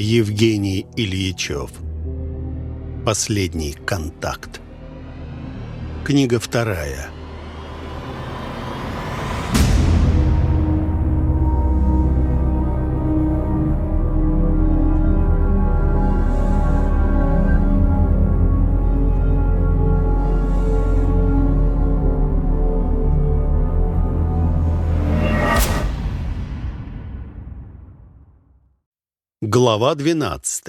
Евгений Ильичев. Последний контакт. Книга вторая. Глава 12.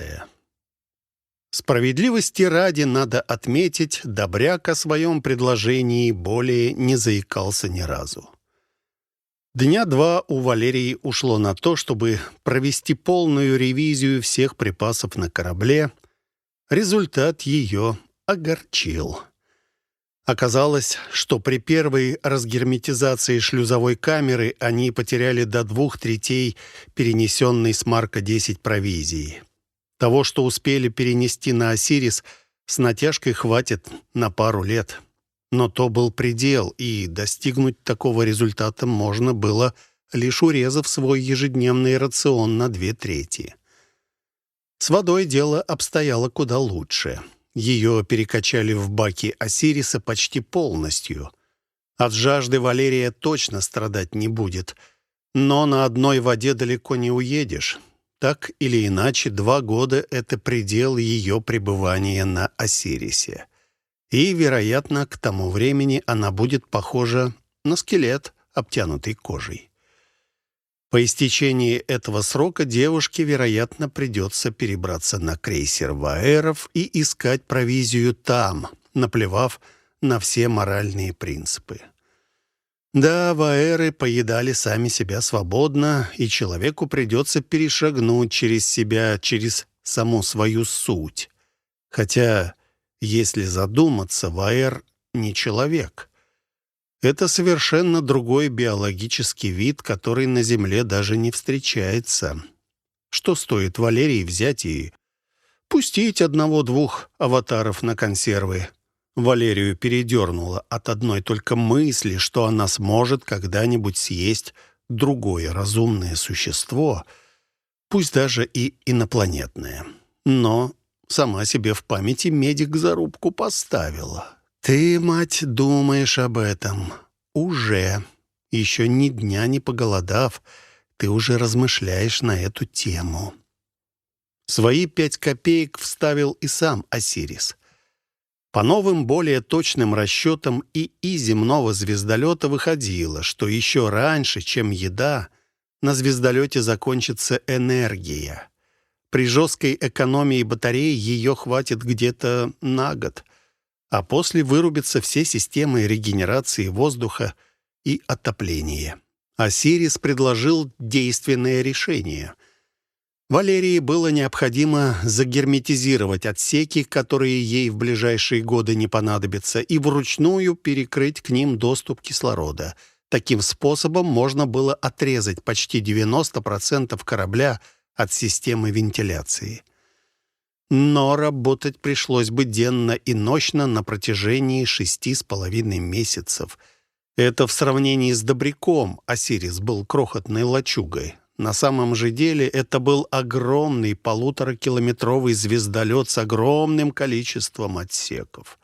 Справедливости ради надо отметить, Добряк о своем предложении более не заикался ни разу. Дня два у Валерии ушло на то, чтобы провести полную ревизию всех припасов на корабле. Результат ее огорчил. Оказалось, что при первой разгерметизации шлюзовой камеры они потеряли до двух третей перенесенной с Марка-10 провизии. Того, что успели перенести на «Осирис», с натяжкой хватит на пару лет. Но то был предел, и достигнуть такого результата можно было, лишь урезав свой ежедневный рацион на две трети. С водой дело обстояло куда лучше — ее перекачали в баки Осириса почти полностью. От жажды Валерия точно страдать не будет. Но на одной воде далеко не уедешь. Так или иначе, два года — это предел ее пребывания на Осирисе. И, вероятно, к тому времени она будет похожа на скелет, обтянутый кожей. По истечении этого срока девушке, вероятно, придется перебраться на крейсер Ваэров и искать провизию там, наплевав на все моральные принципы. Да, Ваэры поедали сами себя свободно, и человеку придется перешагнуть через себя, через саму свою суть. Хотя, если задуматься, Ваэр не человек — это совершенно другой биологический вид, который на Земле даже не встречается. Что стоит Валерии взять и пустить одного-двух аватаров на консервы? Валерию передернуло от одной только мысли, что она сможет когда-нибудь съесть другое разумное существо, пусть даже и инопланетное. Но сама себе в памяти медик зарубку поставила. «Ты, мать, думаешь об этом. Уже. Еще ни дня не поголодав, ты уже размышляешь на эту тему». Свои пять копеек вставил и сам Осирис. По новым, более точным расчетам и и земного звездолета выходило, что еще раньше, чем еда, на звездолете закончится энергия. При жесткой экономии батареи ее хватит где-то на год — а после вырубятся все системы регенерации воздуха и отопления. Осирис предложил действенное решение. Валерии было необходимо загерметизировать отсеки, которые ей в ближайшие годы не понадобятся, и вручную перекрыть к ним доступ кислорода. Таким способом можно было отрезать почти 90% корабля от системы вентиляции. Но работать пришлось бы денно и ночно на протяжении шести с половиной месяцев. Это в сравнении с Добряком Осирис был крохотной лачугой. На самом же деле это был огромный полуторакилометровый звездолет с огромным количеством отсеков.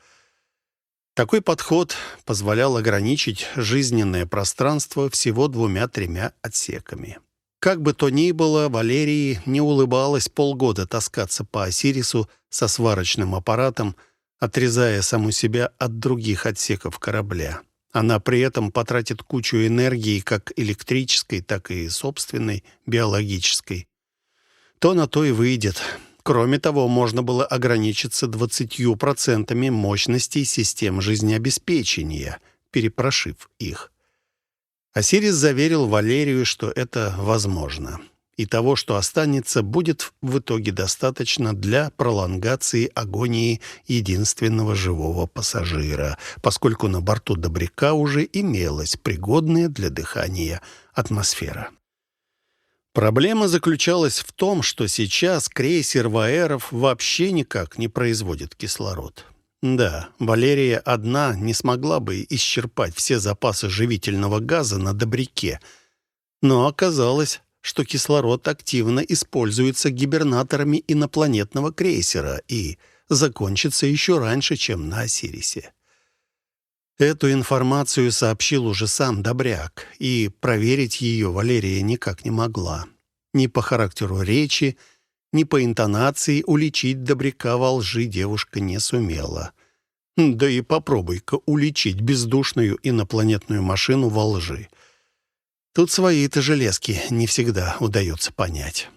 Такой подход позволял ограничить жизненное пространство всего двумя-тремя отсеками. Как бы то ни было, Валерии не улыбалось полгода таскаться по Осирису со сварочным аппаратом, отрезая саму себя от других отсеков корабля. Она при этом потратит кучу энергии, как электрической, так и собственной, биологической. То на то и выйдет. Кроме того, можно было ограничиться 20% мощностей систем жизнеобеспечения, перепрошив их. Осирис заверил Валерию, что это возможно. И того, что останется, будет в итоге достаточно для пролонгации агонии единственного живого пассажира, поскольку на борту Добряка уже имелась пригодная для дыхания атмосфера. Проблема заключалась в том, что сейчас крейсер Ваэров вообще никак не производит кислород. Да, Валерия одна не смогла бы исчерпать все запасы живительного газа на Добряке. Но оказалось, что кислород активно используется гибернаторами инопланетного крейсера и закончится еще раньше, чем на Осирисе. Эту информацию сообщил уже сам Добряк, и проверить ее Валерия никак не могла. Ни по характеру речи, ни по интонации уличить Добряка во лжи девушка не сумела. Да и попробуй-ка уличить бездушную инопланетную машину во лжи. Тут свои-то железки не всегда удается понять.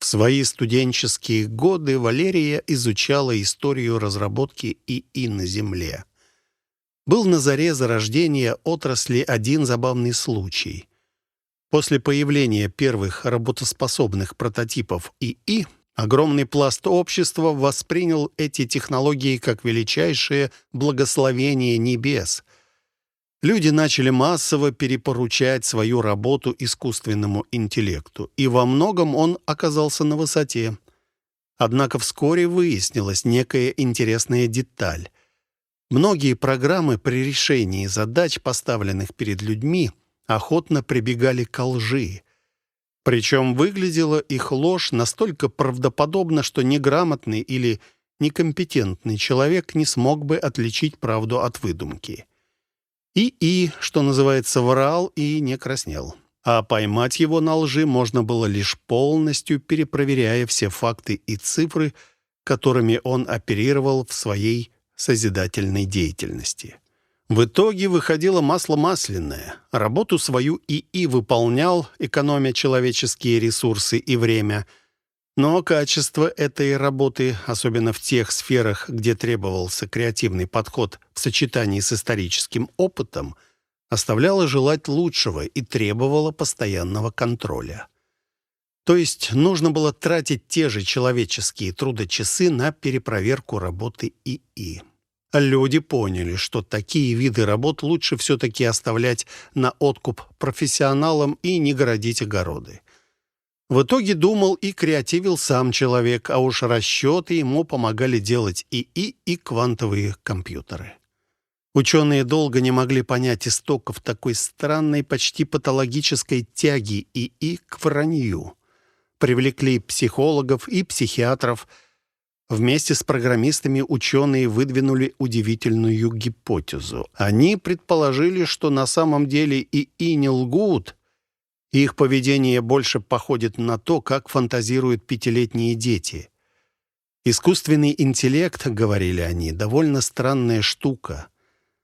В свои студенческие годы Валерия изучала историю разработки ИИ на Земле. Был на заре зарождения отрасли один забавный случай. После появления первых работоспособных прототипов ИИ огромный пласт общества воспринял эти технологии как величайшее благословение небес. Люди начали массово перепоручать свою работу искусственному интеллекту, и во многом он оказался на высоте. Однако вскоре выяснилась некая интересная деталь. Многие программы при решении задач, поставленных перед людьми, охотно прибегали к лжи. Причем выглядела их ложь настолько правдоподобно, что неграмотный или некомпетентный человек не смог бы отличить правду от выдумки. И-и, что называется, врал и не краснел. А поймать его на лжи можно было лишь полностью перепроверяя все факты и цифры, которыми он оперировал в своей созидательной деятельности. В итоге выходило масло масляное. Работу свою ИИ выполнял, экономя человеческие ресурсы и время. Но качество этой работы, особенно в тех сферах, где требовался креативный подход в сочетании с историческим опытом, оставляло желать лучшего и требовало постоянного контроля. То есть нужно было тратить те же человеческие трудочасы на перепроверку работы ИИ. Люди поняли, что такие виды работ лучше все-таки оставлять на откуп профессионалам и не городить огороды. В итоге думал и креативил сам человек, а уж расчеты ему помогали делать ИИ и квантовые компьютеры. Ученые долго не могли понять истоков такой странной, почти патологической тяги ИИ к вранью. Привлекли психологов и психиатров – Вместе с программистами ученые выдвинули удивительную гипотезу. Они предположили, что на самом деле и не лгут. Их поведение больше походит на то, как фантазируют пятилетние дети. Искусственный интеллект, говорили они, довольно странная штука.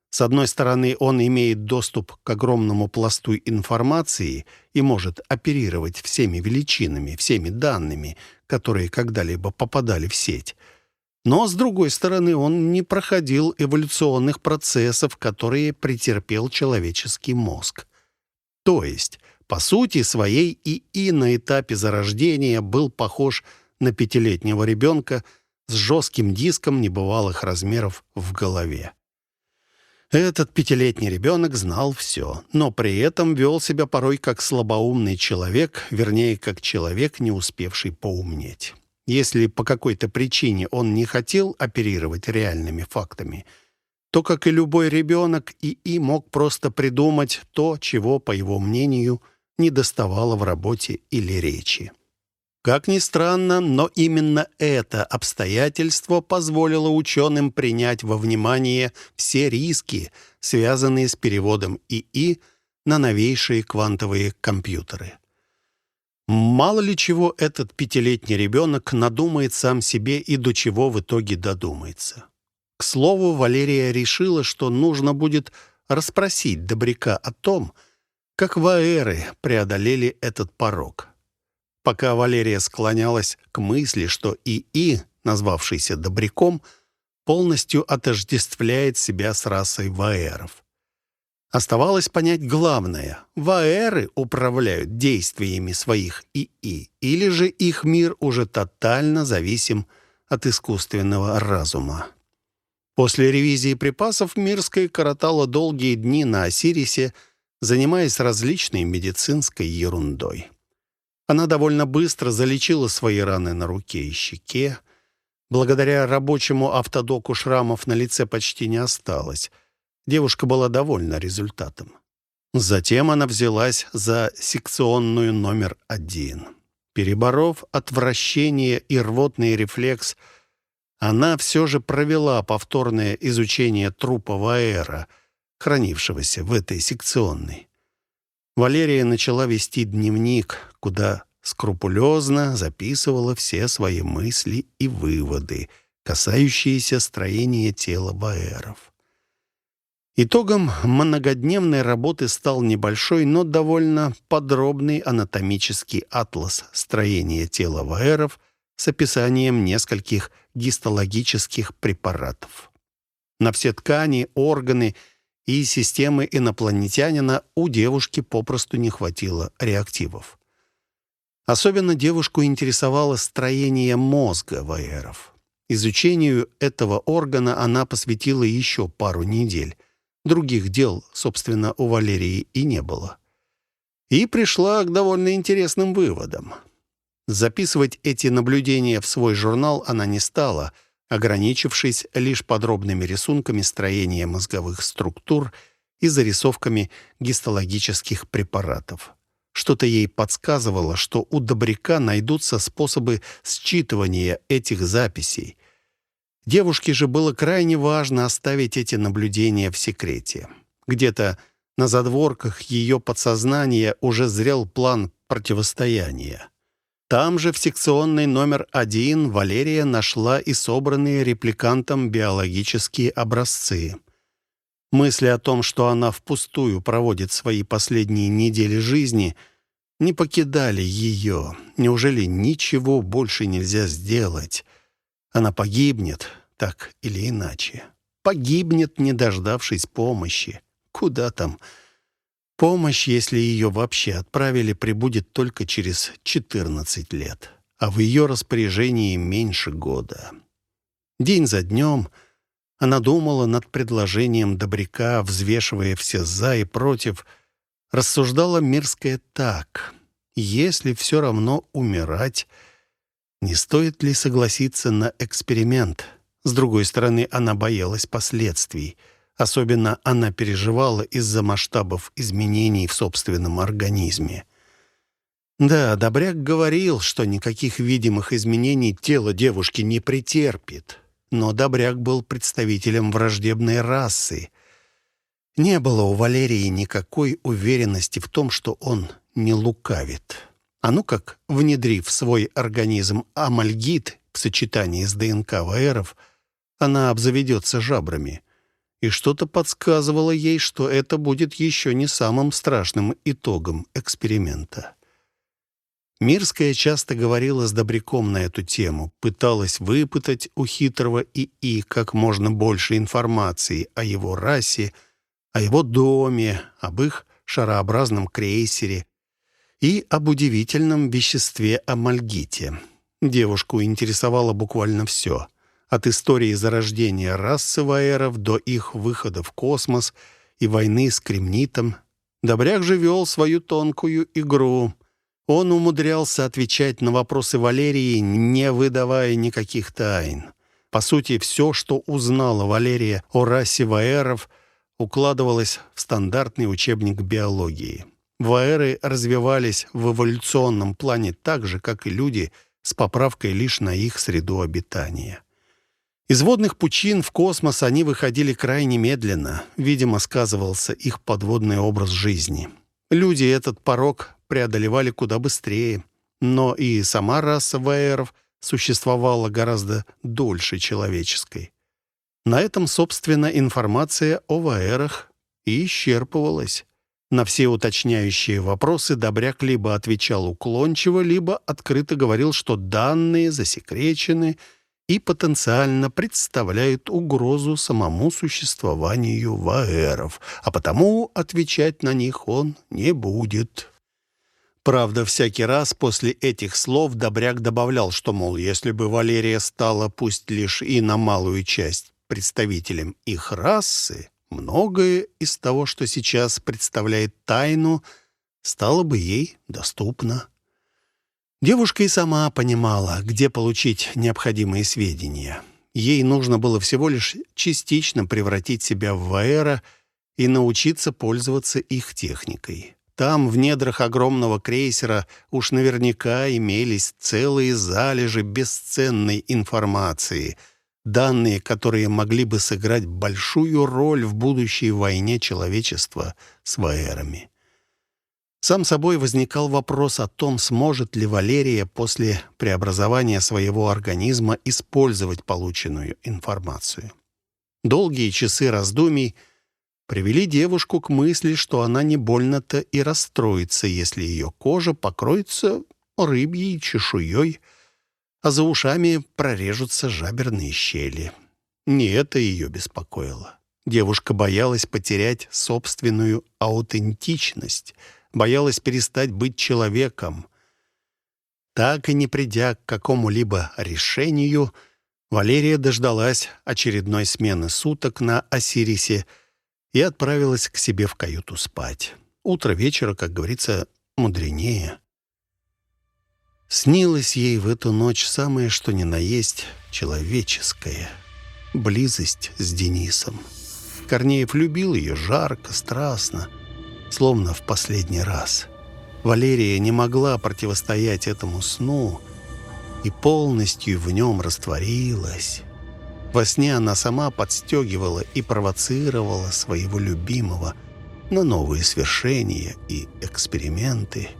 С одной стороны, он имеет доступ к огромному пласту информации и может оперировать всеми величинами, всеми данными, которые когда-либо попадали в сеть. Но, с другой стороны, он не проходил эволюционных процессов, которые претерпел человеческий мозг. То есть, по сути своей ИИ на этапе зарождения был похож на пятилетнего ребенка с жестким диском небывалых размеров в голове. Этот пятилетний ребенок знал все, но при этом вел себя порой как слабоумный человек, вернее, как человек, не успевший поумнеть. Если по какой-то причине он не хотел оперировать реальными фактами, то, как и любой ребенок, ИИ мог просто придумать то, чего, по его мнению, не доставало в работе или речи. Как ни странно, но именно это обстоятельство позволило ученым принять во внимание все риски, связанные с переводом ИИ на новейшие квантовые компьютеры. Мало ли чего этот пятилетний ребенок надумает сам себе и до чего в итоге додумается. К слову, Валерия решила, что нужно будет расспросить Добряка о том, как ваэры преодолели этот порог пока Валерия склонялась к мысли, что ИИ, назвавшийся Добряком, полностью отождествляет себя с расой ваэров. Оставалось понять главное. Ваэры управляют действиями своих ИИ, или же их мир уже тотально зависим от искусственного разума. После ревизии припасов Мирская коротала долгие дни на Осирисе, занимаясь различной медицинской ерундой. Она довольно быстро залечила свои раны на руке и щеке. Благодаря рабочему автодоку шрамов на лице почти не осталось. Девушка была довольна результатом. Затем она взялась за секционную номер один. Переборов отвращение и рвотный рефлекс, она все же провела повторное изучение трупа Ваэра, хранившегося в этой секционной. Валерия начала вести дневник, куда скрупулезно записывала все свои мысли и выводы, касающиеся строения тела Ваэров. Итогом многодневной работы стал небольшой, но довольно подробный анатомический атлас строения тела ваэров с описанием нескольких гистологических препаратов. На все ткани, органы и системы инопланетянина у девушки попросту не хватило реактивов. Особенно девушку интересовало строение мозга ваэров. Изучению этого органа она посвятила еще пару недель. Других дел, собственно, у Валерии и не было. И пришла к довольно интересным выводам. Записывать эти наблюдения в свой журнал она не стала, ограничившись лишь подробными рисунками строения мозговых структур и зарисовками гистологических препаратов. Что-то ей подсказывало, что у Добряка найдутся способы считывания этих записей, Девушке же было крайне важно оставить эти наблюдения в секрете. Где-то на задворках ее подсознания уже зрел план противостояния. Там же в секционной номер один Валерия нашла и собранные репликантом биологические образцы. Мысли о том, что она впустую проводит свои последние недели жизни, не покидали ее. Неужели ничего больше нельзя сделать? Она погибнет, так или иначе. Погибнет, не дождавшись помощи. Куда там? Помощь, если ее вообще отправили, прибудет только через 14 лет, а в ее распоряжении меньше года. День за днем она думала над предложением Добряка, взвешивая все «за» и «против», рассуждала Мирская так. «Если все равно умирать...» Не стоит ли согласиться на эксперимент? С другой стороны, она боялась последствий. Особенно она переживала из-за масштабов изменений в собственном организме. Да, Добряк говорил, что никаких видимых изменений тело девушки не претерпит. Но Добряк был представителем враждебной расы. Не было у Валерии никакой уверенности в том, что он не лукавит. А ну как, внедрив в свой организм амальгит в сочетании с ДНК ВРов, она обзаведется жабрами. И что-то подсказывало ей, что это будет еще не самым страшным итогом эксперимента. Мирская часто говорила с Добряком на эту тему, пыталась выпытать у хитрого ИИ как можно больше информации о его расе, о его доме, об их шарообразном крейсере, и об удивительном веществе амальгите. Девушку интересовало буквально все. От истории зарождения расы ваеров до их выхода в космос и войны с кремнитом. Добряк же вел свою тонкую игру. Он умудрялся отвечать на вопросы Валерии, не выдавая никаких тайн. По сути, все, что узнала Валерия о расе ваеров, укладывалось в стандартный учебник биологии. Ваэры развивались в эволюционном плане так же, как и люди, с поправкой лишь на их среду обитания. Из водных пучин в космос они выходили крайне медленно. Видимо, сказывался их подводный образ жизни. Люди этот порог преодолевали куда быстрее. Но и сама раса ваэров существовала гораздо дольше человеческой. На этом, собственно, информация о ваэрах и исчерпывалась. На все уточняющие вопросы Добряк либо отвечал уклончиво, либо открыто говорил, что данные засекречены и потенциально представляют угрозу самому существованию ваэров, а потому отвечать на них он не будет. Правда, всякий раз после этих слов Добряк добавлял, что, мол, если бы Валерия стала, пусть лишь и на малую часть, представителем их расы, Многое из того, что сейчас представляет тайну, стало бы ей доступно. Девушка и сама понимала, где получить необходимые сведения. Ей нужно было всего лишь частично превратить себя в Ваэра и научиться пользоваться их техникой. Там, в недрах огромного крейсера, уж наверняка имелись целые залежи бесценной информации, данные, которые могли бы сыграть большую роль в будущей войне человечества с ваэрами. Сам собой возникал вопрос о том, сможет ли Валерия после преобразования своего организма использовать полученную информацию. Долгие часы раздумий привели девушку к мысли, что она не больно-то и расстроится, если ее кожа покроется рыбьей чешуей, а за ушами прорежутся жаберные щели. Не это ее беспокоило. Девушка боялась потерять собственную аутентичность — боялась перестать быть человеком. Так и не придя к какому-либо решению, Валерия дождалась очередной смены суток на Осирисе и отправилась к себе в каюту спать. Утро вечера, как говорится, мудренее. Снилось ей в эту ночь самое что ни на есть человеческое — близость с Денисом. Корнеев любил ее жарко, страстно — словно в последний раз. Валерия не могла противостоять этому сну и полностью в нем растворилась. Во сне она сама подстегивала и провоцировала своего любимого на новые свершения и эксперименты.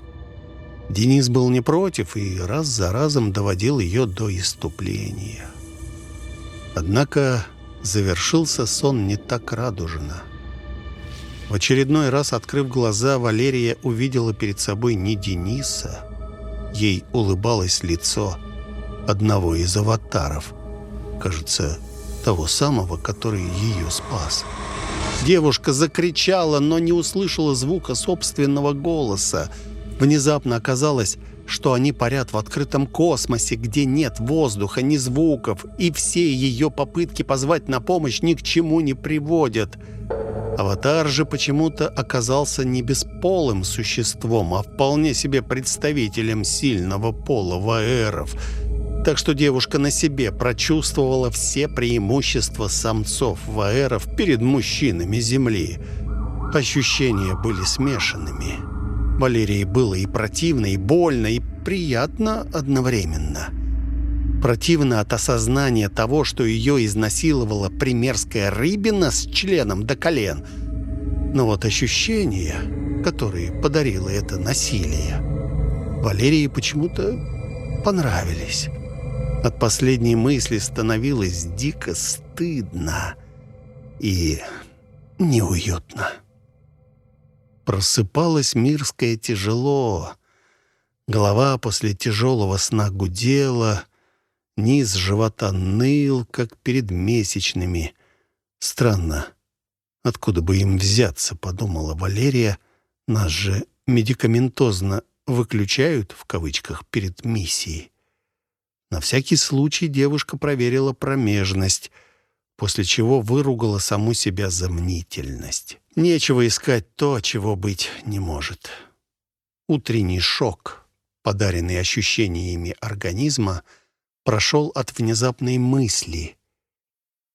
Денис был не против и раз за разом доводил ее до иступления. Однако завершился сон не так радужно. В очередной раз, открыв глаза, Валерия увидела перед собой не Дениса. Ей улыбалось лицо одного из аватаров. Кажется, того самого, который ее спас. Девушка закричала, но не услышала звука собственного голоса. Внезапно оказалось, что они парят в открытом космосе, где нет воздуха, ни звуков, и все ее попытки позвать на помощь ни к чему не приводят – Аватар же почему-то оказался не бесполым существом, а вполне себе представителем сильного пола ваэров. Так что девушка на себе прочувствовала все преимущества самцов ваэров перед мужчинами Земли. Ощущения были смешанными. Валерии было и противно, и больно, и приятно одновременно. Противно от осознания того, что ее изнасиловала примерская рыбина с членом до колен. Но вот ощущения, которые подарило это насилие, Валерии почему-то понравились. От последней мысли становилось дико стыдно и неуютно. Просыпалась Мирская тяжело. Голова после тяжелого сна гудела — Низ живота ныл, как перед месячными. Странно. Откуда бы им взяться, подумала Валерия. Нас же медикаментозно «выключают» в кавычках перед миссией. На всякий случай девушка проверила промежность, после чего выругала саму себя за мнительность. Нечего искать то, чего быть не может. Утренний шок, подаренный ощущениями организма, — прошел от внезапной мысли.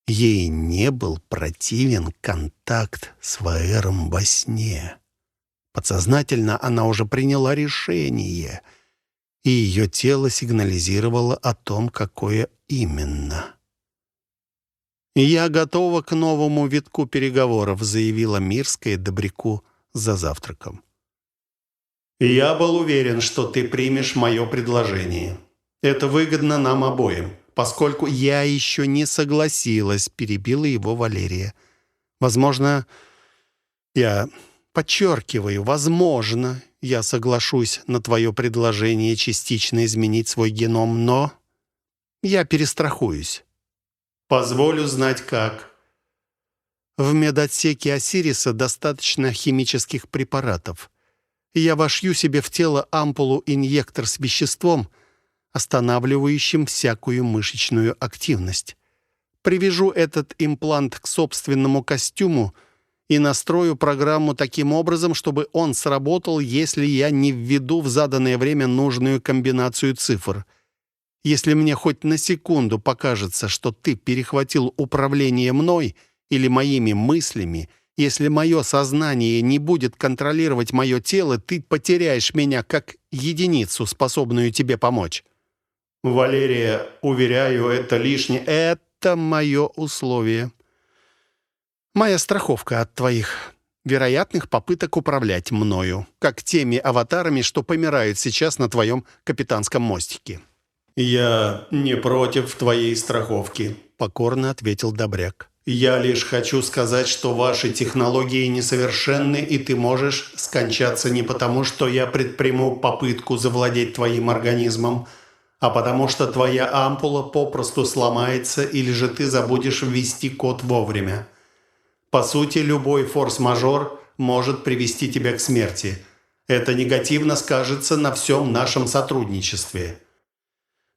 Ей не был противен контакт с Ваэром во сне. Подсознательно она уже приняла решение, и ее тело сигнализировало о том, какое именно. «Я готова к новому витку переговоров», — заявила Мирская Добряку за завтраком. «Я был уверен, что ты примешь мое предложение», это выгодно нам обоим, поскольку я еще не согласилась, перебила его Валерия. Возможно, я подчеркиваю, возможно, я соглашусь на твое предложение частично изменить свой геном, но я перестрахуюсь. Позволю знать как. В медотсеке Осириса достаточно химических препаратов. Я вошью себе в тело ампулу-инъектор с веществом, останавливающим всякую мышечную активность. Привяжу этот имплант к собственному костюму и настрою программу таким образом, чтобы он сработал, если я не введу в заданное время нужную комбинацию цифр. Если мне хоть на секунду покажется, что ты перехватил управление мной или моими мыслями Если мое сознание не будет контролировать мое тело, ты потеряешь меня как единицу, способную тебе помочь». «Валерия, уверяю, это лишнее...» «Это мое условие. Моя страховка от твоих вероятных попыток управлять мною, как теми аватарами, что помирают сейчас на твоем капитанском мостике». «Я не против твоей страховки», — покорно ответил Добряк. «Я лишь хочу сказать, что ваши технологии несовершенны, и ты можешь скончаться не потому, что я предприму попытку завладеть твоим организмом, а потому что твоя ампула попросту сломается или же ты забудешь ввести код вовремя. По сути, любой форс-мажор может привести тебя к смерти. Это негативно скажется на всем нашем сотрудничестве».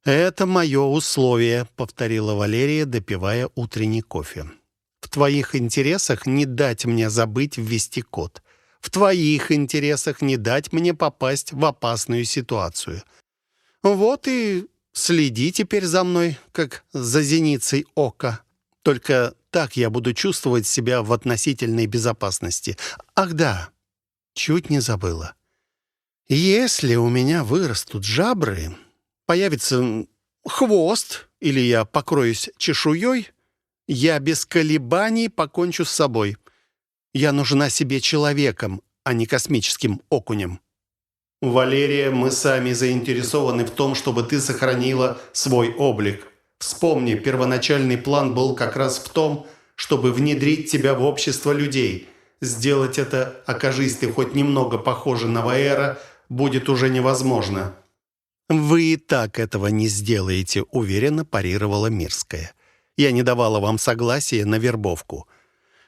«Это мое условие», — повторила Валерия, допивая утренний кофе. «В твоих интересах не дать мне забыть ввести код. В твоих интересах не дать мне попасть в опасную ситуацию. Вот и следи теперь за мной, как за зеницей ока. Только так я буду чувствовать себя в относительной безопасности. Ах да, чуть не забыла. Если у меня вырастут жабры, появится хвост или я покроюсь чешуей, я без колебаний покончу с собой. Я нужна себе человеком, а не космическим окунем. «Валерия, мы сами заинтересованы в том, чтобы ты сохранила свой облик. Вспомни, первоначальный план был как раз в том, чтобы внедрить тебя в общество людей. Сделать это, окажись ты хоть немного похожа на Ваэра, будет уже невозможно». «Вы и так этого не сделаете», — уверенно парировала Мирская. «Я не давала вам согласия на вербовку.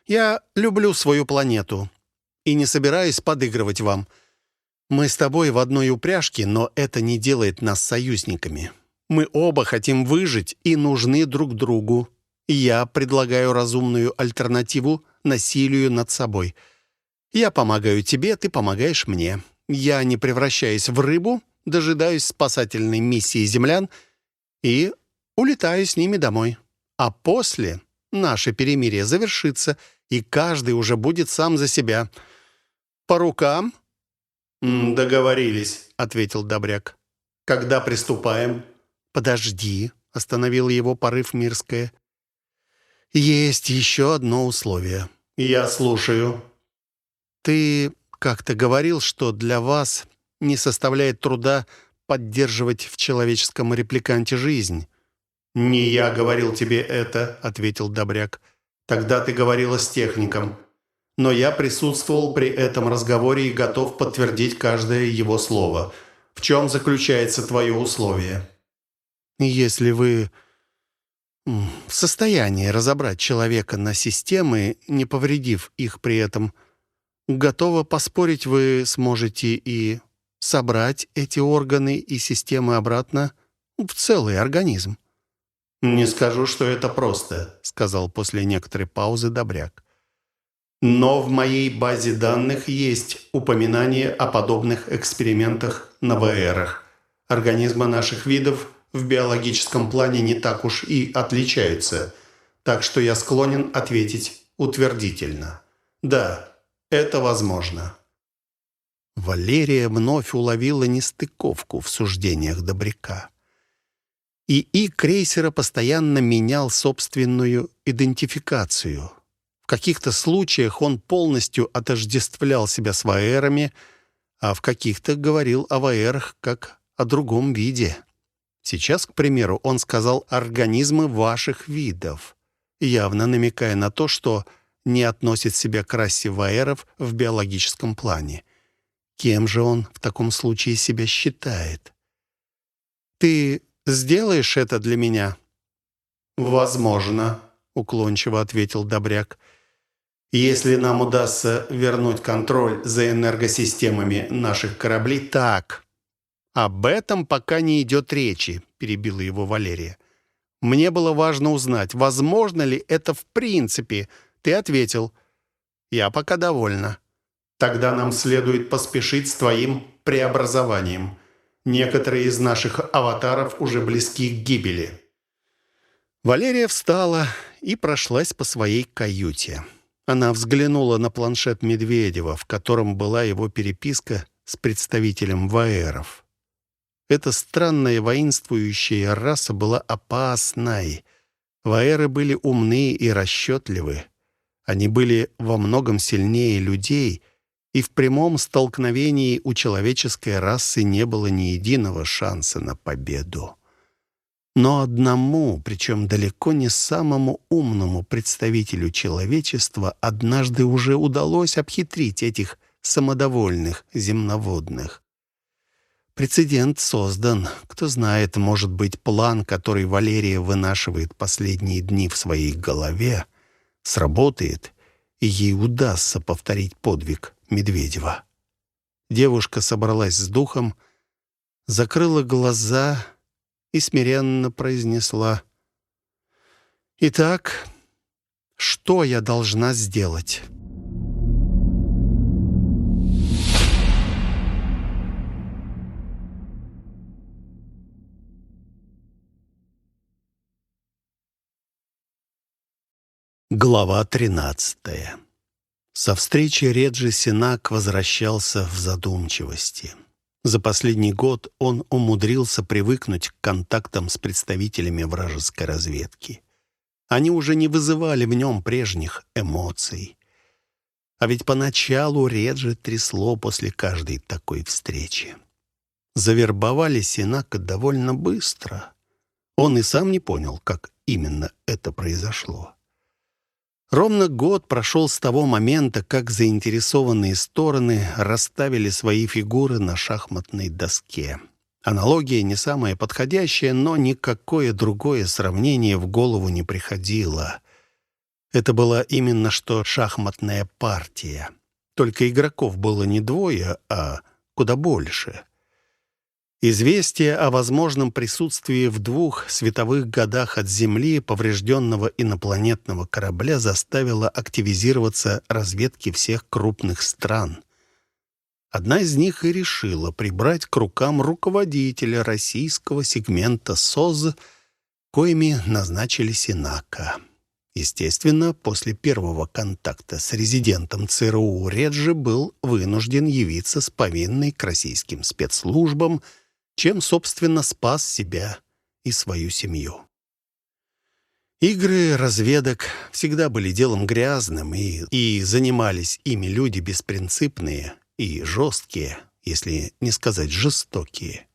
Я люблю свою планету и не собираюсь подыгрывать вам. Мы с тобой в одной упряжке, но это не делает нас союзниками. Мы оба хотим выжить и нужны друг другу. Я предлагаю разумную альтернативу насилию над собой. Я помогаю тебе, ты помогаешь мне. Я не превращаюсь в рыбу, дожидаюсь спасательной миссии землян и улетаю с ними домой. А после наше перемирие завершится, и каждый уже будет сам за себя. По рукам?» «Договорились», — ответил Добряк. «Когда приступаем?» «Подожди», — остановил его порыв Мирская. «Есть еще одно условие». «Я слушаю». «Ты как-то говорил, что для вас не составляет труда поддерживать в человеческом репликанте жизнь». «Не я говорил тебе это», — ответил Добряк. «Тогда ты говорила с техником. Но я присутствовал при этом разговоре и готов подтвердить каждое его слово. В чем заключается твое условие?» Если вы в состоянии разобрать человека на системы, не повредив их при этом, готова поспорить, вы сможете и собрать эти органы и системы обратно в целый организм. «Не скажу, что это просто», — сказал после некоторой паузы Добряк. «Но в моей базе данных есть упоминание о подобных экспериментах на ВРах. Организмы наших видов в биологическом плане не так уж и отличаются, так что я склонен ответить утвердительно. Да, это возможно. Валерия вновь уловила нестыковку в суждениях Добряка. ИИ крейсера постоянно менял собственную идентификацию. В каких-то случаях он полностью отождествлял себя с ваэрами, а в каких-то говорил о ваэрах как о другом виде. Сейчас, к примеру, он сказал «организмы ваших видов», явно намекая на то, что не относит себя к расе ваеров в биологическом плане. Кем же он в таком случае себя считает? «Ты сделаешь это для меня?» «Возможно», — уклончиво ответил Добряк. «Если нам удастся вернуть контроль за энергосистемами наших кораблей...» «Так», «Об этом пока не идет речи», — перебила его Валерия. «Мне было важно узнать, возможно ли это в принципе». Ты ответил. «Я пока довольна». «Тогда нам следует поспешить с твоим преобразованием. Некоторые из наших аватаров уже близки к гибели». Валерия встала и прошлась по своей каюте. Она взглянула на планшет Медведева, в котором была его переписка с представителем Ваэров. Эта странная воинствующая раса была опасной. Ваэры были умны и расчетливы. Они были во многом сильнее людей, и в прямом столкновении у человеческой расы не было ни единого шанса на победу. Но одному, причем далеко не самому умному представителю человечества, однажды уже удалось обхитрить этих самодовольных земноводных. Прецедент создан. Кто знает, может быть, план, который Валерия вынашивает последние дни в своей голове, сработает, и ей удастся повторить подвиг Медведева. Девушка собралась с духом, закрыла глаза и смиренно произнесла «Итак, что я должна сделать?» Глава 13 Со встречи Реджи Синак возвращался в задумчивости. За последний год он умудрился привыкнуть к контактам с представителями вражеской разведки. Они уже не вызывали в нем прежних эмоций. А ведь поначалу Реджи трясло после каждой такой встречи. Завербовали Синака довольно быстро. Он и сам не понял, как именно это произошло. Ровно год прошел с того момента, как заинтересованные стороны расставили свои фигуры на шахматной доске. Аналогия не самая подходящая, но никакое другое сравнение в голову не приходило. Это была именно что шахматная партия. Только игроков было не двое, а куда больше — Известие о возможном присутствии в двух световых годах от Земли поврежденного инопланетного корабля заставило активизироваться разведки всех крупных стран. Одна из них и решила прибрать к рукам руководителя российского сегмента СОЗ, коими назначили Синака. Естественно, после первого контакта с резидентом ЦРУ Реджи был вынужден явиться с повинной к российским спецслужбам – чем, собственно, спас себя и свою семью. Игры разведок всегда были делом грязным, и, и занимались ими люди беспринципные и жесткие, если не сказать жестокие.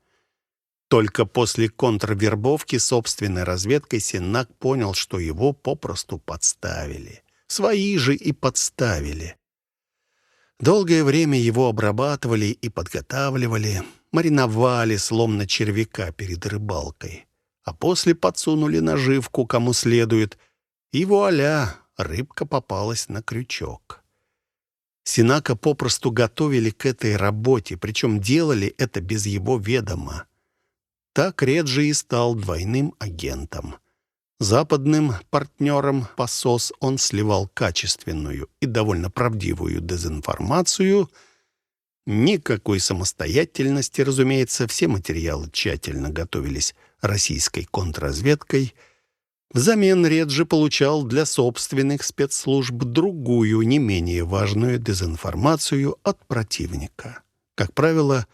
Только после контрвербовки собственной разведкой Сеннак понял, что его попросту подставили. Свои же и подставили. Долгое время его обрабатывали и подготавливали, мариновали, словно червяка перед рыбалкой. А после подсунули наживку, кому следует, и вуаля, рыбка попалась на крючок. Синака попросту готовили к этой работе, причем делали это без его ведома. Так Реджи и стал двойным агентом. Западным партнерам по СОС он сливал качественную и довольно правдивую дезинформацию — Никакой самостоятельности, разумеется, все материалы тщательно готовились российской контрразведкой. Взамен Реджи получал для собственных спецслужб другую, не менее важную дезинформацию от противника. Как правило,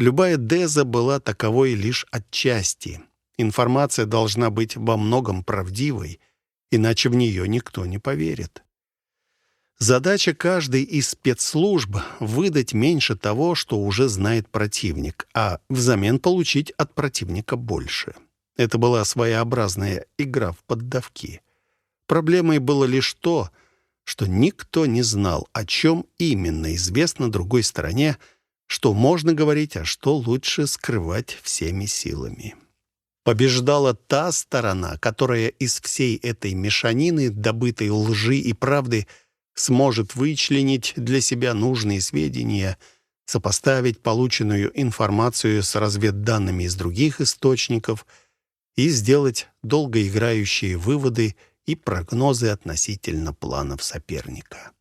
любая деза была таковой лишь отчасти. Информация должна быть во многом правдивой, иначе в нее никто не поверит. Задача каждой из спецслужб — выдать меньше того, что уже знает противник, а взамен получить от противника больше. Это была своеобразная игра в поддавки. Проблемой было лишь то, что никто не знал, о чем именно известно другой стороне, что можно говорить, а что лучше скрывать всеми силами. Побеждала та сторона, которая из всей этой мешанины, добытой лжи и правды — сможет вычленить для себя нужные сведения, сопоставить полученную информацию с разведданными из других источников и сделать долгоиграющие выводы и прогнозы относительно планов соперника.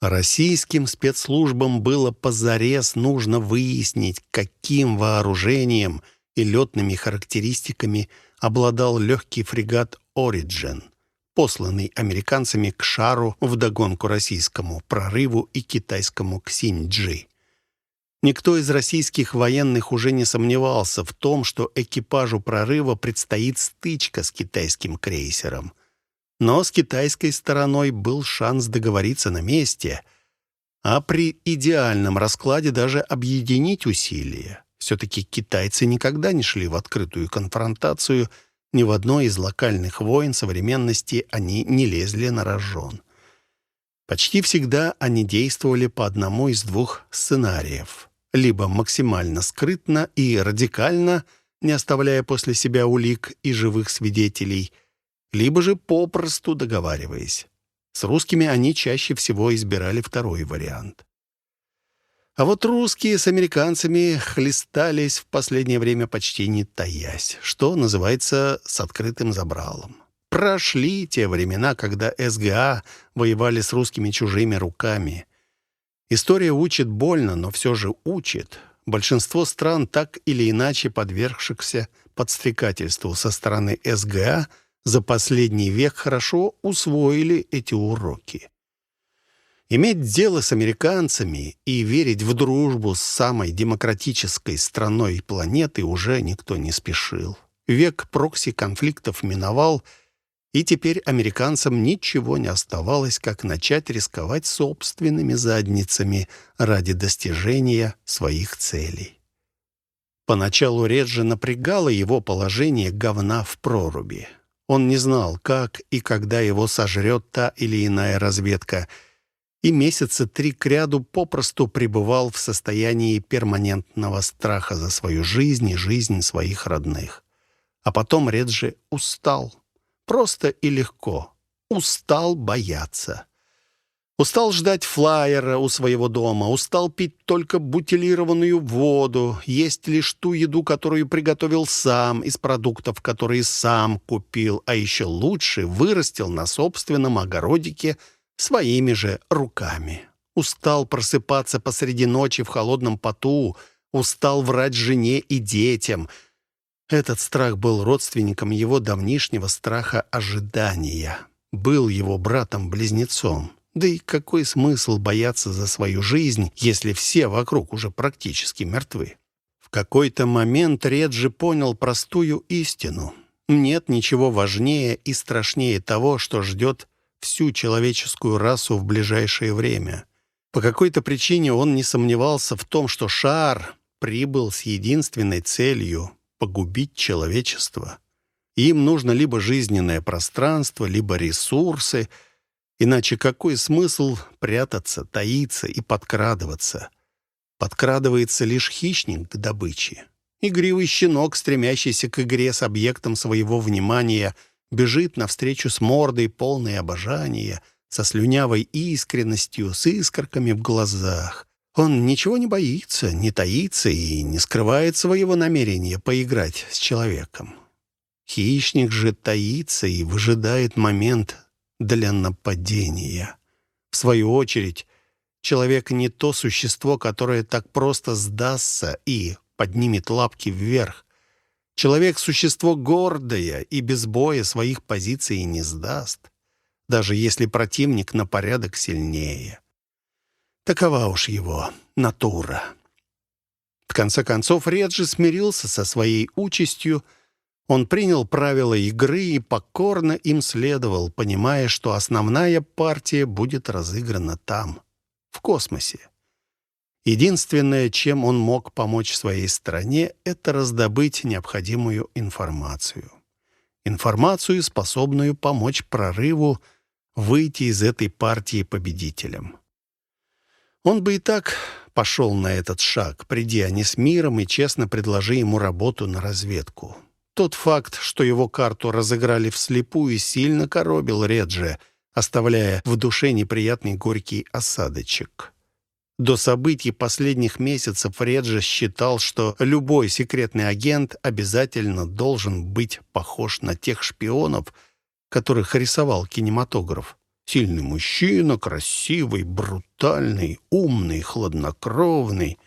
Российским спецслужбам было позарез нужно выяснить, каким вооружением и летными характеристиками обладал легкий фрегат «Ориджен», посланный американцами к шару вдогонку российскому прорыву и китайскому Ксиньджи. Никто из российских военных уже не сомневался в том, что экипажу прорыва предстоит стычка с китайским крейсером. Но с китайской стороной был шанс договориться на месте, а при идеальном раскладе даже объединить усилия. Все-таки китайцы никогда не шли в открытую конфронтацию – ни в одной из локальных войн современности они не лезли на рожон. Почти всегда они действовали по одному из двух сценариев. Либо максимально скрытно и радикально, не оставляя после себя улик и живых свидетелей, либо же попросту договариваясь. С русскими они чаще всего избирали второй вариант. А вот русские с американцами хлестались в последнее время почти не таясь, что называется с открытым забралом. Прошли те времена, когда СГА воевали с русскими чужими руками. История учит больно, но все же учит. Большинство стран, так или иначе подвергшихся подстрекательству со стороны СГА, за последний век хорошо усвоили эти уроки. Иметь дело с американцами и верить в дружбу с самой демократической страной планеты уже никто не спешил. Век прокси-конфликтов миновал, и теперь американцам ничего не оставалось, как начать рисковать собственными задницами ради достижения своих целей. Поначалу Реджи напрягало его положение говна в проруби. Он не знал, как и когда его сожрет та или иная разведка — и месяца три кряду попросту пребывал в состоянии перманентного страха за свою жизнь и жизнь своих родных. А потом Реджи устал. Просто и легко. Устал бояться. Устал ждать флайера у своего дома, устал пить только бутилированную воду, есть лишь ту еду, которую приготовил сам, из продуктов, которые сам купил, а еще лучше вырастил на собственном огородике – своими же руками. Устал просыпаться посреди ночи в холодном поту, устал врать жене и детям. Этот страх был родственником его давнишнего страха ожидания. Был его братом-близнецом. Да и какой смысл бояться за свою жизнь, если все вокруг уже практически мертвы? В какой-то момент Реджи понял простую истину. Нет ничего важнее и страшнее того, что ждет всю человеческую расу в ближайшее время. По какой-то причине он не сомневался в том, что шар прибыл с единственной целью — погубить человечество. Им нужно либо жизненное пространство, либо ресурсы, иначе какой смысл прятаться, таиться и подкрадываться? Подкрадывается лишь хищник к добыче. Игривый щенок, стремящийся к игре с объектом своего внимания — бежит навстречу с мордой, полной обожания, со слюнявой искренностью, с искорками в глазах. Он ничего не боится, не таится и не скрывает своего намерения поиграть с человеком. Хищник же таится и выжидает момент для нападения. В свою очередь, человек не то существо, которое так просто сдастся и поднимет лапки вверх. Человек — существо гордое и без боя своих позиций не сдаст, даже если противник на порядок сильнее. Такова уж его натура. В конце концов, Реджи смирился со своей участью. Он принял правила игры и покорно им следовал, понимая, что основная партия будет разыграна там, в космосе. Единственное, чем он мог помочь своей стране, это раздобыть необходимую информацию. Информацию, способную помочь прорыву выйти из этой партии победителем. Он бы и так пошел на этот шаг, приди они с миром и честно предложи ему работу на разведку. Тот факт, что его карту разыграли вслепую, сильно коробил Реджи, оставляя в душе неприятный горький осадочек. До событий последних месяцев Реджи считал, что любой секретный агент обязательно должен быть похож на тех шпионов, которых рисовал кинематограф. Сильный мужчина, красивый, брутальный, умный, хладнокровный.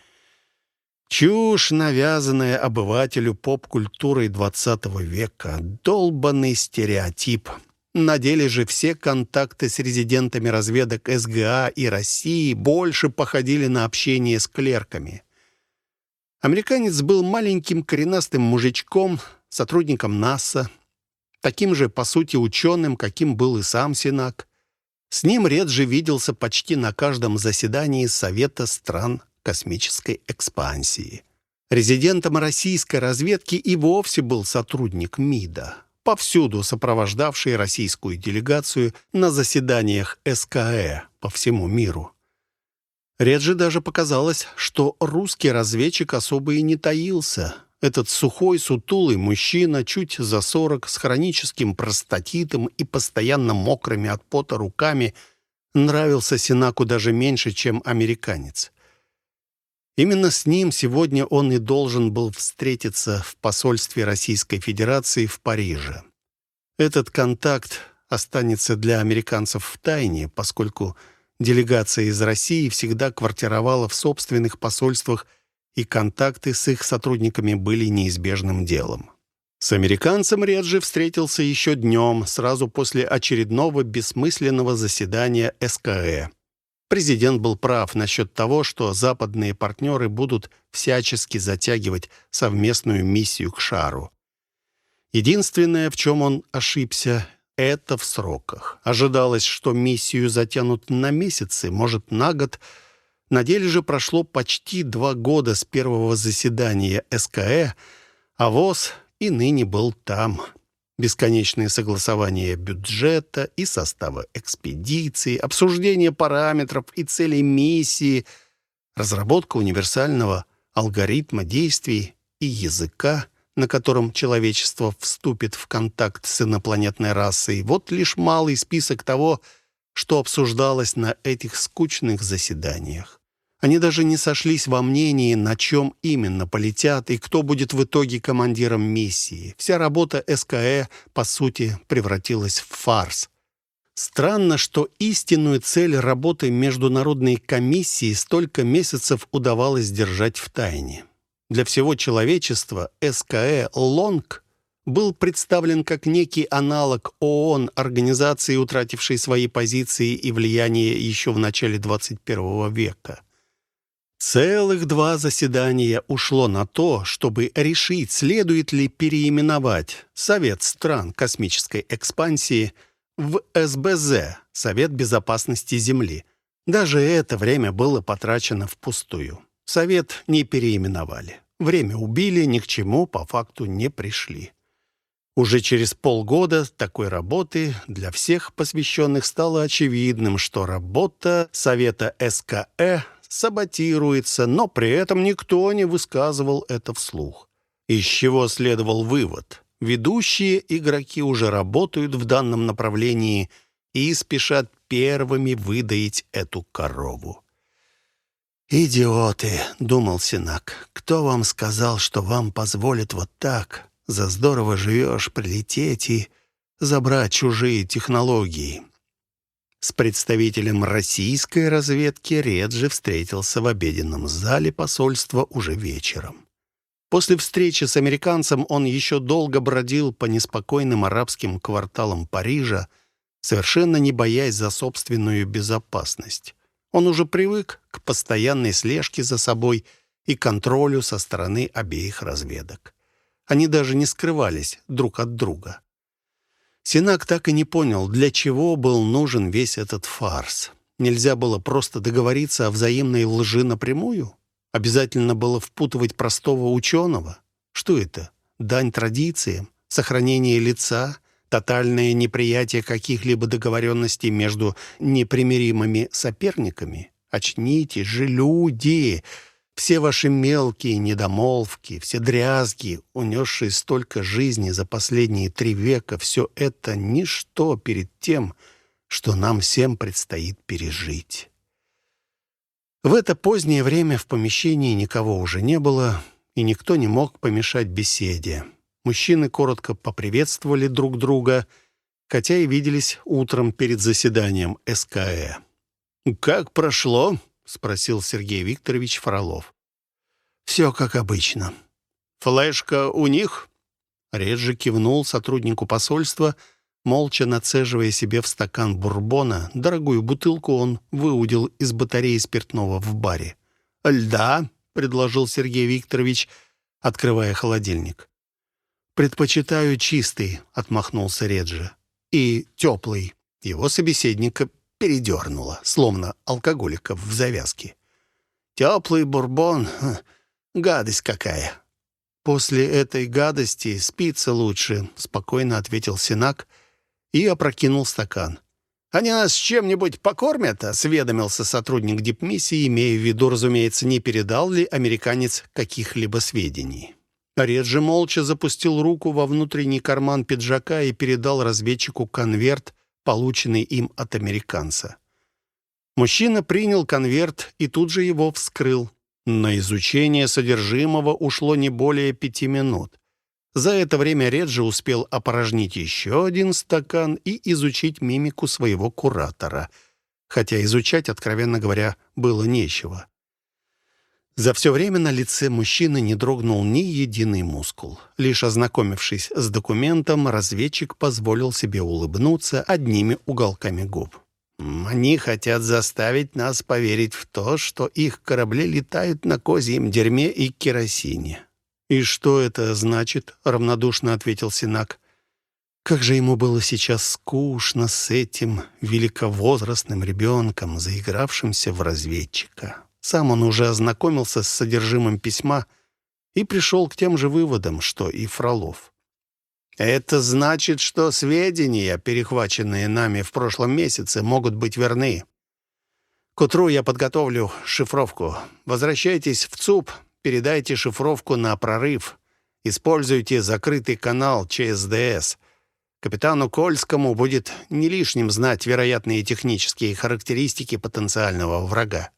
Чушь, навязанная обывателю поп-культурой XX века. Долбанный стереотип. На деле же все контакты с резидентами разведок СГА и России больше походили на общение с клерками. Американец был маленьким коренастым мужичком, сотрудником НАСА, таким же, по сути, ученым, каким был и сам Синак. С ним Реджи виделся почти на каждом заседании Совета стран космической экспансии. Резидентом российской разведки и вовсе был сотрудник МИДа, повсюду сопровождавший российскую делегацию на заседаниях СКЭ по всему миру. Реджи даже показалось, что русский разведчик особо и не таился — этот сухой, сутулый мужчина, чуть за сорок, с хроническим простатитом и постоянно мокрыми от пота руками, нравился Синаку даже меньше, чем американец. Именно с ним сегодня он и должен был встретиться в посольстве Российской Федерации в Париже. Этот контакт останется для американцев в тайне, поскольку делегация из России всегда квартировала в собственных посольствах и контакты с их сотрудниками были неизбежным делом. С американцем Реджи встретился еще днем, сразу после очередного бессмысленного заседания СКЭ. Президент был прав насчет того, что западные партнеры будут всячески затягивать совместную миссию к шару. Единственное, в чем он ошибся, это в сроках. Ожидалось, что миссию затянут на месяцы, может, на год – на деле же прошло почти два года с первого заседания СКЭ, а ВОЗ и ныне был там. Бесконечные согласования бюджета и состава экспедиции, обсуждение параметров и целей миссии, разработка универсального алгоритма действий и языка, на котором человечество вступит в контакт с инопланетной расой. Вот лишь малый список того, что обсуждалось на этих скучных заседаниях. Они даже не сошлись во мнении, на чем именно полетят и кто будет в итоге командиром миссии. Вся работа СКЭ, по сути, превратилась в фарс. Странно, что истинную цель работы Международной комиссии столько месяцев удавалось держать в тайне. Для всего человечества СКЭ «Лонг» был представлен как некий аналог ООН, организации, утратившей свои позиции и влияние еще в начале 21 века. Целых два заседания ушло на то, чтобы решить, следует ли переименовать Совет стран космической экспансии в СБЗ, Совет безопасности Земли. Даже это время было потрачено впустую. Совет не переименовали. Время убили, ни к чему по факту не пришли. Уже через полгода такой работы для всех посвященных стало очевидным, что работа Совета СКЭ саботируется, но при этом никто не высказывал это вслух. Из чего следовал вывод. Ведущие игроки уже работают в данном направлении и спешат первыми выдаить эту корову. «Идиоты!» — думал Синак. «Кто вам сказал, что вам позволят вот так, за здорово живешь, прилететь и забрать чужие технологии? С представителем российской разведки Реджи встретился в обеденном зале посольства уже вечером. После встречи с американцем он еще долго бродил по неспокойным арабским кварталам Парижа, совершенно не боясь за собственную безопасность. Он уже привык к постоянной слежке за собой и контролю со стороны обеих разведок. Они даже не скрывались друг от друга. Синак так и не понял, для чего был нужен весь этот фарс. Нельзя было просто договориться о взаимной лжи напрямую? Обязательно было впутывать простого ученого? Что это? Дань традициям? Сохранение лица? Тотальное неприятие каких-либо договоренностей между непримиримыми соперниками? Очнитесь же, люди! Все ваши мелкие недомолвки, все дрязги, унесшие столько жизни за последние три века, все это ничто перед тем, что нам всем предстоит пережить. В это позднее время в помещении никого уже не было, и никто не мог помешать беседе. Мужчины коротко поприветствовали друг друга, хотя и виделись утром перед заседанием СКЭ. «Как прошло?» — спросил Сергей Викторович Фролов. «Все как обычно». «Флешка у них?» Реджи кивнул сотруднику посольства, Молча нацеживая себе в стакан бурбона, дорогую бутылку он выудил из батареи спиртного в баре. «Льда», — предложил Сергей Викторович, открывая холодильник. «Предпочитаю чистый», — отмахнулся Реджи. «И теплый». Его собеседника передернуло, словно алкоголика в завязке. «Теплый бурбон — гадость какая!» «После этой гадости спится лучше», — спокойно ответил Синак и опрокинул стакан. «Они нас чем-нибудь покормят?» — осведомился сотрудник дипмиссии, имея в виду, разумеется, не передал ли американец каких-либо сведений. Реджи молча запустил руку во внутренний карман пиджака и передал разведчику конверт, полученный им от американца. Мужчина принял конверт и тут же его вскрыл. На изучение содержимого ушло не более пяти минут. За это время Реджи успел опорожнить еще один стакан и изучить мимику своего куратора, хотя изучать, откровенно говоря, было нечего. За все время на лице мужчины не дрогнул ни единый мускул. Лишь ознакомившись с документом, разведчик позволил себе улыбнуться одними уголками губ. «Они хотят заставить нас поверить в то, что их корабли летают на козьем дерьме и керосине. «И что это значит?» — равнодушно ответил Синак. Как же ему было сейчас скучно с этим великовозрастным ребенком, заигравшимся в разведчика. Сам он уже ознакомился с содержимым письма и пришел к тем же выводам, что и Фролов. «Это значит, что сведения, перехваченные нами в прошлом месяце, могут быть верны. К утру я подготовлю шифровку. Возвращайтесь в ЦУП, передайте шифровку на прорыв. Используйте закрытый канал ЧСДС. Капитану Кольскому будет не лишним знать вероятные технические характеристики потенциального врага.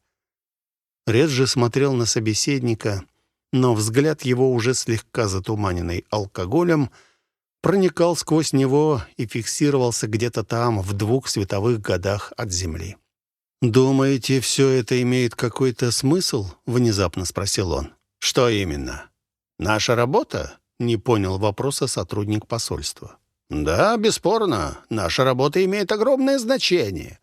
Реджи смотрел на собеседника, но взгляд его, уже слегка затуманенный алкоголем, проникал сквозь него и фиксировался где-то там, в двух световых годах от Земли. «Думаете, все это имеет какой-то смысл?» — внезапно спросил он. «Что именно? Наша работа?» — не понял вопроса сотрудник посольства. «Да, бесспорно. Наша работа имеет огромное значение.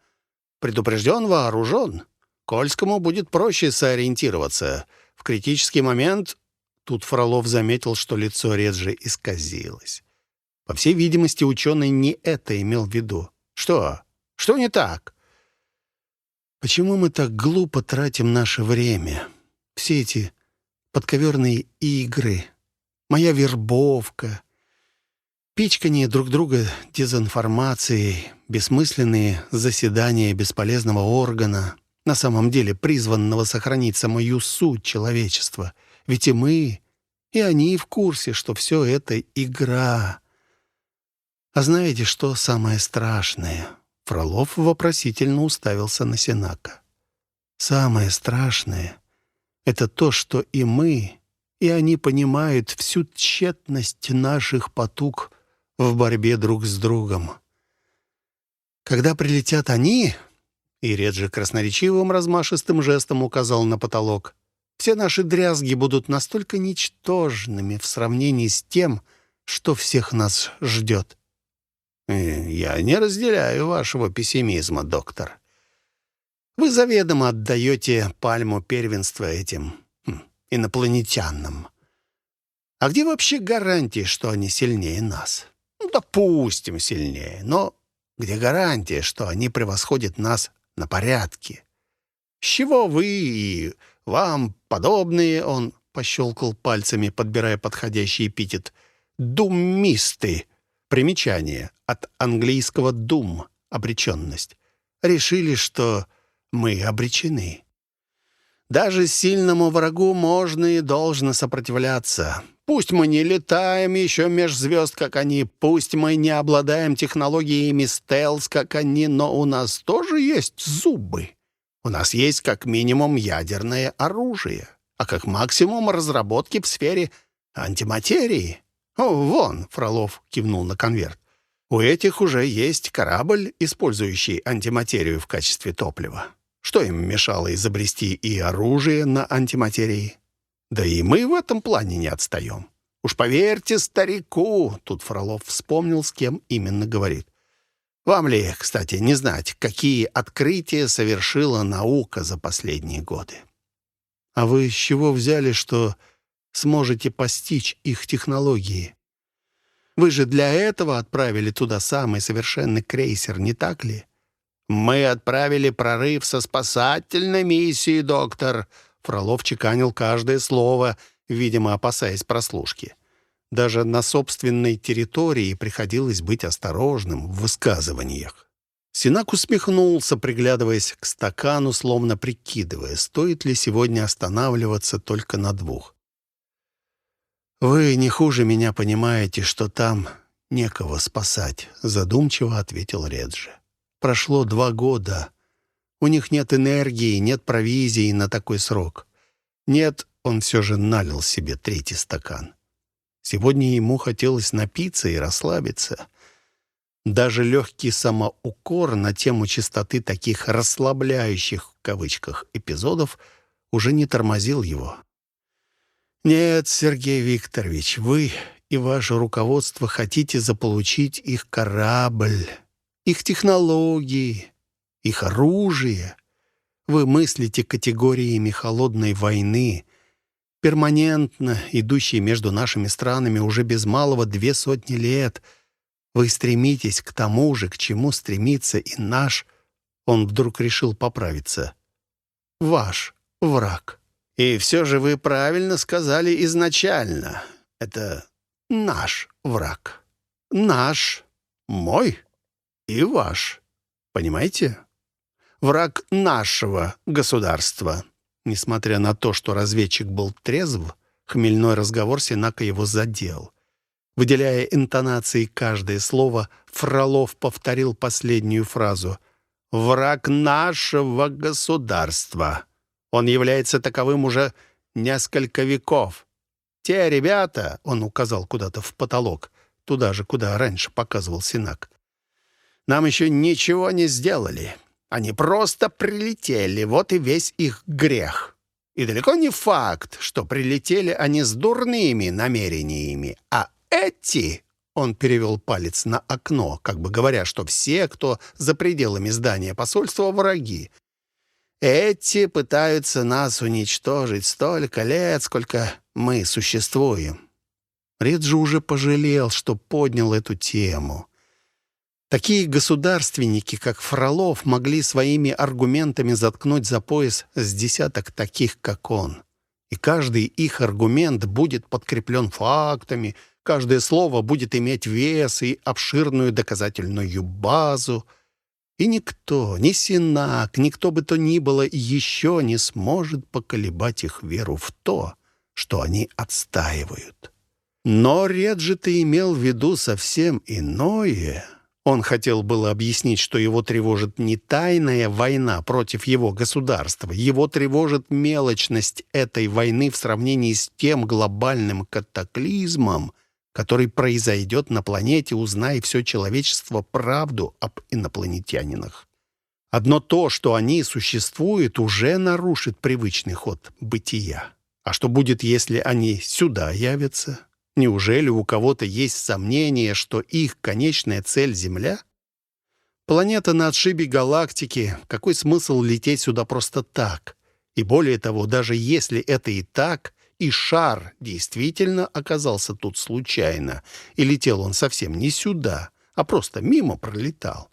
Предупрежден, вооружен. Кольскому будет проще сориентироваться. В критический момент...» Тут Фролов заметил, что лицо Реджи исказилось. По всей видимости, ученый не это имел в виду. «Что? Что не так?» «Почему мы так глупо тратим наше время? Все эти подковерные игры, моя вербовка, пичкание друг друга дезинформацией, бессмысленные заседания бесполезного органа, на самом деле призванного сохранить самую суть человечества. Ведь и мы, и они в курсе, что все это игра. А знаете, что самое страшное? Фролов вопросительно уставился на Сенака. Самое страшное — это то, что и мы, и они понимают всю тщетность наших потуг в борьбе друг с другом. Когда прилетят они, и Реджи красноречивым размашистым жестом указал на потолок, все наши дрязги будут настолько ничтожными в сравнении с тем, что всех нас ждет. Э, «Я не разделяю вашего пессимизма, доктор. Вы заведомо отдаете пальму первенства этим хм, инопланетянам. А где вообще гарантии, что они сильнее нас? Ну, допустим, сильнее, но где гарантия, что они превосходят нас на порядке? С чего вы и вам подобные, он пощелкал пальцами, подбирая подходящий эпитет, думмисты, примечание от английского «дум» — обреченность, решили, что мы обречены. Даже сильному врагу можно и должно сопротивляться. Пусть мы не летаем еще меж звезд, как они, пусть мы не обладаем технологиями стелс, как они, но у нас тоже есть зубы. У нас есть как минимум ядерное оружие, а как максимум разработки в сфере антиматерии. О, вон, Фролов кивнул на конверт. У этих уже есть корабль, использующий антиматерию в качестве топлива. Что им мешало изобрести и оружие на антиматерии? Да и мы в этом плане не отстаем. Уж поверьте старику, тут Фролов вспомнил, с кем именно говорит. Вам ли, кстати, не знать, какие открытия совершила наука за последние годы? А вы с чего взяли, что сможете постичь их технологии? Вы же для этого отправили туда самый совершенный крейсер, не так ли? Мы отправили прорыв со спасательной миссией, доктор. Фролов чеканил каждое слово, видимо, опасаясь прослушки. Даже на собственной территории приходилось быть осторожным в высказываниях. Синак усмехнулся, приглядываясь к стакану, словно прикидывая, стоит ли сегодня останавливаться только на двух. «Вы не хуже меня понимаете, что там некого спасать», — задумчиво ответил Реджи. «Прошло два года. У них нет энергии, нет провизии на такой срок. Нет, он все же налил себе третий стакан. Сегодня ему хотелось напиться и расслабиться. Даже легкий самоукор на тему чистоты таких «расслабляющих» в кавычках эпизодов уже не тормозил его. «Нет, Сергей Викторович, вы и ваше руководство хотите заполучить их корабль, их технологии, их оружие. Вы мыслите категориями холодной войны, перманентно идущий между нашими странами уже без малого две сотни лет. Вы стремитесь к тому же, к чему стремится и наш, он вдруг решил поправиться, ваш враг. И все же вы правильно сказали изначально. Это наш враг. Наш, мой и ваш. Понимаете? Враг нашего государства. Несмотря на то, что разведчик был трезв, хмельной разговор Синака его задел. Выделяя интонацией каждое слово, Фролов повторил последнюю фразу. «Враг нашего государства. Он является таковым уже несколько веков. Те ребята...» — он указал куда-то в потолок, туда же, куда раньше показывал Синак. «Нам еще ничего не сделали. Они просто прилетели, вот и весь их грех. И далеко не факт, что прилетели они с дурными намерениями, а эти... Он перевел палец на окно, как бы говоря, что все, кто за пределами здания посольства, враги. Эти пытаются нас уничтожить столько лет, сколько мы существуем. Реджи уже пожалел, что поднял эту тему. Такие государственники, как Фролов, могли своими аргументами заткнуть за пояс с десяток таких, как он. И каждый их аргумент будет подкреплен фактами, каждое слово будет иметь вес и обширную доказательную базу. И никто, ни Синак, никто бы то ни было еще не сможет поколебать их веру в то, что они отстаивают. Но Реджи-то имел в виду совсем иное — он хотел было объяснить, что его тревожит не тайная война против его государства, его тревожит мелочность этой войны в сравнении с тем глобальным катаклизмом, который произойдет на планете, узнай все человечество правду об инопланетянинах. Одно то, что они существуют, уже нарушит привычный ход бытия. А что будет, если они сюда явятся? Неужели у кого-то есть сомнение, что их конечная цель — Земля? Планета на отшибе галактики. Какой смысл лететь сюда просто так? И более того, даже если это и так, и шар действительно оказался тут случайно, и летел он совсем не сюда, а просто мимо пролетал.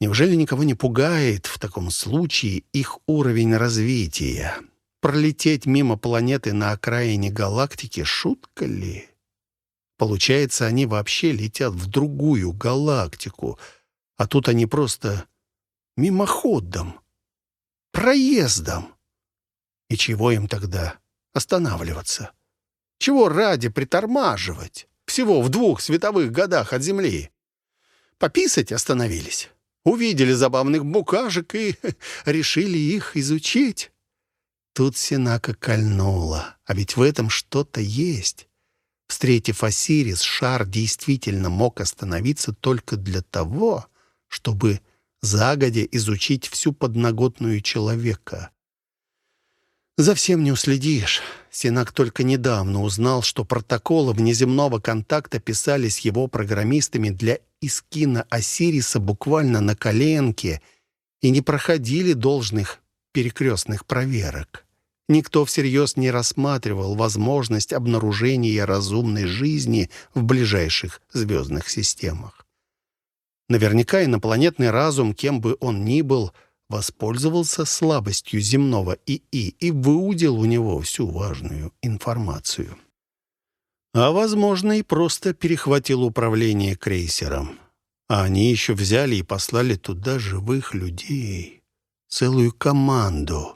Неужели никого не пугает в таком случае их уровень развития? Пролететь мимо планеты на окраине галактики — шутка ли? Получается, они вообще летят в другую галактику, а тут они просто мимоходом, проездом. И чего им тогда останавливаться? Чего ради притормаживать? Всего в двух световых годах от Земли. Пописать остановились. Увидели забавных букашек и решили их изучить. Тут Синака кольнула. А ведь в этом что-то есть. Встретив Осирис, шар действительно мог остановиться только для того, чтобы загодя изучить всю подноготную человека. За всем не уследишь. Синак только недавно узнал, что протоколы внеземного контакта писались его программистами для из кино Осириса буквально на коленке и не проходили должных перекрестных проверок. Никто всерьез не рассматривал возможность обнаружения разумной жизни в ближайших звездных системах. Наверняка инопланетный разум, кем бы он ни был, воспользовался слабостью земного ИИ и выудил у него всю важную информацию. А, возможно, и просто перехватил управление крейсером. А они еще взяли и послали туда живых людей, целую команду —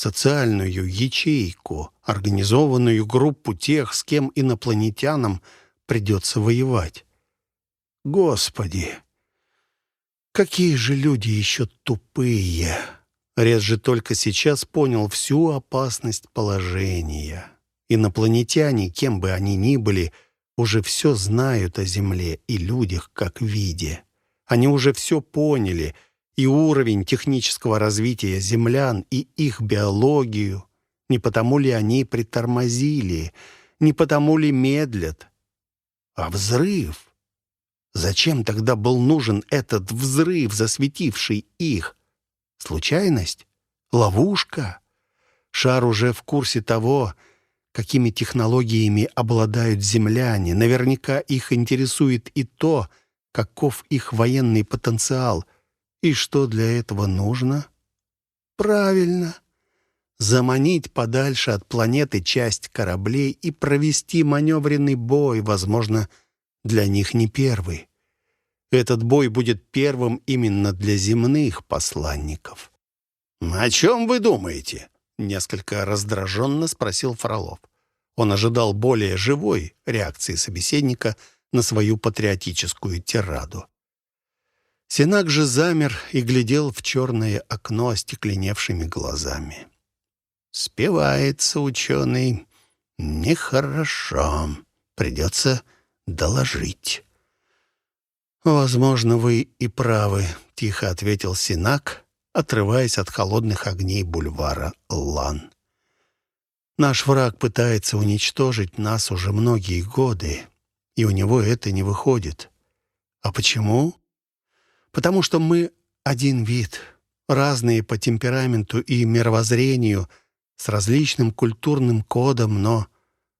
социальную ячейку, организованную группу тех, с кем инопланетянам придется воевать. Господи! Какие же люди еще тупые! Рез же только сейчас понял всю опасность положения. Инопланетяне, кем бы они ни были, уже все знают о Земле и людях как виде. Они уже все поняли — и уровень технического развития землян, и их биологию. Не потому ли они притормозили, не потому ли медлят. А взрыв? Зачем тогда был нужен этот взрыв, засветивший их? Случайность? Ловушка? Шар уже в курсе того, какими технологиями обладают земляне. Наверняка их интересует и то, каков их военный потенциал — и что для этого нужно? Правильно. Заманить подальше от планеты часть кораблей и провести маневренный бой, возможно, для них не первый. Этот бой будет первым именно для земных посланников. «О чем вы думаете?» — несколько раздраженно спросил Фролов. Он ожидал более живой реакции собеседника на свою патриотическую тираду. Синак же замер и глядел в черное окно остекленевшими глазами. «Спевается ученый. Нехорошо. Придется доложить». «Возможно, вы и правы», — тихо ответил Синак, отрываясь от холодных огней бульвара Лан. «Наш враг пытается уничтожить нас уже многие годы, и у него это не выходит. А почему? Потому что мы один вид, разные по темпераменту и мировоззрению, с различным культурным кодом, но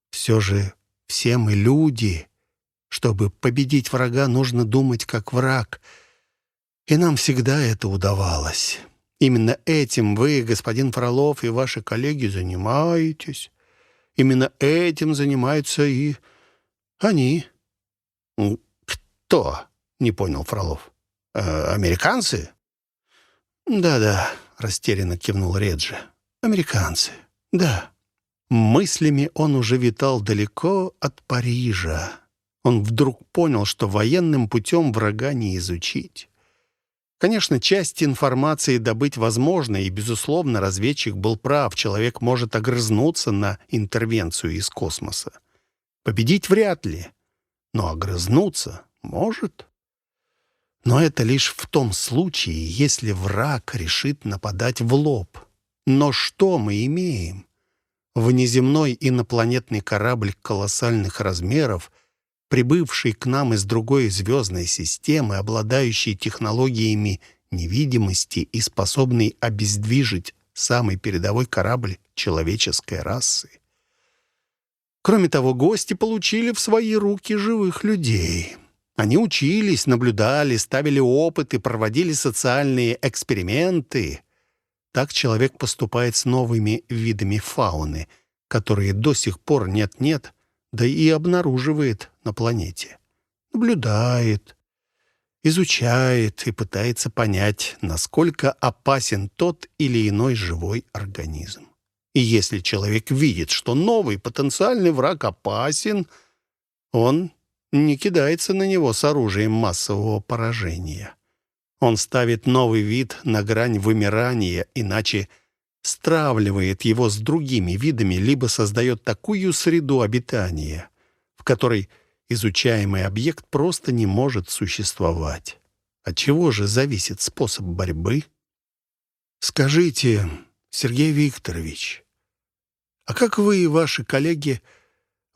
все же все мы люди. Чтобы победить врага, нужно думать как враг. И нам всегда это удавалось. Именно этим вы, господин Фролов, и ваши коллеги занимаетесь. Именно этим занимаются и они. «Кто?» — не понял Фролов. Э, американцы?» «Да-да», — растерянно кивнул Реджи. «Американцы, да». Мыслями он уже витал далеко от Парижа. Он вдруг понял, что военным путем врага не изучить. Конечно, часть информации добыть возможно, и, безусловно, разведчик был прав. Человек может огрызнуться на интервенцию из космоса. Победить вряд ли, но огрызнуться может. Но это лишь в том случае, если враг решит нападать в лоб. Но что мы имеем? Внеземной инопланетный корабль колоссальных размеров, прибывший к нам из другой звездной системы, обладающий технологиями невидимости и способный обездвижить самый передовой корабль человеческой расы. Кроме того, гости получили в свои руки живых людей. Они учились, наблюдали, ставили опыты, проводили социальные эксперименты. Так человек поступает с новыми видами фауны, которые до сих пор нет-нет, да и обнаруживает на планете. Наблюдает, изучает и пытается понять, насколько опасен тот или иной живой организм. И если человек видит, что новый потенциальный враг опасен, он не кидается на него с оружием массового поражения. Он ставит новый вид на грань вымирания, иначе стравливает его с другими видами, либо создает такую среду обитания, в которой изучаемый объект просто не может существовать. От чего же зависит способ борьбы? Скажите, Сергей Викторович, а как вы и ваши коллеги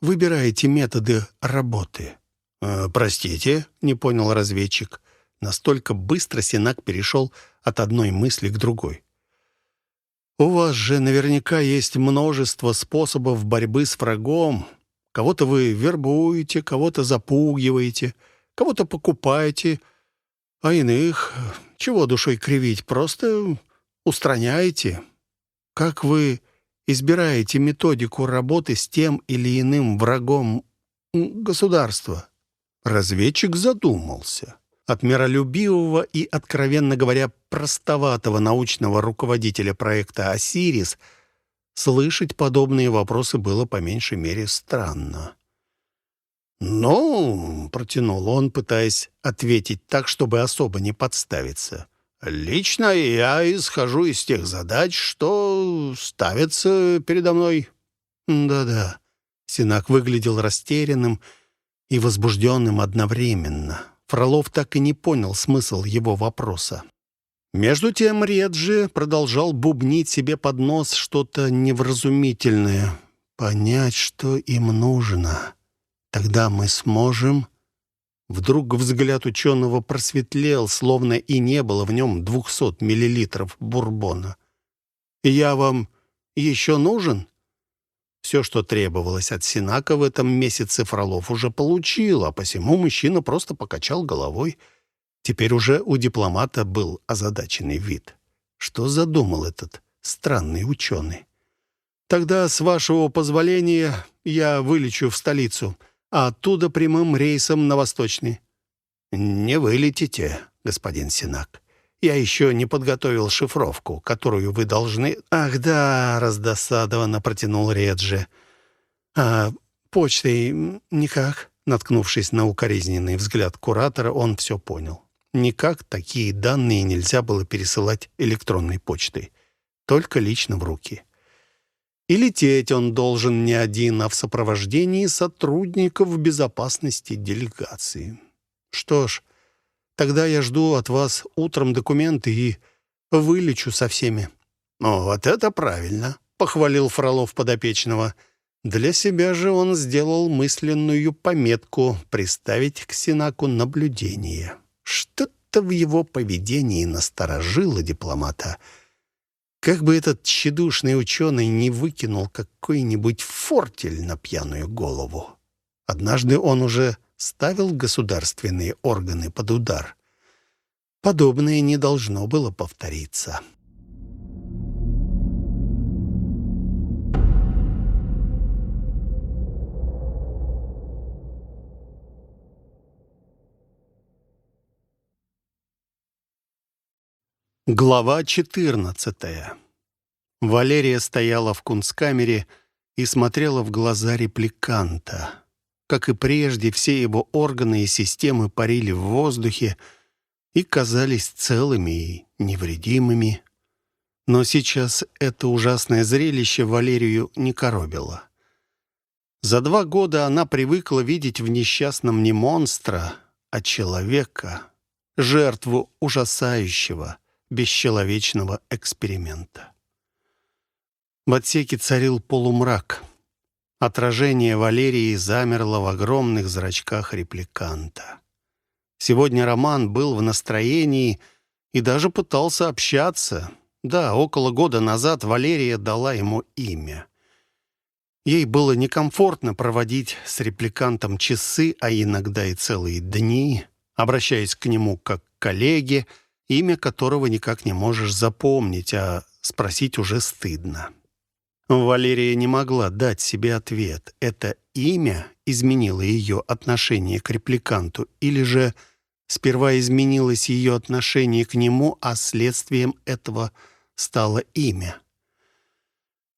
выбираете методы работы? «Э, «Простите», — не понял разведчик. Настолько быстро Синак перешел от одной мысли к другой. «У вас же наверняка есть множество способов борьбы с врагом. Кого-то вы вербуете, кого-то запугиваете, кого-то покупаете, а иных, чего душой кривить, просто устраняете. Как вы избираете методику работы с тем или иным врагом государства?» Разведчик задумался. От миролюбивого и, откровенно говоря, простоватого научного руководителя проекта «Осирис» слышать подобные вопросы было по меньшей мере странно. «Ну», — протянул он, пытаясь ответить так, чтобы особо не подставиться, «лично я исхожу из тех задач, что ставятся передо мной». «Да-да», — Синак выглядел растерянным и возбужденным одновременно. Фролов так и не понял смысл его вопроса. Между тем Реджи продолжал бубнить себе под нос что-то невразумительное. «Понять, что им нужно. Тогда мы сможем...» Вдруг взгляд ученого просветлел, словно и не было в нем двухсот миллилитров бурбона. «Я вам еще нужен?» Все, что требовалось от Синака в этом месяце, Фролов уже получил, а посему мужчина просто покачал головой. Теперь уже у дипломата был озадаченный вид. Что задумал этот странный ученый? «Тогда, с вашего позволения, я вылечу в столицу, а оттуда прямым рейсом на Восточный». «Не вылетите, господин Синак. Я еще не подготовил шифровку, которую вы должны...» «Ах да!» — раздосадованно протянул Реджи. «А почтой никак?» Наткнувшись на укоризненный взгляд куратора, он все понял. Никак такие данные нельзя было пересылать электронной почтой. Только лично в руки. И лететь он должен не один, а в сопровождении сотрудников безопасности делегации. Что ж, Тогда я жду от вас утром документы и вылечу со всеми». «Вот это правильно», — похвалил Фролов подопечного. Для себя же он сделал мысленную пометку приставить к Синаку наблюдение. Что-то в его поведении насторожило дипломата. Как бы этот тщедушный ученый не выкинул какой-нибудь фортель на пьяную голову. Однажды он уже ставил государственные органы под удар. Подобное не должно было повториться. Глава 14 Валерия стояла в кунсткамере и смотрела в глаза репликанта. Как и прежде, все его органы и системы парили в воздухе и казались целыми и невредимыми. Но сейчас это ужасное зрелище Валерию не коробило. За два года она привыкла видеть в несчастном не монстра, а человека, жертву ужасающего, бесчеловечного эксперимента. В отсеке царил полумрак — Отражение Валерии замерло в огромных зрачках репликанта. Сегодня Роман был в настроении и даже пытался общаться. Да, около года назад Валерия дала ему имя. Ей было некомфортно проводить с репликантом часы, а иногда и целые дни, обращаясь к нему как к коллеге, имя которого никак не можешь запомнить, а спросить уже стыдно. Валерия не могла дать себе ответ. Это имя изменило ее отношение к репликанту или же сперва изменилось ее отношение к нему, а следствием этого стало имя.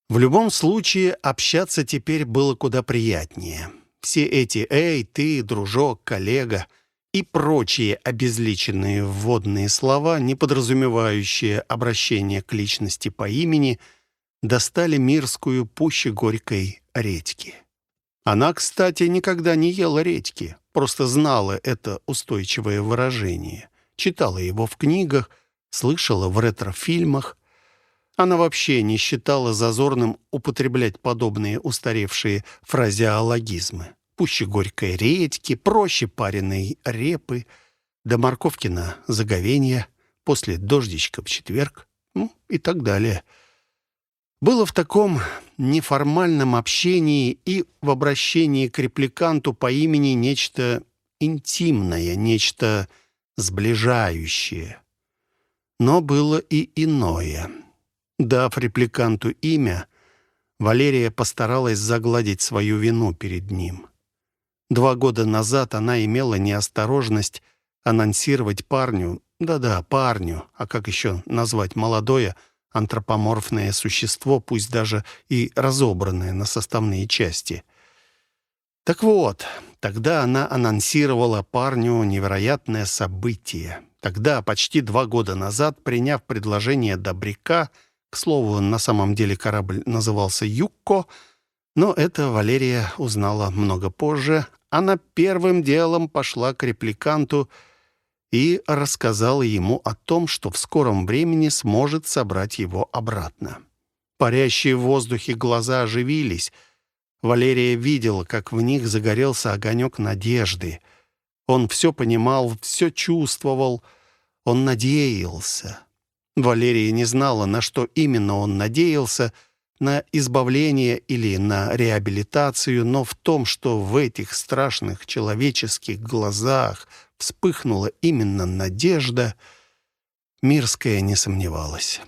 В любом случае, общаться теперь было куда приятнее. Все эти «эй, ты, дружок, коллега» и прочие обезличенные вводные слова, не подразумевающие обращение к личности по имени – достали мирскую пуще горькой редьки. Она, кстати, никогда не ела редьки, просто знала это устойчивое выражение, читала его в книгах, слышала в ретро-фильмах. Она вообще не считала зазорным употреблять подобные устаревшие фразеологизмы. пуще горькой редьки, проще пареной репы, до морковки на заговенье, после дождичка в четверг, ну и так далее. Было в таком неформальном общении и в обращении к репликанту по имени нечто интимное, нечто сближающее. Но было и иное. Дав репликанту имя, Валерия постаралась загладить свою вину перед ним. Два года назад она имела неосторожность анонсировать парню, да-да, парню, а как еще назвать молодое, антропоморфное существо, пусть даже и разобранное на составные части. Так вот, тогда она анонсировала парню невероятное событие. Тогда, почти два года назад, приняв предложение Добряка, к слову, на самом деле корабль назывался «Юкко», но это Валерия узнала много позже, она первым делом пошла к репликанту и рассказала ему о том, что в скором времени сможет собрать его обратно. Парящие в воздухе глаза оживились. Валерия видела, как в них загорелся огонек надежды. Он все понимал, все чувствовал. Он надеялся. Валерия не знала, на что именно он надеялся — на избавление или на реабилитацию, но в том, что в этих страшных человеческих глазах вспыхнула именно надежда, Мирская не сомневалась.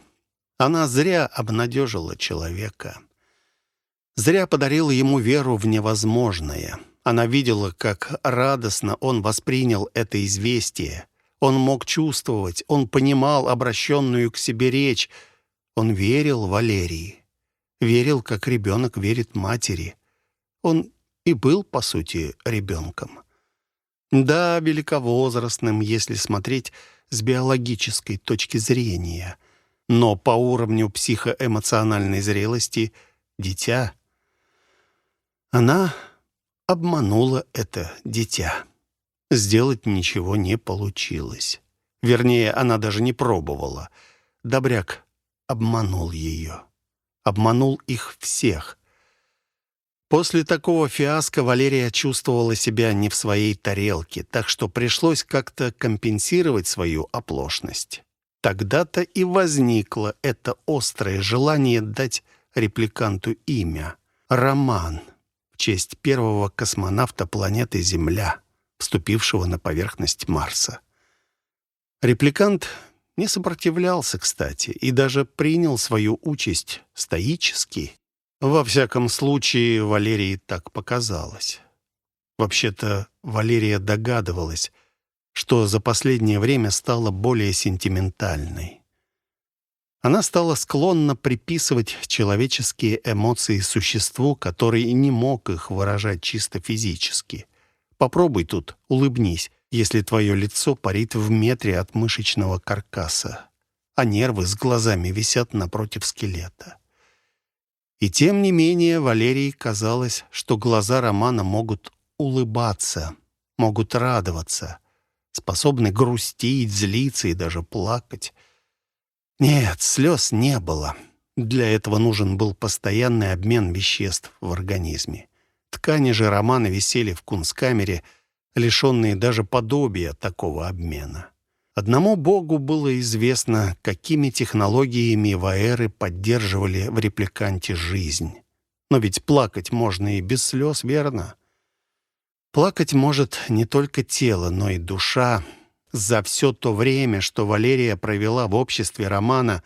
Она зря обнадежила человека. Зря подарила ему веру в невозможное. Она видела, как радостно он воспринял это известие. Он мог чувствовать, он понимал обращенную к себе речь. Он верил Валерии. Верил, как ребенок верит матери. Он и был, по сути, ребенком. Да, великовозрастным, если смотреть с биологической точки зрения. Но по уровню психоэмоциональной зрелости — дитя. Она обманула это дитя. Сделать ничего не получилось. Вернее, она даже не пробовала. Добряк обманул ее. Обманул их всех. После такого фиаско Валерия чувствовала себя не в своей тарелке, так что пришлось как-то компенсировать свою оплошность. Тогда-то и возникло это острое желание дать репликанту имя. Роман, в честь первого космонавта планеты Земля, вступившего на поверхность Марса. Репликант не сопротивлялся, кстати, и даже принял свою участь стоически во всяком случае, Валерии так показалось. Вообще-то Валерия догадывалась, что за последнее время стала более сентиментальной. Она стала склонна приписывать человеческие эмоции существу, который не мог их выражать чисто физически. Попробуй тут, улыбнись, если твое лицо парит в метре от мышечного каркаса, а нервы с глазами висят напротив скелета. И тем не менее Валерии казалось, что глаза Романа могут улыбаться, могут радоваться, способны грустить, злиться и даже плакать. Нет, слез не было. Для этого нужен был постоянный обмен веществ в организме. Ткани же Романа висели в кунсткамере, лишенные даже подобия такого обмена. Одному Богу было известно, какими технологиями Ваэры поддерживали в репликанте жизнь. Но ведь плакать можно и без слез, верно? Плакать может не только тело, но и душа. За все то время, что Валерия провела в обществе Романа,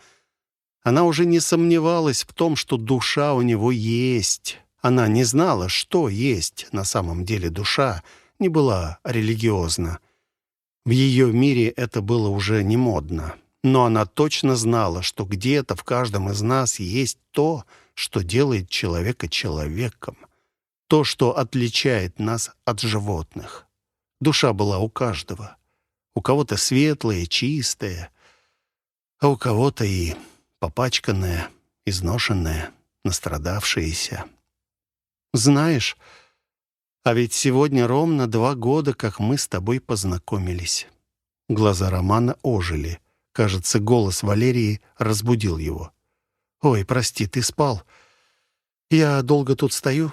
она уже не сомневалась в том, что душа у него есть. Она не знала, что есть на самом деле душа, не была религиозна. В ее мире это было уже не модно. Но она точно знала, что где-то в каждом из нас есть то, что делает человека человеком. То, что отличает нас от животных. Душа была у каждого. У кого-то светлая, чистая, а у кого-то и попачканная, изношенная, настрадавшаяся. Знаешь, а ведь сегодня ровно два года, как мы с тобой познакомились». Глаза Романа ожили. Кажется, голос Валерии разбудил его. «Ой, прости, ты спал. Я долго тут стою?»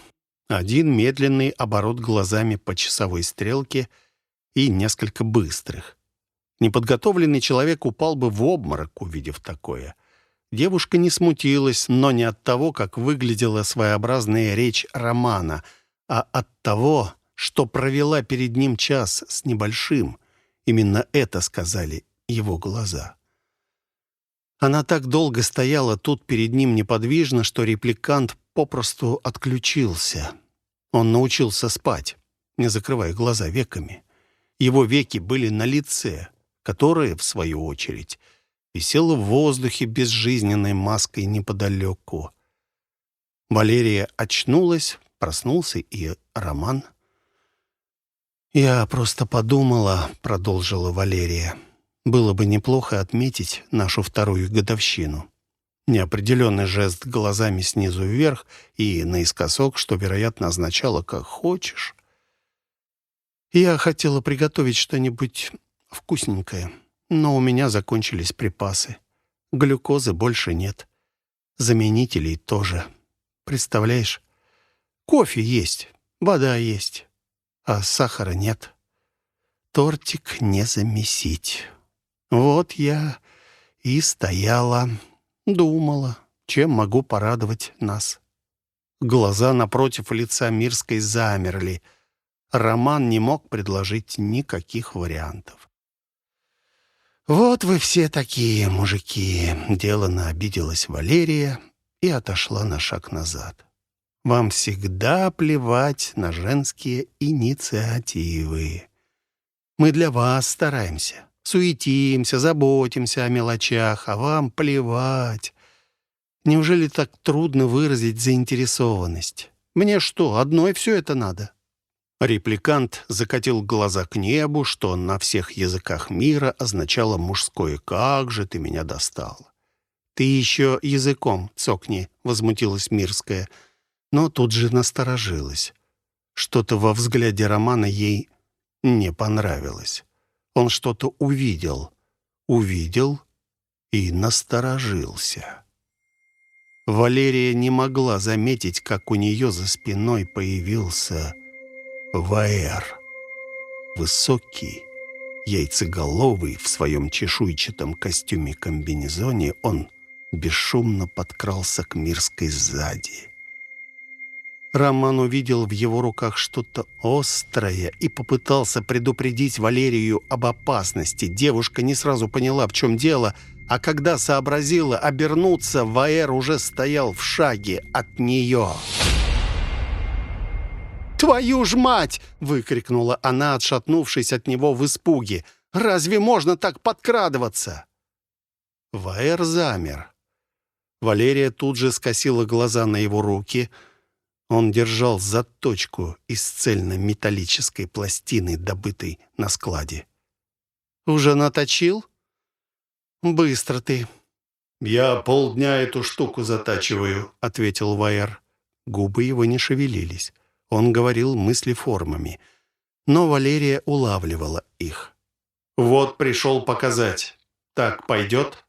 Один медленный оборот глазами по часовой стрелке и несколько быстрых. Неподготовленный человек упал бы в обморок, увидев такое. Девушка не смутилась, но не от того, как выглядела своеобразная речь романа, а от того, что провела перед ним час с небольшим. Именно это сказали его глаза. Она так долго стояла тут перед ним неподвижно, что репликант попросту отключился. Он научился спать, не закрывая глаза веками. Его веки были на лице, которое, в свою очередь, висело в воздухе безжизненной маской неподалеку. Валерия очнулась, проснулся и Роман. «Я просто подумала», — продолжила Валерия, — было бы неплохо отметить нашу вторую годовщину. Неопределенный жест глазами снизу вверх и наискосок, что, вероятно, означало «как хочешь». Я хотела приготовить что-нибудь вкусненькое, но у меня закончились припасы. Глюкозы больше нет. Заменителей тоже. Представляешь? Кофе есть, вода есть, а сахара нет. Тортик не замесить. Вот я и стояла, думала, чем могу порадовать нас. Глаза напротив лица Мирской замерли. Роман не мог предложить никаких вариантов. «Вот вы все такие, мужики!» — делано обиделась Валерия и отошла на шаг назад. «Вам всегда плевать на женские инициативы. Мы для вас стараемся. Суетимся, заботимся о мелочах, а вам плевать. Неужели так трудно выразить заинтересованность? Мне что, одной все это надо?» Репликант закатил глаза к небу, что на всех языках мира означало мужское «как же ты меня достал». «Ты еще языком цокни», — возмутилась Мирская, но тут же насторожилась. Что-то во взгляде Романа ей не понравилось. Он что-то увидел. Увидел и насторожился. Валерия не могла заметить, как у нее за спиной появился Ваэр. Высокий, яйцеголовый в своем чешуйчатом костюме-комбинезоне, он бесшумно подкрался к Мирской сзади. Роман увидел в его руках что-то острое и попытался предупредить Валерию об опасности. Девушка не сразу поняла, в чем дело, а когда сообразила обернуться, Ваэр уже стоял в шаге от нее. «Твою ж мать!» — выкрикнула она, отшатнувшись от него в испуге. «Разве можно так подкрадываться?» Ваэр замер. Валерия тут же скосила глаза на его руки — он держал заточку из цельно-металлической пластины, добытой на складе. «Уже наточил?» «Быстро ты». «Я полдня эту штуку затачиваю», — ответил Вайер. Губы его не шевелились. Он говорил мысли формами. Но Валерия улавливала их. «Вот пришел показать. Так пойдет?»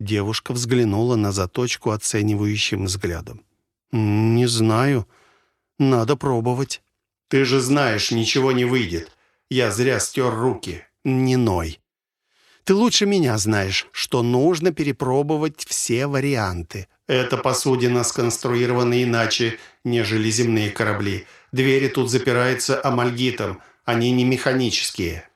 Девушка взглянула на заточку оценивающим взглядом. «Не знаю. Надо пробовать». «Ты же знаешь, ничего не выйдет. Я зря стер руки». «Не ной. Ты лучше меня знаешь, что нужно перепробовать все варианты». «Эта посудина сконструирована иначе, нежели земные корабли. Двери тут запираются амальгитом. Они не механические».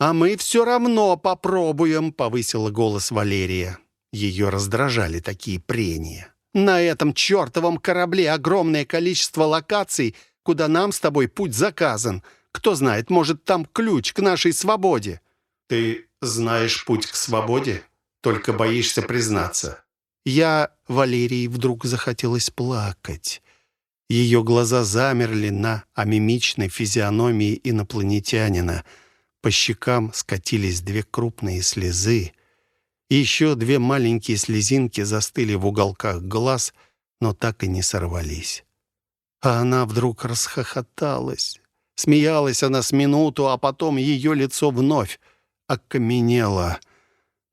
«А мы все равно попробуем», — повысила голос Валерия. Ее раздражали такие прения. На этом чертовом корабле огромное количество локаций, куда нам с тобой путь заказан. Кто знает, может, там ключ к нашей свободе». «Ты знаешь путь к свободе? Только боишься признаться». Я, Валерии, вдруг захотелось плакать. Ее глаза замерли на амимичной физиономии инопланетянина. По щекам скатились две крупные слезы. Еще две маленькие слезинки застыли в уголках глаз, но так и не сорвались. А она вдруг расхохоталась. Смеялась она с минуту, а потом ее лицо вновь окаменело.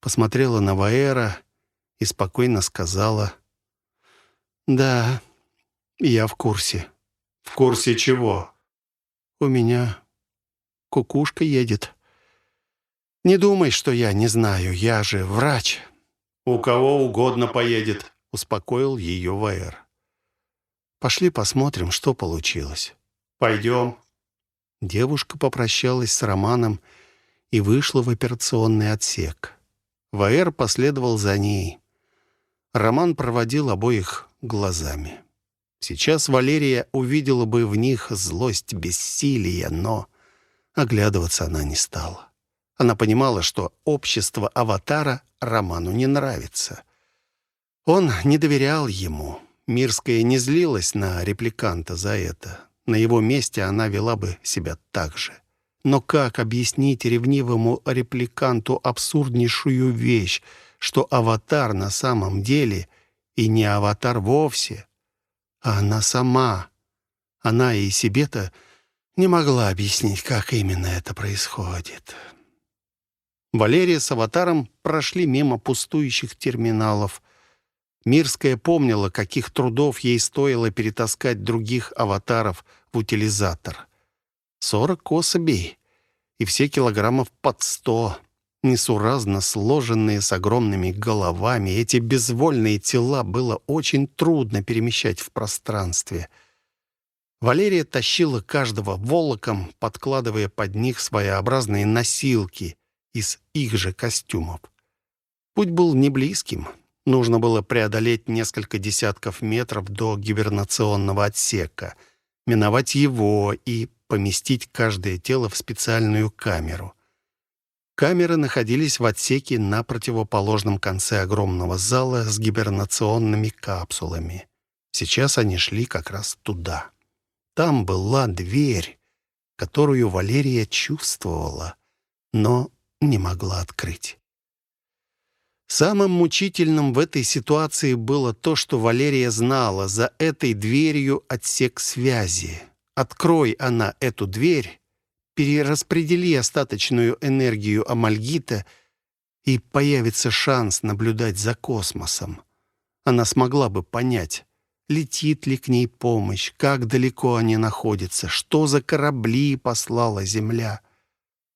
Посмотрела на Ваэра и спокойно сказала, «Да, я в курсе. «В курсе чего?» «У меня кукушка едет. Не думай, что я не знаю, я же врач». «У кого угодно поедет», — успокоил ее Ваэр. «Пошли посмотрим, что получилось». «Пойдем». Девушка попрощалась с Романом и вышла в операционный отсек. Ваэр последовал за ней. Роман проводил обоих глазами. Сейчас Валерия увидела бы в них злость бессилия, но оглядываться она не стала. Она понимала, что общество аватара Роману не нравится. Он не доверял ему. Мирская не злилась на репликанта за это. На его месте она вела бы себя так же. Но как объяснить ревнивому репликанту абсурднейшую вещь, что аватар на самом деле и не аватар вовсе, а она сама? Она и себе-то не могла объяснить, как именно это происходит. Валерия с аватаром прошли мимо пустующих терминалов. Мирская помнила, каких трудов ей стоило перетаскать других аватаров в утилизатор. Сорок особей, и все килограммов под сто. Несуразно сложенные с огромными головами, эти безвольные тела было очень трудно перемещать в пространстве — Валерия тащила каждого волоком, подкладывая под них своеобразные носилки из их же костюмов. Путь был не близким. Нужно было преодолеть несколько десятков метров до гибернационного отсека, миновать его и поместить каждое тело в специальную камеру. Камеры находились в отсеке на противоположном конце огромного зала с гибернационными капсулами. Сейчас они шли как раз туда. Там была дверь, которую Валерия чувствовала, но не могла открыть. Самым мучительным в этой ситуации было то, что Валерия знала, за этой дверью отсек связи. Открой она эту дверь, перераспредели остаточную энергию амальгита, и появится шанс наблюдать за космосом. Она смогла бы понять, летит ли к ней помощь, как далеко они находятся, что за корабли послала Земля.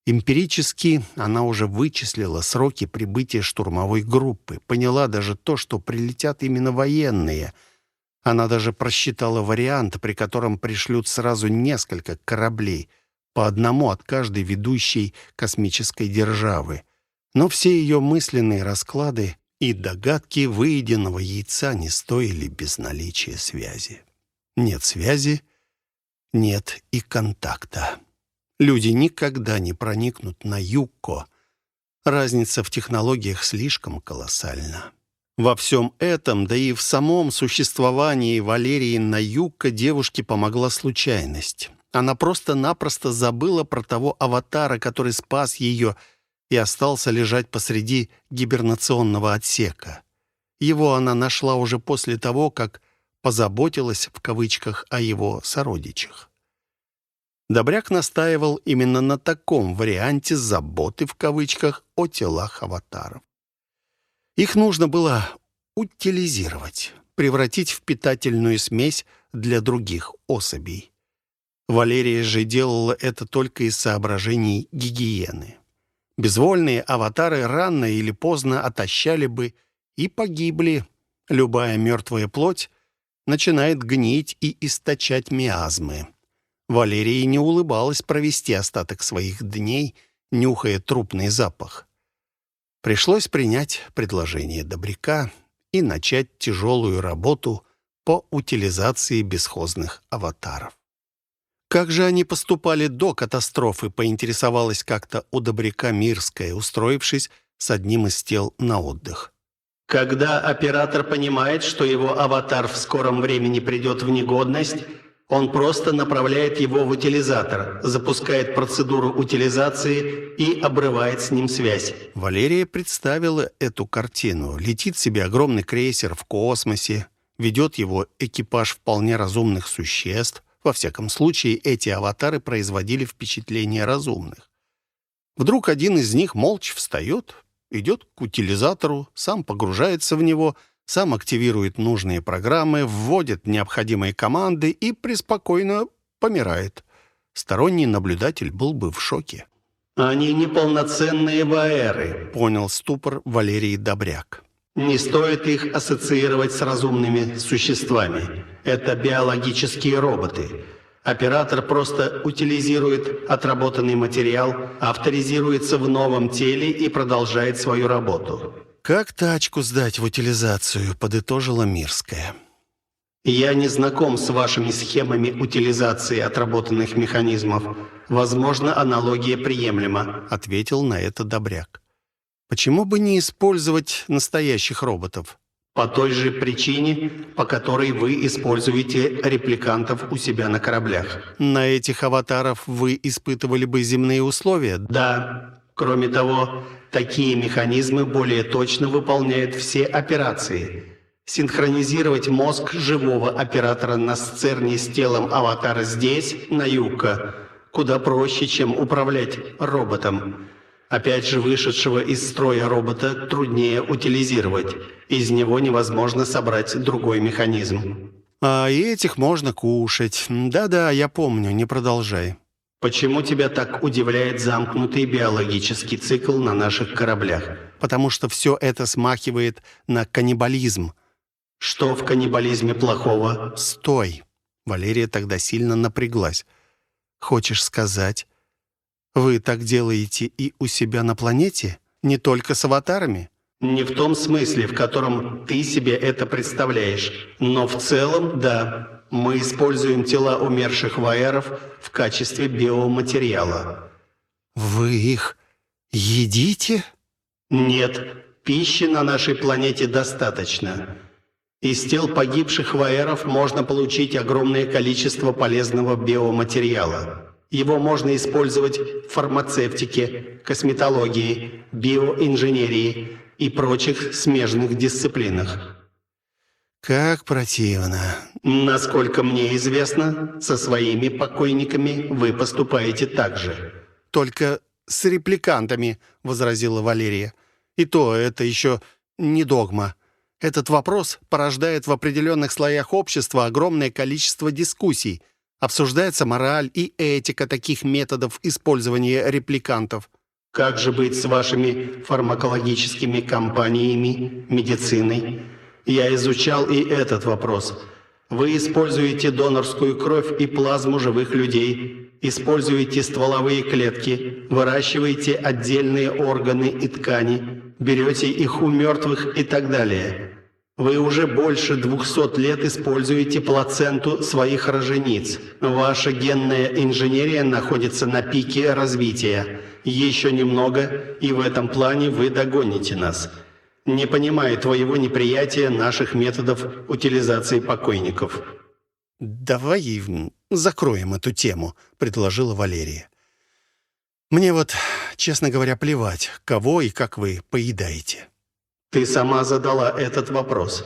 Эмпирически она уже вычислила сроки прибытия штурмовой группы, поняла даже то, что прилетят именно военные. Она даже просчитала вариант, при котором пришлют сразу несколько кораблей, по одному от каждой ведущей космической державы. Но все ее мысленные расклады и догадки выеденного яйца не стоили без наличия связи. Нет связи, нет и контакта. Люди никогда не проникнут на Юкко. Разница в технологиях слишком колоссальна. Во всем этом, да и в самом существовании Валерии на Юкко девушке помогла случайность. Она просто-напросто забыла про того аватара, который спас ее и остался лежать посреди гибернационного отсека. Его она нашла уже после того, как позаботилась в кавычках о его сородичах. Добряк настаивал именно на таком варианте заботы в кавычках о телах аватаров. Их нужно было утилизировать, превратить в питательную смесь для других особей. Валерия же делала это только из соображений гигиены. Безвольные аватары рано или поздно отощали бы и погибли. Любая мертвая плоть начинает гнить и источать миазмы. Валерии не улыбалась провести остаток своих дней, нюхая трупный запах. Пришлось принять предложение Добряка и начать тяжелую работу по утилизации бесхозных аватаров. Как же они поступали до катастрофы, поинтересовалась как-то у Добряка Мирская, устроившись с одним из тел на отдых. Когда оператор понимает, что его аватар в скором времени придет в негодность, он просто направляет его в утилизатор, запускает процедуру утилизации и обрывает с ним связь. Валерия представила эту картину. Летит себе огромный крейсер в космосе, ведет его экипаж вполне разумных существ, во всяком случае, эти аватары производили впечатление разумных. Вдруг один из них молча встает, идет к утилизатору, сам погружается в него, сам активирует нужные программы, вводит необходимые команды и преспокойно помирает. Сторонний наблюдатель был бы в шоке. «Они неполноценные ваэры», — понял ступор Валерий Добряк. «Не стоит их ассоциировать с разумными существами. Это биологические роботы. Оператор просто утилизирует отработанный материал, авторизируется в новом теле и продолжает свою работу. «Как тачку сдать в утилизацию?» – подытожила Мирская. «Я не знаком с вашими схемами утилизации отработанных механизмов. Возможно, аналогия приемлема», – ответил на это Добряк. «Почему бы не использовать настоящих роботов?» По той же причине, по которой вы используете репликантов у себя на кораблях. На этих аватаров вы испытывали бы земные условия? Да. Кроме того, такие механизмы более точно выполняют все операции. Синхронизировать мозг живого оператора на сцерне с телом аватара здесь, на Юка, куда проще, чем управлять роботом. Опять же, вышедшего из строя робота труднее утилизировать. Из него невозможно собрать другой механизм. А и этих можно кушать. Да-да, я помню, не продолжай. Почему тебя так удивляет замкнутый биологический цикл на наших кораблях? Потому что все это смахивает на каннибализм. Что в каннибализме плохого? Стой. Валерия тогда сильно напряглась. Хочешь сказать, вы так делаете и у себя на планете? Не только с аватарами? Не в том смысле, в котором ты себе это представляешь. Но в целом, да. Мы используем тела умерших ваеров в качестве биоматериала. Вы их едите? Нет. Пищи на нашей планете достаточно. Из тел погибших ваеров можно получить огромное количество полезного биоматериала. Его можно использовать в фармацевтике, косметологии, биоинженерии и прочих смежных дисциплинах. Как противно. Насколько мне известно, со своими покойниками вы поступаете так же. Только с репликантами, возразила Валерия. И то это еще не догма. Этот вопрос порождает в определенных слоях общества огромное количество дискуссий – Обсуждается мораль и этика таких методов использования репликантов. Как же быть с вашими фармакологическими компаниями, медициной? Я изучал и этот вопрос. Вы используете донорскую кровь и плазму живых людей, используете стволовые клетки, выращиваете отдельные органы и ткани, берете их у мертвых и так далее. Вы уже больше 200 лет используете плаценту своих рожениц. Ваша генная инженерия находится на пике развития. Еще немного, и в этом плане вы догоните нас. Не понимаю твоего неприятия наших методов утилизации покойников». «Давай закроем эту тему», — предложила Валерия. «Мне вот, честно говоря, плевать, кого и как вы поедаете». Ты сама задала этот вопрос.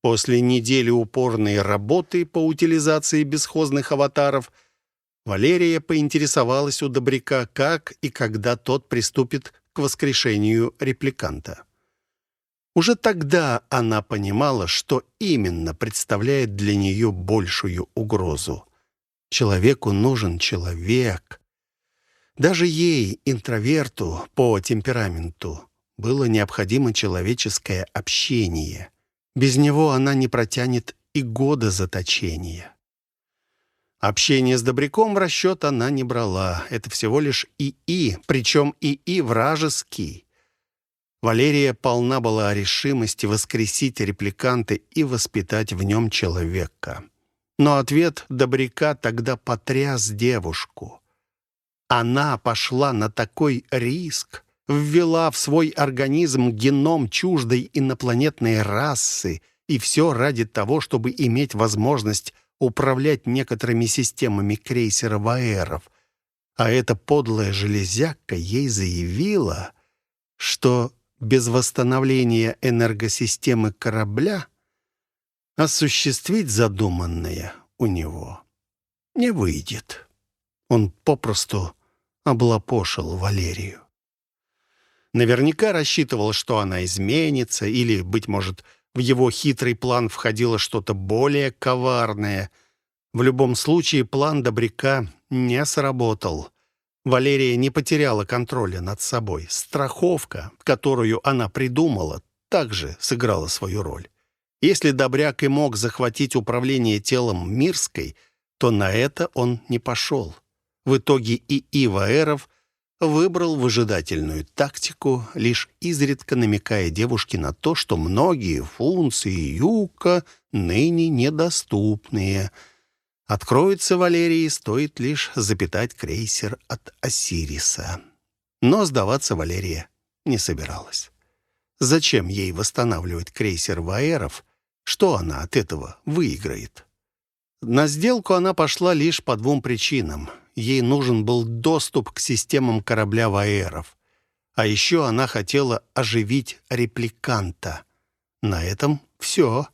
После недели упорной работы по утилизации бесхозных аватаров Валерия поинтересовалась у Добряка, как и когда тот приступит воскрешению репликанта. Уже тогда она понимала, что именно представляет для нее большую угрозу. Человеку нужен человек. Даже ей, интроверту по темпераменту, было необходимо человеческое общение. Без него она не протянет и года заточения. Общение с Добряком в расчет она не брала. Это всего лишь ИИ, причем ИИ вражеский. Валерия полна была решимости воскресить репликанты и воспитать в нем человека. Но ответ Добряка тогда потряс девушку. Она пошла на такой риск, ввела в свой организм геном чуждой инопланетной расы, и все ради того, чтобы иметь возможность управлять некоторыми системами крейсера Ваэров. А эта подлая железяка ей заявила, что без восстановления энергосистемы корабля осуществить задуманное у него не выйдет. Он попросту облапошил Валерию. Наверняка рассчитывал, что она изменится, или, быть может, в его хитрый план входило что-то более коварное. В любом случае, план Добряка не сработал. Валерия не потеряла контроля над собой. Страховка, которую она придумала, также сыграла свою роль. Если Добряк и мог захватить управление телом Мирской, то на это он не пошел. В итоге и Иваэров выбрал выжидательную тактику, лишь изредка намекая девушке на то, что многие функции Юка ныне недоступные. Откроется Валерии, стоит лишь запитать крейсер от Осириса. Но сдаваться Валерия не собиралась. Зачем ей восстанавливать крейсер Ваэров? Что она от этого выиграет? На сделку она пошла лишь по двум причинам. Ей нужен был доступ к системам корабля Ваэров. А еще она хотела оживить репликанта. На этом все.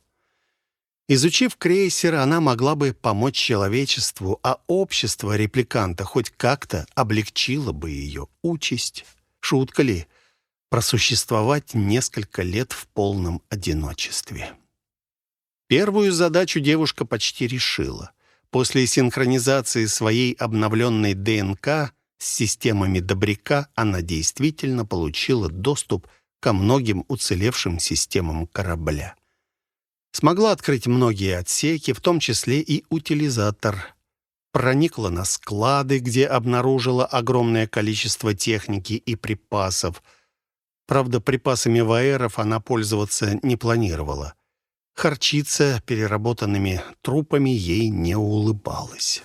Изучив крейсер, она могла бы помочь человечеству, а общество репликанта хоть как-то облегчило бы ее участь. Шутка ли? Просуществовать несколько лет в полном одиночестве. Первую задачу девушка почти решила. После синхронизации своей обновленной ДНК с системами Добряка она действительно получила доступ ко многим уцелевшим системам корабля. Смогла открыть многие отсеки, в том числе и утилизатор. Проникла на склады, где обнаружила огромное количество техники и припасов. Правда, припасами ваеров она пользоваться не планировала. Харчиться переработанными трупами ей не улыбалось.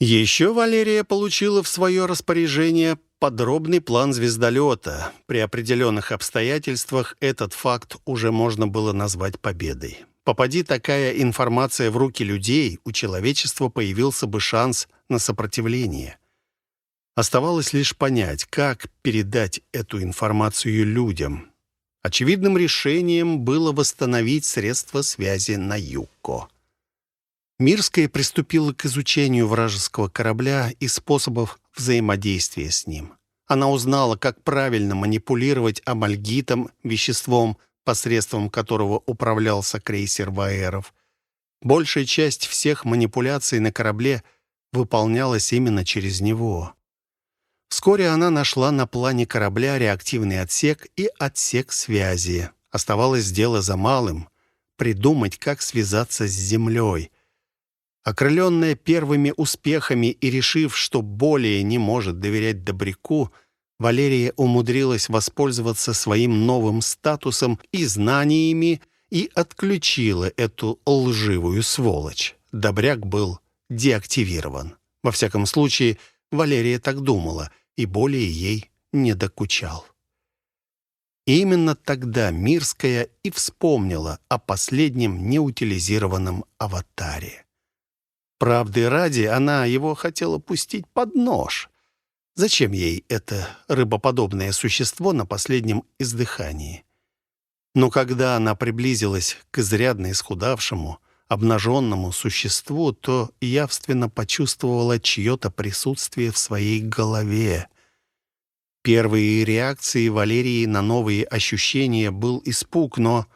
Еще Валерия получила в свое распоряжение подробный план звездолета. При определенных обстоятельствах этот факт уже можно было назвать победой. Попади такая информация в руки людей, у человечества появился бы шанс на сопротивление. Оставалось лишь понять, как передать эту информацию людям. Очевидным решением было восстановить средства связи на Юкко. Мирская приступила к изучению вражеского корабля и способов взаимодействия с ним. Она узнала, как правильно манипулировать амальгитом, веществом, посредством которого управлялся крейсер Ваэров. Большая часть всех манипуляций на корабле выполнялась именно через него. Вскоре она нашла на плане корабля реактивный отсек и отсек связи. Оставалось дело за малым — придумать, как связаться с Землей. Окрыленная первыми успехами и решив, что более не может доверять Добряку, Валерия умудрилась воспользоваться своим новым статусом и знаниями и отключила эту лживую сволочь. Добряк был деактивирован. Во всяком случае, Валерия так думала — и более ей не докучал. И именно тогда Мирская и вспомнила о последнем неутилизированном аватаре. Правды ради, она его хотела пустить под нож. Зачем ей это рыбоподобное существо на последнем издыхании? Но когда она приблизилась к изрядно исхудавшему, обнаженному существу, то явственно почувствовала чье-то присутствие в своей голове. Первые реакции Валерии на новые ощущения был испуг, но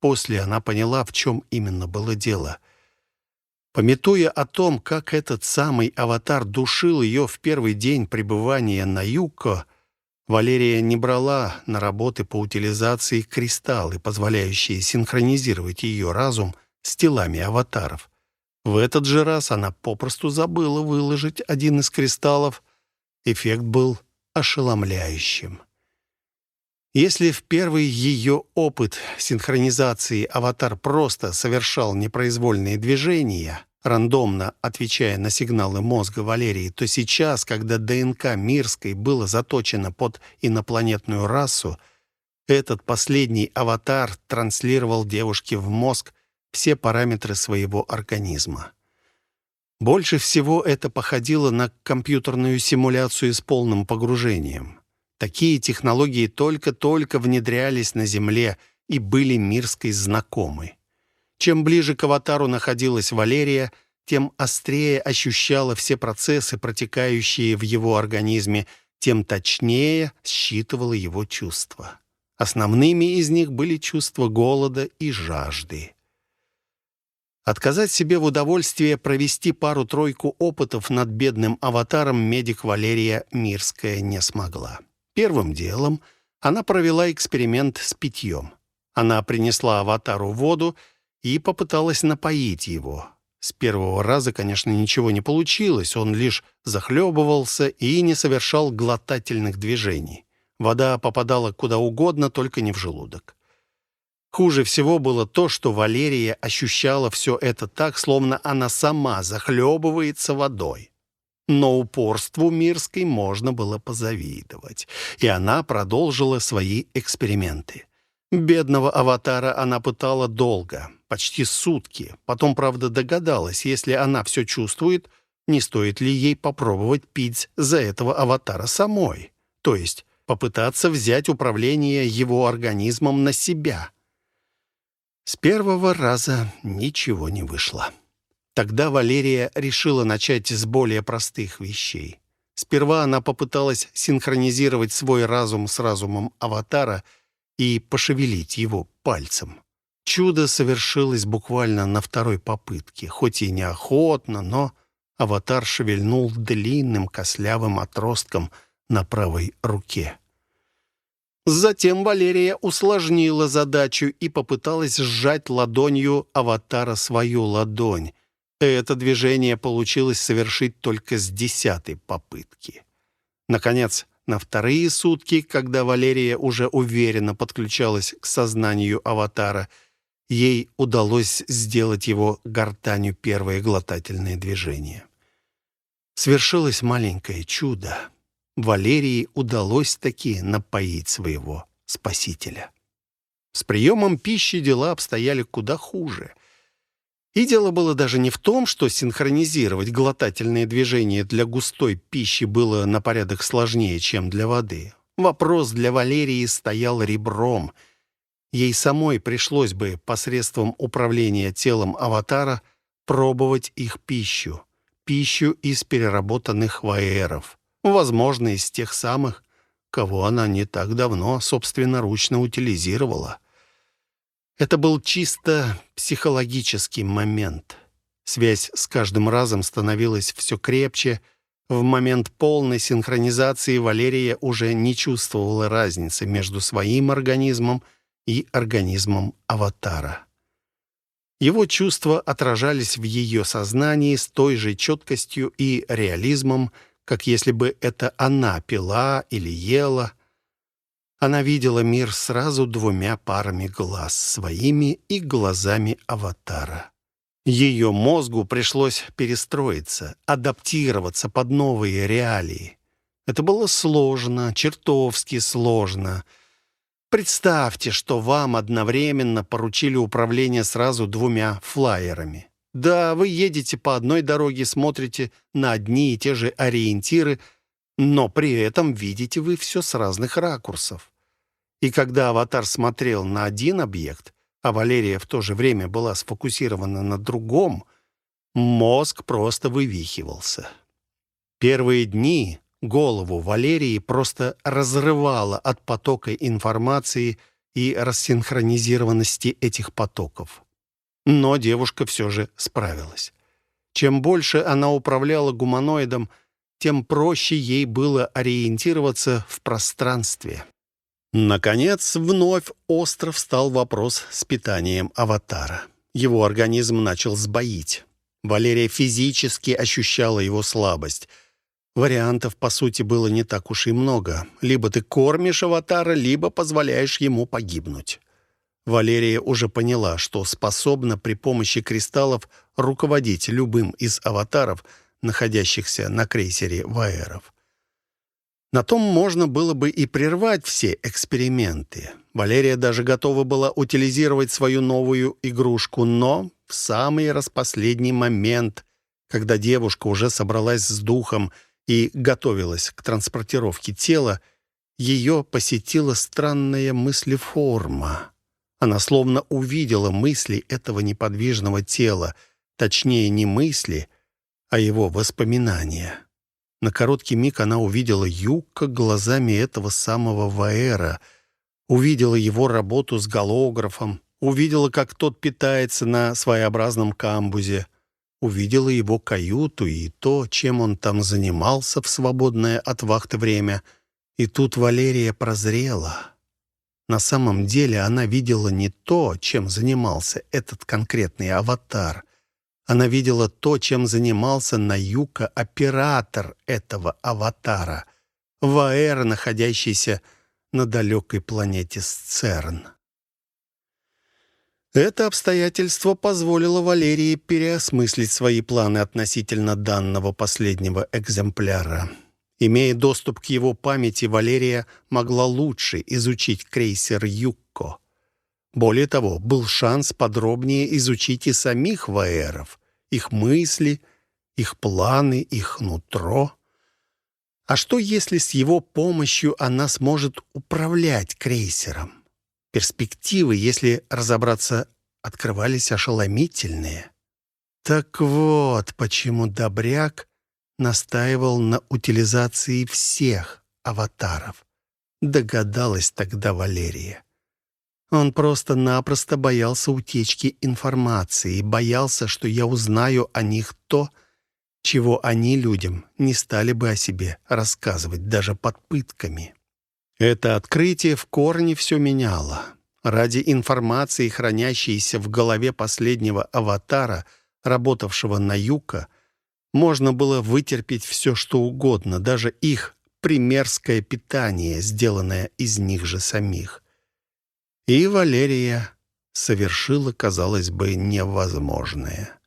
после она поняла, в чем именно было дело. Пометуя о том, как этот самый аватар душил ее в первый день пребывания на Юко, Валерия не брала на работы по утилизации кристаллы, позволяющие синхронизировать ее разум — с телами аватаров. В этот же раз она попросту забыла выложить один из кристаллов. Эффект был ошеломляющим. Если в первый ее опыт синхронизации аватар просто совершал непроизвольные движения, рандомно отвечая на сигналы мозга Валерии, то сейчас, когда ДНК Мирской было заточено под инопланетную расу, этот последний аватар транслировал девушке в мозг все параметры своего организма. Больше всего это походило на компьютерную симуляцию с полным погружением. Такие технологии только-только внедрялись на Земле и были мирской знакомы. Чем ближе к аватару находилась Валерия, тем острее ощущала все процессы, протекающие в его организме, тем точнее считывала его чувства. Основными из них были чувства голода и жажды. Отказать себе в удовольствии провести пару-тройку опытов над бедным аватаром медик Валерия Мирская не смогла. Первым делом она провела эксперимент с питьем. Она принесла аватару воду и попыталась напоить его. С первого раза, конечно, ничего не получилось, он лишь захлебывался и не совершал глотательных движений. Вода попадала куда угодно, только не в желудок. Хуже всего было то, что Валерия ощущала все это так, словно она сама захлебывается водой. Но упорству Мирской можно было позавидовать, и она продолжила свои эксперименты. Бедного аватара она пытала долго, почти сутки. Потом, правда, догадалась, если она все чувствует, не стоит ли ей попробовать пить за этого аватара самой. То есть попытаться взять управление его организмом на себя. С первого раза ничего не вышло. Тогда Валерия решила начать с более простых вещей. Сперва она попыталась синхронизировать свой разум с разумом аватара и пошевелить его пальцем. Чудо совершилось буквально на второй попытке, хоть и неохотно, но аватар шевельнул длинным кослявым отростком на правой руке. Затем Валерия усложнила задачу и попыталась сжать ладонью аватара свою ладонь. Это движение получилось совершить только с десятой попытки. Наконец, на вторые сутки, когда Валерия уже уверенно подключалась к сознанию аватара, ей удалось сделать его гортанью первое глотательное движение. Свершилось маленькое чудо. Валерии удалось таки напоить своего спасителя. С приемом пищи дела обстояли куда хуже — и дело было даже не в том, что синхронизировать глотательные движения для густой пищи было на порядок сложнее, чем для воды. Вопрос для Валерии стоял ребром. Ей самой пришлось бы посредством управления телом аватара пробовать их пищу. Пищу из переработанных ваэров. Возможно, из тех самых, кого она не так давно собственноручно утилизировала. Это был чисто психологический момент. Связь с каждым разом становилась все крепче. В момент полной синхронизации Валерия уже не чувствовала разницы между своим организмом и организмом аватара. Его чувства отражались в ее сознании с той же четкостью и реализмом, как если бы это она пила или ела – она видела мир сразу двумя парами глаз, своими и глазами аватара. Ее мозгу пришлось перестроиться, адаптироваться под новые реалии. Это было сложно, чертовски сложно. Представьте, что вам одновременно поручили управление сразу двумя флайерами. Да, вы едете по одной дороге, смотрите на одни и те же ориентиры — но при этом видите вы все с разных ракурсов. И когда аватар смотрел на один объект, а Валерия в то же время была сфокусирована на другом, мозг просто вывихивался. Первые дни голову Валерии просто разрывало от потока информации и рассинхронизированности этих потоков. Но девушка все же справилась. Чем больше она управляла гуманоидом, тем проще ей было ориентироваться в пространстве. Наконец, вновь остро встал вопрос с питанием аватара. Его организм начал сбоить. Валерия физически ощущала его слабость. Вариантов, по сути, было не так уж и много. Либо ты кормишь аватара, либо позволяешь ему погибнуть. Валерия уже поняла, что способна при помощи кристаллов руководить любым из аватаров — находящихся на крейсере Ваеров. На том можно было бы и прервать все эксперименты. Валерия даже готова была утилизировать свою новую игрушку, но в самый распоследний момент, когда девушка уже собралась с духом и готовилась к транспортировке тела, ее посетила странная мыслеформа. Она словно увидела мысли этого неподвижного тела, точнее, не мысли, а его воспоминания. На короткий миг она увидела Юка глазами этого самого Ваэра, увидела его работу с голографом, увидела, как тот питается на своеобразном камбузе, увидела его каюту и то, чем он там занимался в свободное от вахты время. И тут Валерия прозрела. На самом деле она видела не то, чем занимался этот конкретный аватар. Она видела то, чем занимался Наюка, оператор этого аватара, Ваэр, находящийся на далекой планете Сцерн. Это обстоятельство позволило Валерии переосмыслить свои планы относительно данного последнего экземпляра. Имея доступ к его памяти, Валерия могла лучше изучить крейсер «Юкко». Более того, был шанс подробнее изучить и самих ваэров, их мысли, их планы, их нутро. А что, если с его помощью она сможет управлять крейсером? Перспективы, если разобраться, открывались ошеломительные. Так вот, почему Добряк настаивал на утилизации всех аватаров. Догадалась тогда Валерия. Он просто-напросто боялся утечки информации, боялся, что я узнаю о них то, чего они людям не стали бы о себе рассказывать даже под пытками. Это открытие в корне все меняло. Ради информации, хранящейся в голове последнего аватара, работавшего на Юка, можно было вытерпеть все, что угодно, даже их примерское питание, сделанное из них же самих. И Валерия совершила, казалось бы, невозможное.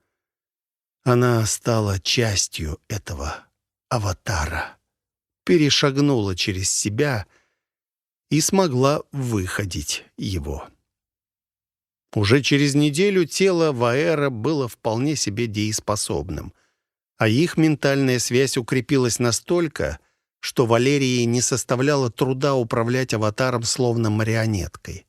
Она стала частью этого аватара, перешагнула через себя — и смогла выходить его. Уже через неделю тело Ваэра было вполне себе дееспособным, а их ментальная связь укрепилась настолько, что Валерии не составляло труда управлять аватаром словно марионеткой.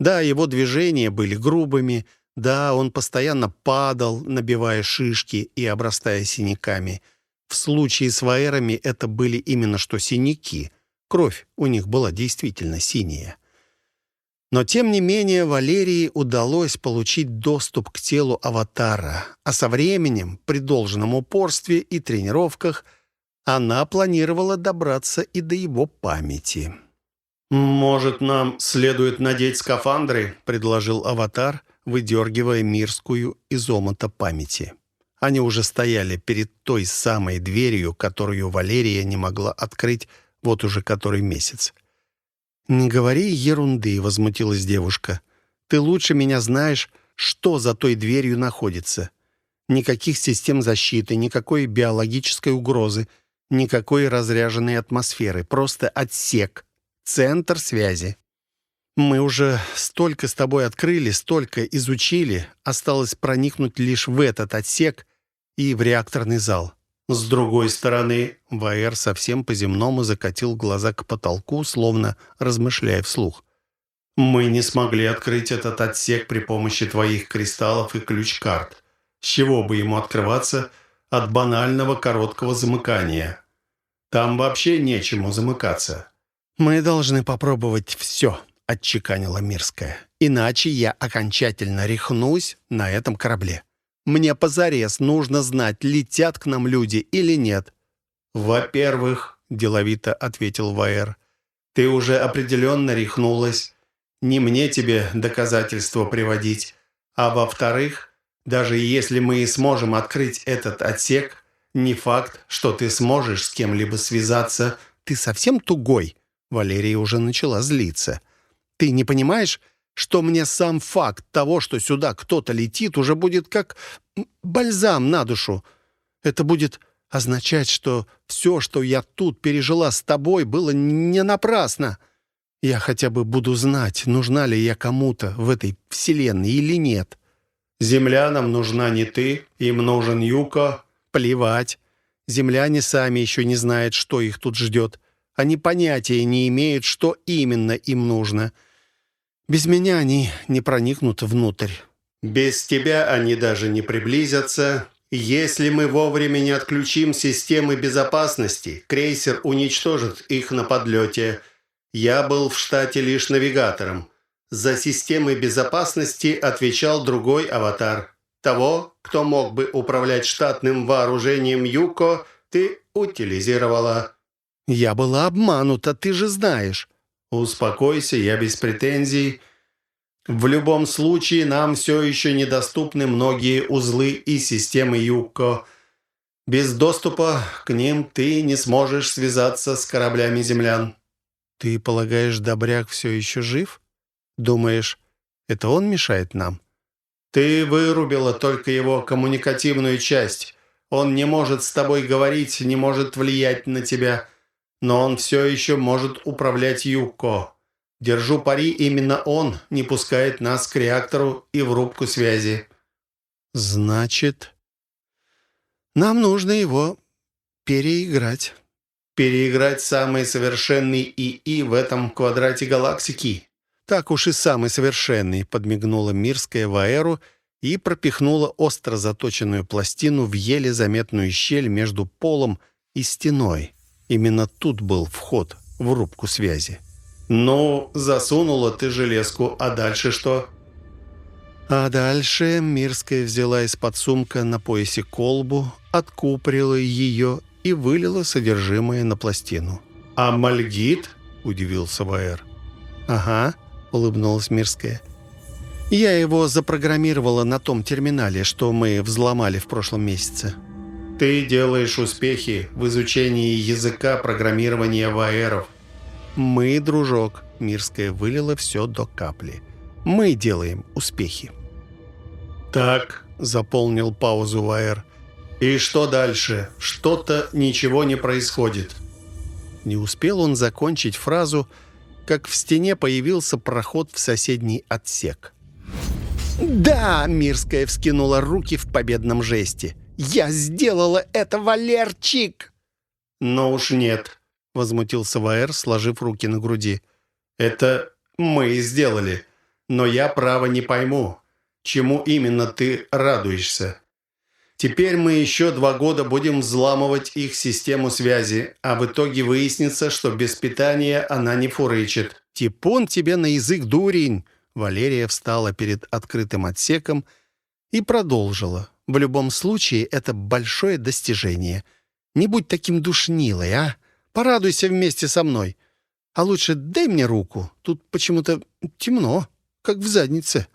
Да, его движения были грубыми, да, он постоянно падал, набивая шишки и обрастая синяками. В случае с Ваэрами это были именно что синяки — Кровь у них была действительно синяя. Но, тем не менее, Валерии удалось получить доступ к телу аватара, а со временем, при должном упорстве и тренировках, она планировала добраться и до его памяти. «Может, нам следует надеть скафандры?» — предложил аватар, выдергивая мирскую из омута памяти. Они уже стояли перед той самой дверью, которую Валерия не могла открыть вот уже который месяц. «Не говори ерунды», — возмутилась девушка. «Ты лучше меня знаешь, что за той дверью находится. Никаких систем защиты, никакой биологической угрозы, никакой разряженной атмосферы. Просто отсек. Центр связи. Мы уже столько с тобой открыли, столько изучили. Осталось проникнуть лишь в этот отсек и в реакторный зал. С другой стороны, Ваэр совсем по-земному закатил глаза к потолку, словно размышляя вслух. «Мы не смогли открыть этот отсек при помощи твоих кристаллов и ключ-карт. С чего бы ему открываться от банального короткого замыкания? Там вообще нечему замыкаться». «Мы должны попробовать все», — отчеканила Мирская. «Иначе я окончательно рехнусь на этом корабле». Мне позарез нужно знать, летят к нам люди или нет». «Во-первых», — деловито ответил Ваэр, «ты уже определенно рехнулась. Не мне тебе доказательства приводить. А во-вторых, даже если мы и сможем открыть этот отсек, не факт, что ты сможешь с кем-либо связаться». «Ты совсем тугой?» Валерия уже начала злиться. «Ты не понимаешь, что мне сам факт того, что сюда кто-то летит, уже будет как бальзам на душу. Это будет означать, что все, что я тут пережила с тобой, было не напрасно. Я хотя бы буду знать, нужна ли я кому-то в этой вселенной или нет. Землянам нужна не ты, им нужен Юка. Плевать. Земляне сами еще не знают, что их тут ждет. Они понятия не имеют, что именно им нужно — без меня они не проникнут внутрь. Без тебя они даже не приблизятся, Если мы вовремя не отключим системы безопасности, крейсер уничтожит их на подлете. Я был в штате лишь навигатором. За системы безопасности отвечал другой аватар. Того, кто мог бы управлять штатным вооружением Юко, ты утилизировала. Я была обманута, ты же знаешь. Успокойся, я без претензий. В любом случае, нам все еще недоступны многие узлы и системы Юко. Без доступа к ним ты не сможешь связаться с кораблями землян. Ты полагаешь, Добряк все еще жив? Думаешь, это он мешает нам? Ты вырубила только его коммуникативную часть. Он не может с тобой говорить, не может влиять на тебя но он все еще может управлять Юко. Держу пари, именно он не пускает нас к реактору и в рубку связи». «Значит, нам нужно его переиграть». «Переиграть самый совершенный ИИ в этом квадрате галактики». «Так уж и самый совершенный», — подмигнула Мирская Ваэру и пропихнула остро заточенную пластину в еле заметную щель между полом и стеной. Именно тут был вход в рубку связи. «Ну, засунула ты железку, а дальше что?» А дальше Мирская взяла из-под сумка на поясе колбу, откуприла ее и вылила содержимое на пластину. «А мальгит?» – удивился Ваэр. «Ага», – улыбнулась Мирская. «Я его запрограммировала на том терминале, что мы взломали в прошлом месяце». Ты делаешь успехи в изучении языка программирования ваеров. Мы, дружок, Мирская вылила все до капли. Мы делаем успехи. Так, заполнил паузу Ваер. И что дальше? Что-то ничего не происходит. Не успел он закончить фразу, как в стене появился проход в соседний отсек. «Да!» — Мирская вскинула руки в победном жесте. «Я сделала это, Валерчик!» «Но уж нет», — возмутился Ваэр, сложив руки на груди. «Это мы сделали. Но я право не пойму, чему именно ты радуешься. Теперь мы еще два года будем взламывать их систему связи, а в итоге выяснится, что без питания она не фурычит». «Типун тебе на язык, дурень!» Валерия встала перед открытым отсеком и продолжила. В любом случае, это большое достижение. Не будь таким душнилой, а? Порадуйся вместе со мной. А лучше дай мне руку. Тут почему-то темно, как в заднице.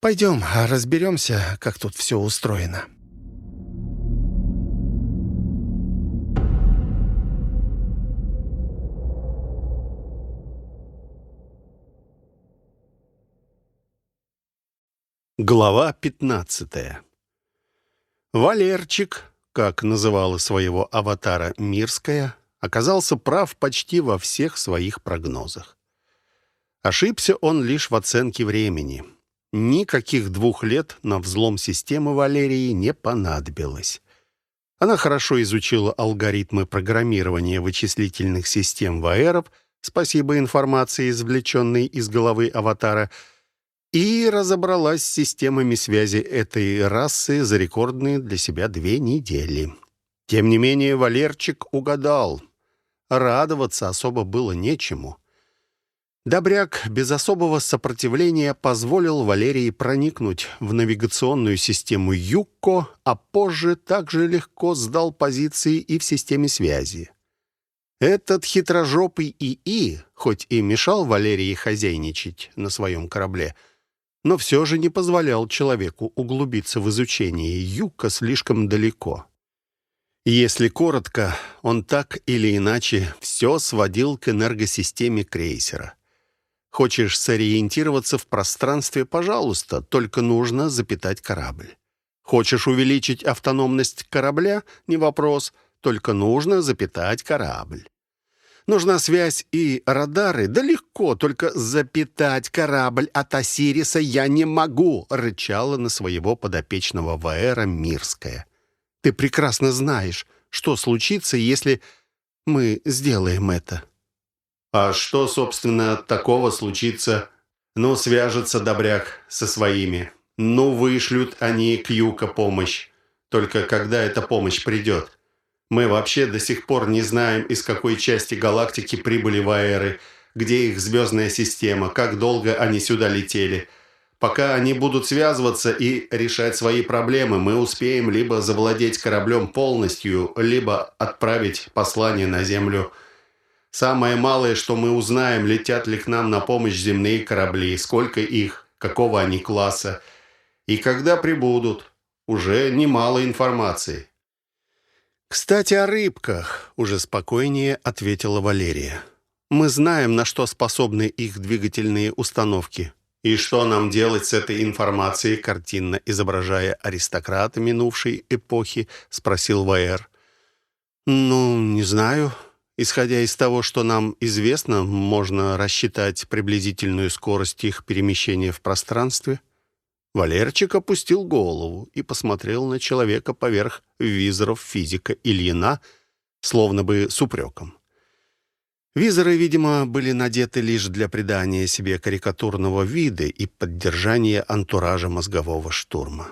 Пойдем, разберемся, как тут все устроено». Глава пятнадцатая Валерчик, как называла своего аватара Мирская, оказался прав почти во всех своих прогнозах. Ошибся он лишь в оценке времени. Никаких двух лет на взлом системы Валерии не понадобилось. Она хорошо изучила алгоритмы программирования вычислительных систем ВАЭРов, спасибо информации, извлеченной из головы аватара – и разобралась с системами связи этой расы за рекордные для себя две недели. Тем не менее, Валерчик угадал. Радоваться особо было нечему. Добряк без особого сопротивления позволил Валерии проникнуть в навигационную систему ЮКО, а позже также легко сдал позиции и в системе связи. Этот хитрожопый ИИ, хоть и мешал Валерии хозяйничать на своем корабле, — но все же не позволял человеку углубиться в изучение юка слишком далеко. Если коротко, он так или иначе все сводил к энергосистеме крейсера. Хочешь сориентироваться в пространстве, пожалуйста, только нужно запитать корабль. Хочешь увеличить автономность корабля, не вопрос, только нужно запитать корабль. Нужна связь и радары. Да легко, только запитать корабль от Осириса я не могу», — рычала на своего подопечного Ваэра Мирская. «Ты прекрасно знаешь, что случится, если мы сделаем это». «А что, собственно, такого случится? Ну, свяжется Добряк со своими. Ну, вышлют они к Юка помощь. Только когда эта помощь придет? Мы вообще до сих пор не знаем, из какой части галактики прибыли ваеры, где их звездная система, как долго они сюда летели. Пока они будут связываться и решать свои проблемы, мы успеем либо завладеть кораблем полностью, либо отправить послание на Землю. Самое малое, что мы узнаем, летят ли к нам на помощь земные корабли, сколько их, какого они класса, и когда прибудут. Уже немало информации. «Кстати, о рыбках», — уже спокойнее ответила Валерия. «Мы знаем, на что способны их двигательные установки». «И что нам делать с этой информацией?» картинно изображая аристократа минувшей эпохи, спросил Ваэр. «Ну, не знаю. Исходя из того, что нам известно, можно рассчитать приблизительную скорость их перемещения в пространстве». Валерчик опустил голову и посмотрел на человека поверх визоров физика Ильина, словно бы с упреком. Визоры, видимо, были надеты лишь для придания себе карикатурного вида и поддержания антуража мозгового штурма.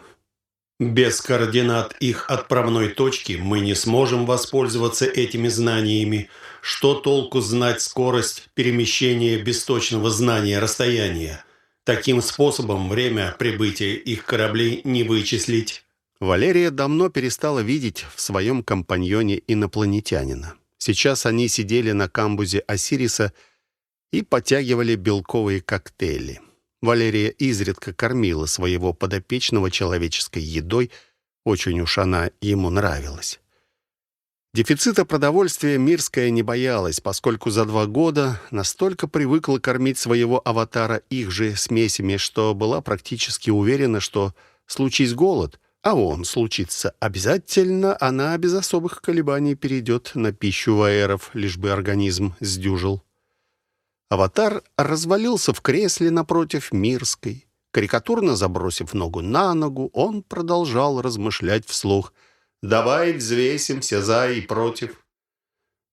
Без координат их отправной точки мы не сможем воспользоваться этими знаниями. Что толку знать скорость перемещения без точного знания расстояния? Таким способом время прибытия их кораблей не вычислить. Валерия давно перестала видеть в своем компаньоне инопланетянина. Сейчас они сидели на камбузе Осириса и потягивали белковые коктейли. Валерия изредка кормила своего подопечного человеческой едой, очень уж она ему нравилась. Дефицита продовольствия Мирская не боялась, поскольку за два года настолько привыкла кормить своего аватара их же смесями, что была практически уверена, что случись голод, а он случится обязательно, она без особых колебаний перейдет на пищу ваеров, лишь бы организм сдюжил. Аватар развалился в кресле напротив Мирской. Карикатурно забросив ногу на ногу, он продолжал размышлять вслух — Давай взвесимся за и против».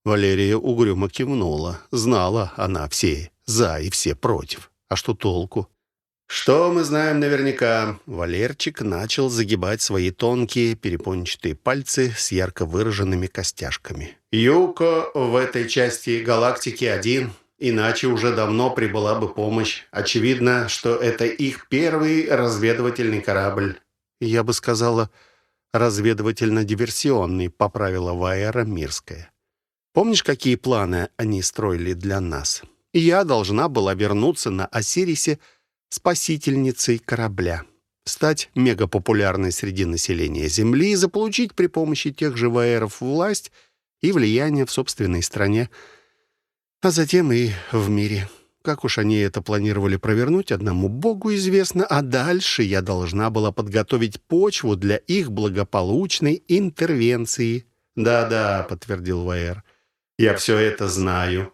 Валерия угрюмо кивнула. Знала она все «за» и все «против». А что толку? Что мы знаем наверняка? Валерчик начал загибать свои тонкие перепончатые пальцы с ярко выраженными костяшками. Юко в этой части галактики один, иначе уже давно прибыла бы помощь. Очевидно, что это их первый разведывательный корабль. Я бы сказала, разведывательно-диверсионный», — поправила Ваэра Мирская. «Помнишь, какие планы они строили для нас? Я должна была вернуться на Осирисе спасительницей корабля, стать мегапопулярной среди населения Земли и заполучить при помощи тех же Ваэров власть и влияние в собственной стране, а затем и в мире». Как уж они это планировали провернуть, одному богу известно, а дальше я должна была подготовить почву для их благополучной интервенции. «Да-да», — подтвердил Ваэр, — «я все это знаю.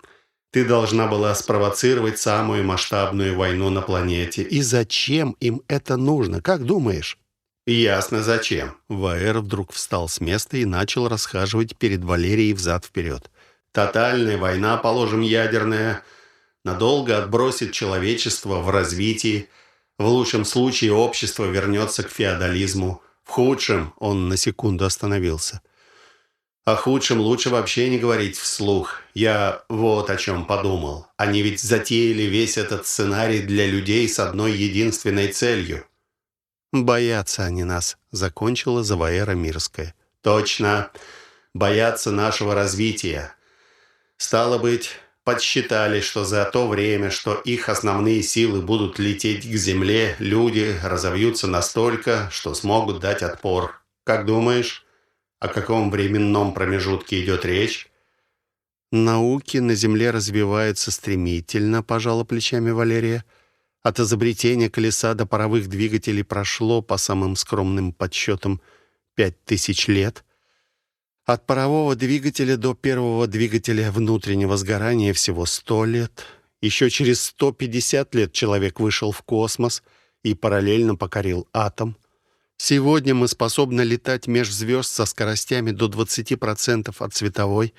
Ты должна была спровоцировать самую масштабную войну на планете. И зачем им это нужно, как думаешь?» «Ясно, зачем». Ваэр вдруг встал с места и начал расхаживать перед Валерией взад-вперед. «Тотальная война, положим, ядерная» надолго отбросит человечество в развитии. В лучшем случае общество вернется к феодализму. В худшем он на секунду остановился. О худшем лучше вообще не говорить вслух. Я вот о чем подумал. Они ведь затеяли весь этот сценарий для людей с одной единственной целью. «Боятся они нас», — закончила Заваэра Мирская. «Точно. Боятся нашего развития. Стало быть, подсчитали, что за то время, что их основные силы будут лететь к Земле, люди разовьются настолько, что смогут дать отпор. Как думаешь, о каком временном промежутке идет речь? Науки на Земле развиваются стремительно, пожала плечами Валерия. От изобретения колеса до паровых двигателей прошло, по самым скромным подсчетам, пять тысяч лет — от парового двигателя до первого двигателя внутреннего сгорания всего 100 лет. Еще через 150 лет человек вышел в космос и параллельно покорил атом. Сегодня мы способны летать меж звезд со скоростями до 20% от световой,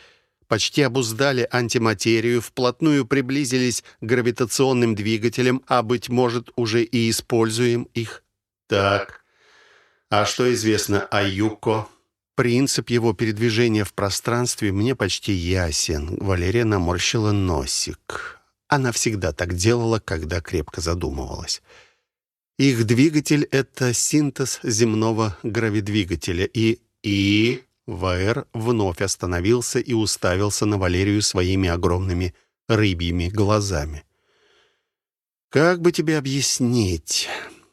почти обуздали антиматерию, вплотную приблизились к гравитационным двигателям, а, быть может, уже и используем их. Так, А что известно о Юко? Принцип его передвижения в пространстве мне почти ясен. Валерия наморщила носик. Она всегда так делала, когда крепко задумывалась. Их двигатель — это синтез земного гравидвигателя. И... и... Ваэр вновь остановился и уставился на Валерию своими огромными рыбьими глазами. «Как бы тебе объяснить?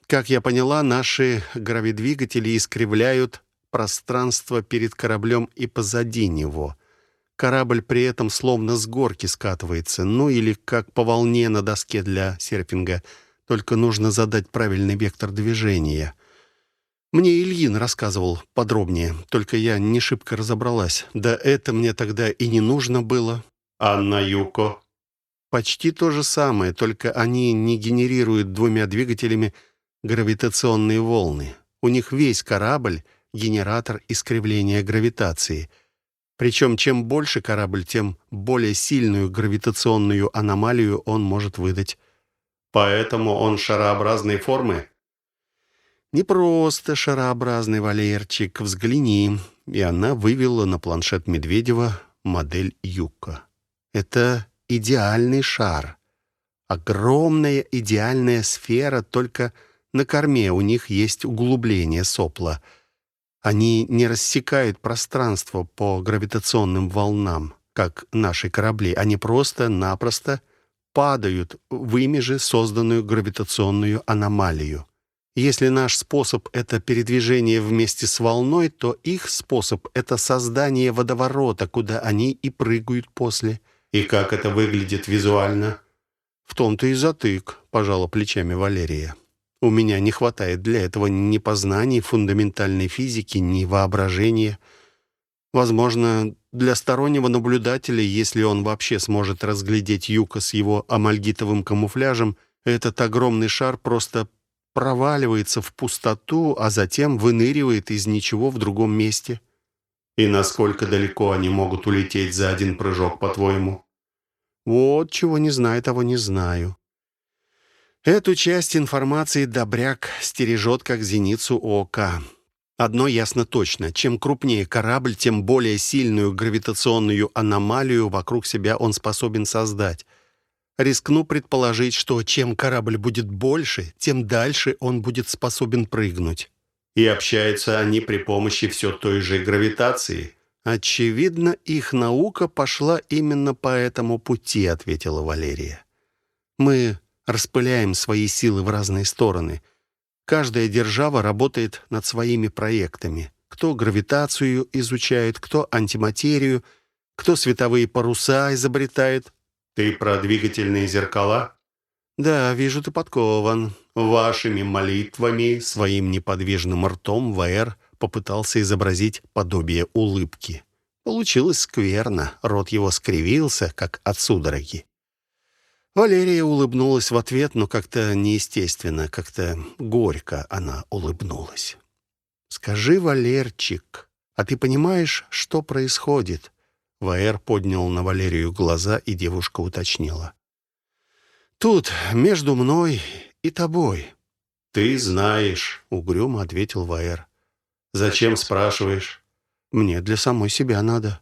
Как я поняла, наши гравидвигатели искривляют пространство перед кораблем и позади него. Корабль при этом словно с горки скатывается, ну или как по волне на доске для серфинга, только нужно задать правильный вектор движения. Мне Ильин рассказывал подробнее, только я не шибко разобралась. Да это мне тогда и не нужно было. Анна Юко. Почти то же самое, только они не генерируют двумя двигателями гравитационные волны. У них весь корабль — генератор искривления гравитации. Причем чем больше корабль, тем более сильную гравитационную аномалию он может выдать. Поэтому он шарообразной формы? Не просто шарообразный Валерчик, взгляни. И она вывела на планшет Медведева модель Юка. Это идеальный шар. Огромная идеальная сфера, только на корме у них есть углубление сопла. Они не рассекают пространство по гравитационным волнам, как наши корабли. Они просто-напросто падают в ими же созданную гравитационную аномалию. Если наш способ — это передвижение вместе с волной, то их способ — это создание водоворота, куда они и прыгают после. И как это выглядит визуально? В том-то и затык, пожала плечами Валерия. У меня не хватает для этого ни познаний фундаментальной физики, ни воображения. Возможно, для стороннего наблюдателя, если он вообще сможет разглядеть Юка с его амальгитовым камуфляжем, этот огромный шар просто проваливается в пустоту, а затем выныривает из ничего в другом месте. И насколько далеко они могут улететь за один прыжок, по-твоему? Вот чего не знаю, того не знаю. Эту часть информации Добряк стережет как зеницу ока. Одно ясно точно. Чем крупнее корабль, тем более сильную гравитационную аномалию вокруг себя он способен создать. Рискну предположить, что чем корабль будет больше, тем дальше он будет способен прыгнуть. И общаются они при помощи все той же гравитации. Очевидно, их наука пошла именно по этому пути, ответила Валерия. Мы распыляем свои силы в разные стороны. Каждая держава работает над своими проектами. Кто гравитацию изучает, кто антиматерию, кто световые паруса изобретает, «Ты про двигательные зеркала?» «Да, вижу, ты подкован. Вашими молитвами...» Своим неподвижным ртом Ваэр попытался изобразить подобие улыбки. Получилось скверно, рот его скривился, как от судороги. Валерия улыбнулась в ответ, но как-то неестественно, как-то горько она улыбнулась. «Скажи, Валерчик, а ты понимаешь, что происходит?» Ваэр поднял на Валерию глаза, и девушка уточнила. «Тут, между мной и тобой». «Ты знаешь», — угрюмо ответил Ваэр. «Зачем спрашиваешь?» «Мне для самой себя надо».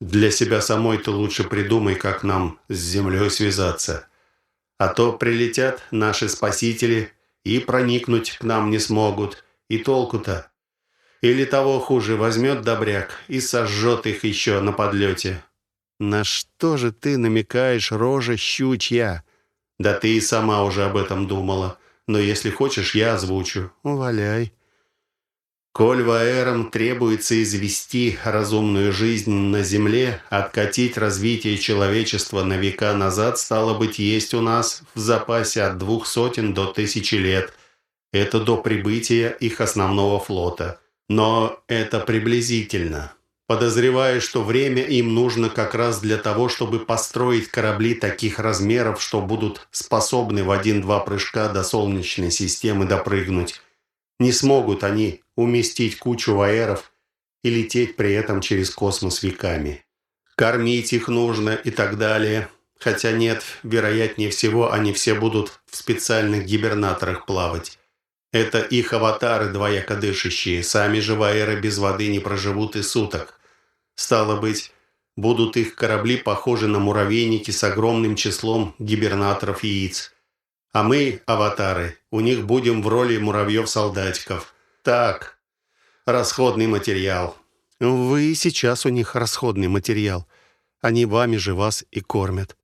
«Для себя самой ты лучше придумай, как нам с землей связаться. А то прилетят наши спасители и проникнуть к нам не смогут. И толку-то?» Или того хуже, возьмет добряк и сожжет их еще на подлете. На что же ты намекаешь, рожа щучья? Да ты и сама уже об этом думала. Но если хочешь, я озвучу. Валяй. Коль Ваэрам требуется извести разумную жизнь на Земле, откатить развитие человечества на века назад, стало быть, есть у нас в запасе от двух сотен до тысячи лет. Это до прибытия их основного флота. Но это приблизительно. Подозреваю, что время им нужно как раз для того, чтобы построить корабли таких размеров, что будут способны в один-два прыжка до Солнечной системы допрыгнуть. Не смогут они уместить кучу ваеров и лететь при этом через космос веками. Кормить их нужно и так далее. Хотя нет, вероятнее всего, они все будут в специальных гибернаторах плавать. Это их аватары двояко дышащие. Сами же ваеры без воды не проживут и суток. Стало быть, будут их корабли похожи на муравейники с огромным числом гибернаторов яиц. А мы, аватары, у них будем в роли муравьев-солдатиков. Так, расходный материал. Вы сейчас у них расходный материал. Они вами же вас и кормят.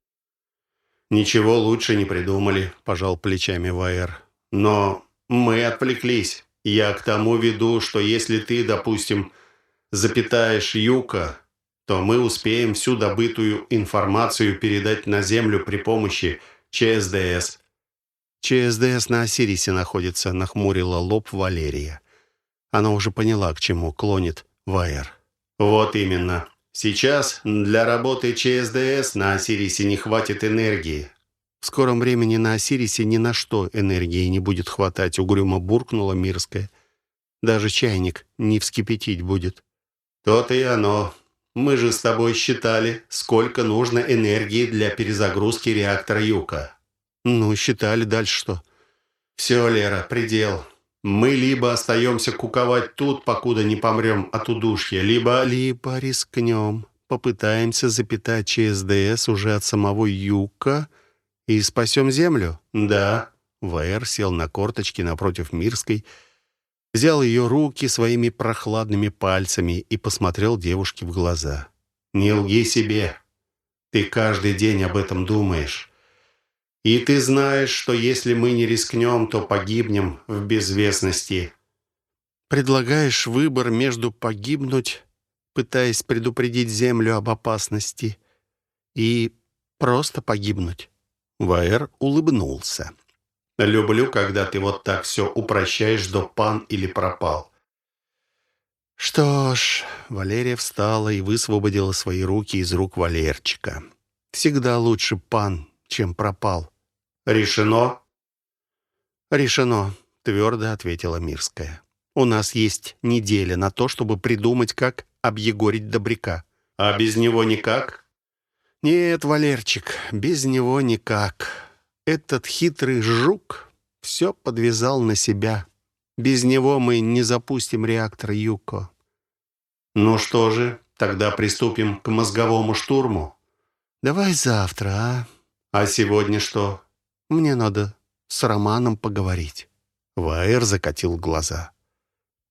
Ничего лучше не придумали, пожал плечами Ваер. Но мы отвлеклись. Я к тому веду, что если ты, допустим, запитаешь Юка, то мы успеем всю добытую информацию передать на Землю при помощи ЧСДС. ЧСДС на Осирисе находится, нахмурила лоб Валерия. Она уже поняла, к чему клонит Вайер. Вот именно. Сейчас для работы ЧСДС на Осирисе не хватит энергии. В скором времени на Осирисе ни на что энергии не будет хватать, угрюмо буркнула Мирская. Даже чайник не вскипятить будет. То-то и оно. Мы же с тобой считали, сколько нужно энергии для перезагрузки реактора Юка. Ну, считали, дальше что? Все, Лера, предел. Мы либо остаемся куковать тут, покуда не помрем от удушья, либо... Либо рискнем, попытаемся запитать ЧСДС уже от самого Юка и спасем Землю. Да. ВР сел на корточки напротив Мирской, взял ее руки своими прохладными пальцами и посмотрел девушке в глаза. «Не лги себе. Ты каждый день об этом думаешь. И ты знаешь, что если мы не рискнем, то погибнем в безвестности. Предлагаешь выбор между погибнуть, пытаясь предупредить Землю об опасности, и просто погибнуть. Ваэр улыбнулся. «Люблю, когда ты вот так все упрощаешь до пан или пропал». Что ж, Валерия встала и высвободила свои руки из рук Валерчика. Всегда лучше пан, чем пропал. «Решено?» «Решено», — твердо ответила Мирская. «У нас есть неделя на то, чтобы придумать, как объегорить Добряка». «А без него никак?» «Нет, Валерчик, без него никак. Этот хитрый жук все подвязал на себя. Без него мы не запустим реактор Юко». «Ну что же, тогда приступим к мозговому штурму?» «Давай завтра, а?» «А сегодня что?» «Мне надо с Романом поговорить». Ваэр закатил глаза.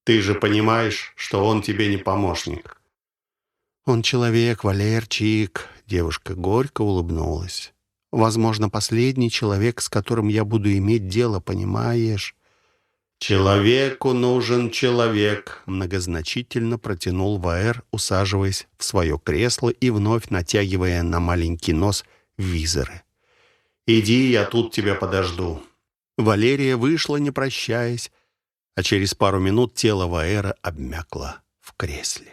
«Ты же понимаешь, что он тебе не помощник». «Он человек, Валерчик», — девушка горько улыбнулась. «Возможно, последний человек, с которым я буду иметь дело, понимаешь?» «Человеку нужен человек», — многозначительно протянул Ваэр, усаживаясь в свое кресло и вновь натягивая на маленький нос визоры. «Иди, я тут тебя подожду». Валерия вышла, не прощаясь, а через пару минут тело Ваэра обмякло в кресле.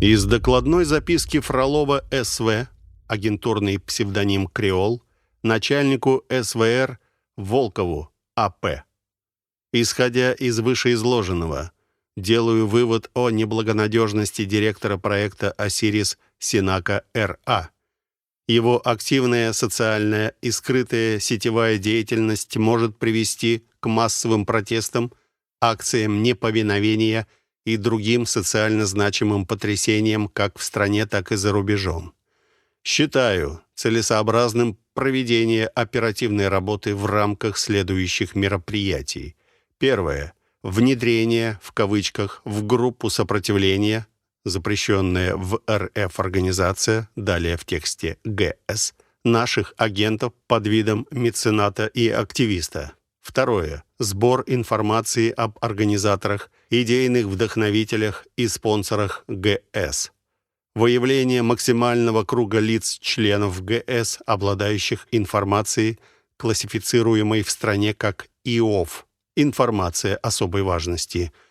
Из докладной записки Фролова СВ, агентурный псевдоним «Креол», начальнику СВР Волкову АП. Исходя из вышеизложенного, делаю вывод о неблагонадежности директора проекта «Осирис» Синака Р.А. Его активная социальная и скрытая сетевая деятельность может привести к массовым протестам, акциям неповиновения и другим социально значимым потрясениям как в стране, так и за рубежом. Считаю целесообразным проведение оперативной работы в рамках следующих мероприятий. Первое. Внедрение, в кавычках, в группу сопротивления запрещенная в РФ организация, далее в тексте ГС, наших агентов под видом мецената и активиста. Второе. Сбор информации об организаторах, идейных вдохновителях и спонсорах ГС. Выявление максимального круга лиц-членов ГС, обладающих информацией, классифицируемой в стране как ИОВ. Информация особой важности –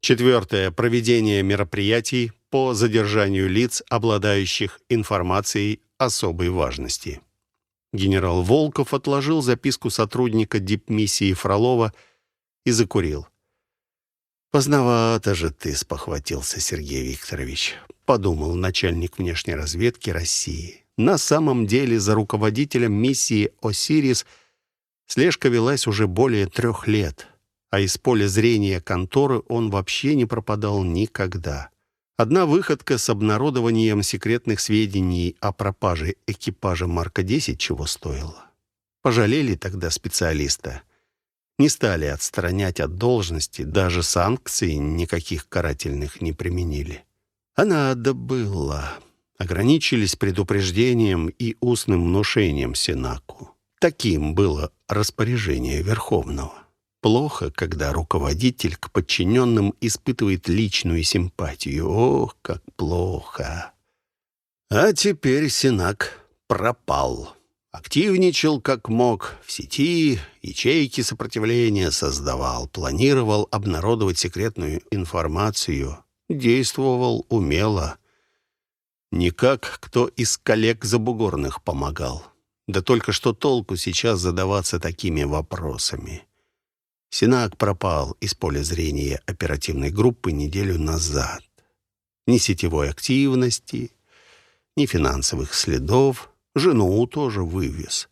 Четвертое. Проведение мероприятий по задержанию лиц, обладающих информацией особой важности. Генерал Волков отложил записку сотрудника дипмиссии Фролова и закурил. «Поздновато же ты спохватился, Сергей Викторович», — подумал начальник внешней разведки России. На самом деле за руководителем миссии «Осирис» Слежка велась уже более трех лет, а из поля зрения конторы он вообще не пропадал никогда. Одна выходка с обнародованием секретных сведений о пропаже экипажа Марка-10 чего стоила. Пожалели тогда специалиста. Не стали отстранять от должности, даже санкций никаких карательных не применили. А надо было. Ограничились предупреждением и устным внушением Сенаку. Таким было распоряжение Верховного. Плохо, когда руководитель к подчиненным испытывает личную симпатию. Ох, как плохо. А теперь Сенак пропал. Активничал как мог в сети, ячейки сопротивления создавал, планировал обнародовать секретную информацию, действовал умело. Никак кто из коллег забугорных помогал. Да только что толку сейчас задаваться такими вопросами. Синак пропал из поля зрения оперативной группы неделю назад. Ни сетевой активности, ни финансовых следов. Жену тоже вывез.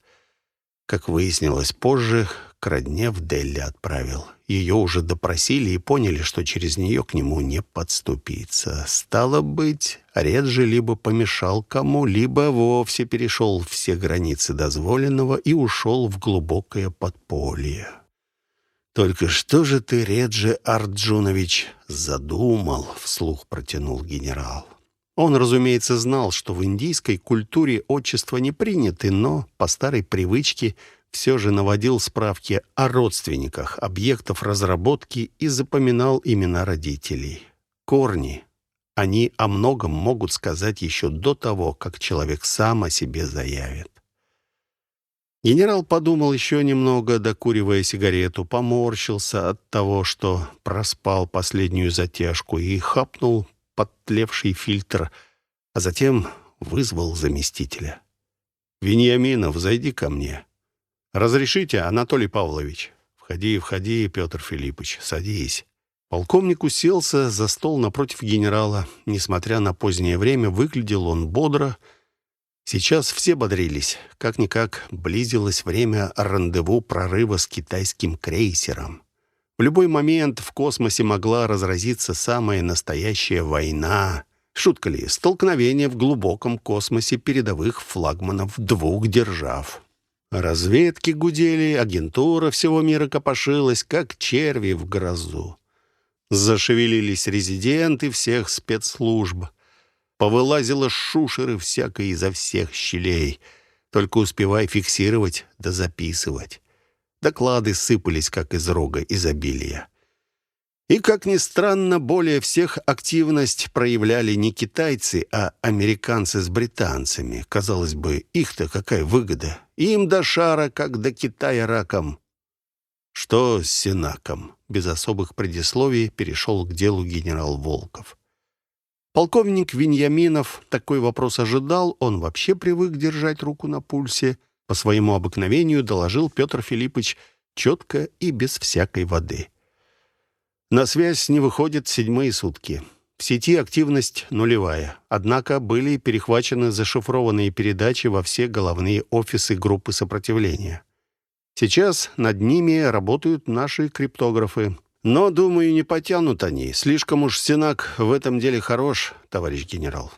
Как выяснилось позже, к родне в Делли отправил. Ее уже допросили и поняли, что через нее к нему не подступиться. Стало быть, Реджи либо помешал кому, либо вовсе перешел все границы дозволенного и ушел в глубокое подполье. «Только что же ты, Реджи Арджунович, задумал?» — вслух протянул генерал. Он, разумеется, знал, что в индийской культуре отчества не приняты, но по старой привычке — все же наводил справки о родственниках объектов разработки и запоминал имена родителей. Корни. Они о многом могут сказать еще до того, как человек сам о себе заявит. Генерал подумал еще немного, докуривая сигарету, поморщился от того, что проспал последнюю затяжку и хапнул подтлевший фильтр, а затем вызвал заместителя. «Вениаминов, зайди ко мне». «Разрешите, Анатолий Павлович?» «Входи, входи, Петр Филиппович, садись». Полковник уселся за стол напротив генерала. Несмотря на позднее время, выглядел он бодро. Сейчас все бодрились. Как-никак близилось время рандеву прорыва с китайским крейсером. В любой момент в космосе могла разразиться самая настоящая война. Шутка ли, столкновение в глубоком космосе передовых флагманов двух держав. Разведки гудели, агентура всего мира копошилась, как черви в грозу. Зашевелились резиденты всех спецслужб. Повылазило шушеры всякой изо всех щелей. Только успевай фиксировать да записывать. Доклады сыпались, как из рога изобилия. И, как ни странно, более всех активность проявляли не китайцы, а американцы с британцами. Казалось бы, их-то какая выгода? Им до шара, как до Китая раком. Что с Сенаком? Без особых предисловий перешел к делу генерал Волков. Полковник Виньяминов такой вопрос ожидал, он вообще привык держать руку на пульсе. По своему обыкновению доложил Петр Филиппович четко и без всякой воды. На связь не выходит седьмые сутки. В сети активность нулевая. Однако были перехвачены зашифрованные передачи во все головные офисы группы сопротивления. Сейчас над ними работают наши криптографы. Но, думаю, не потянут они. Слишком уж Синак в этом деле хорош, товарищ генерал.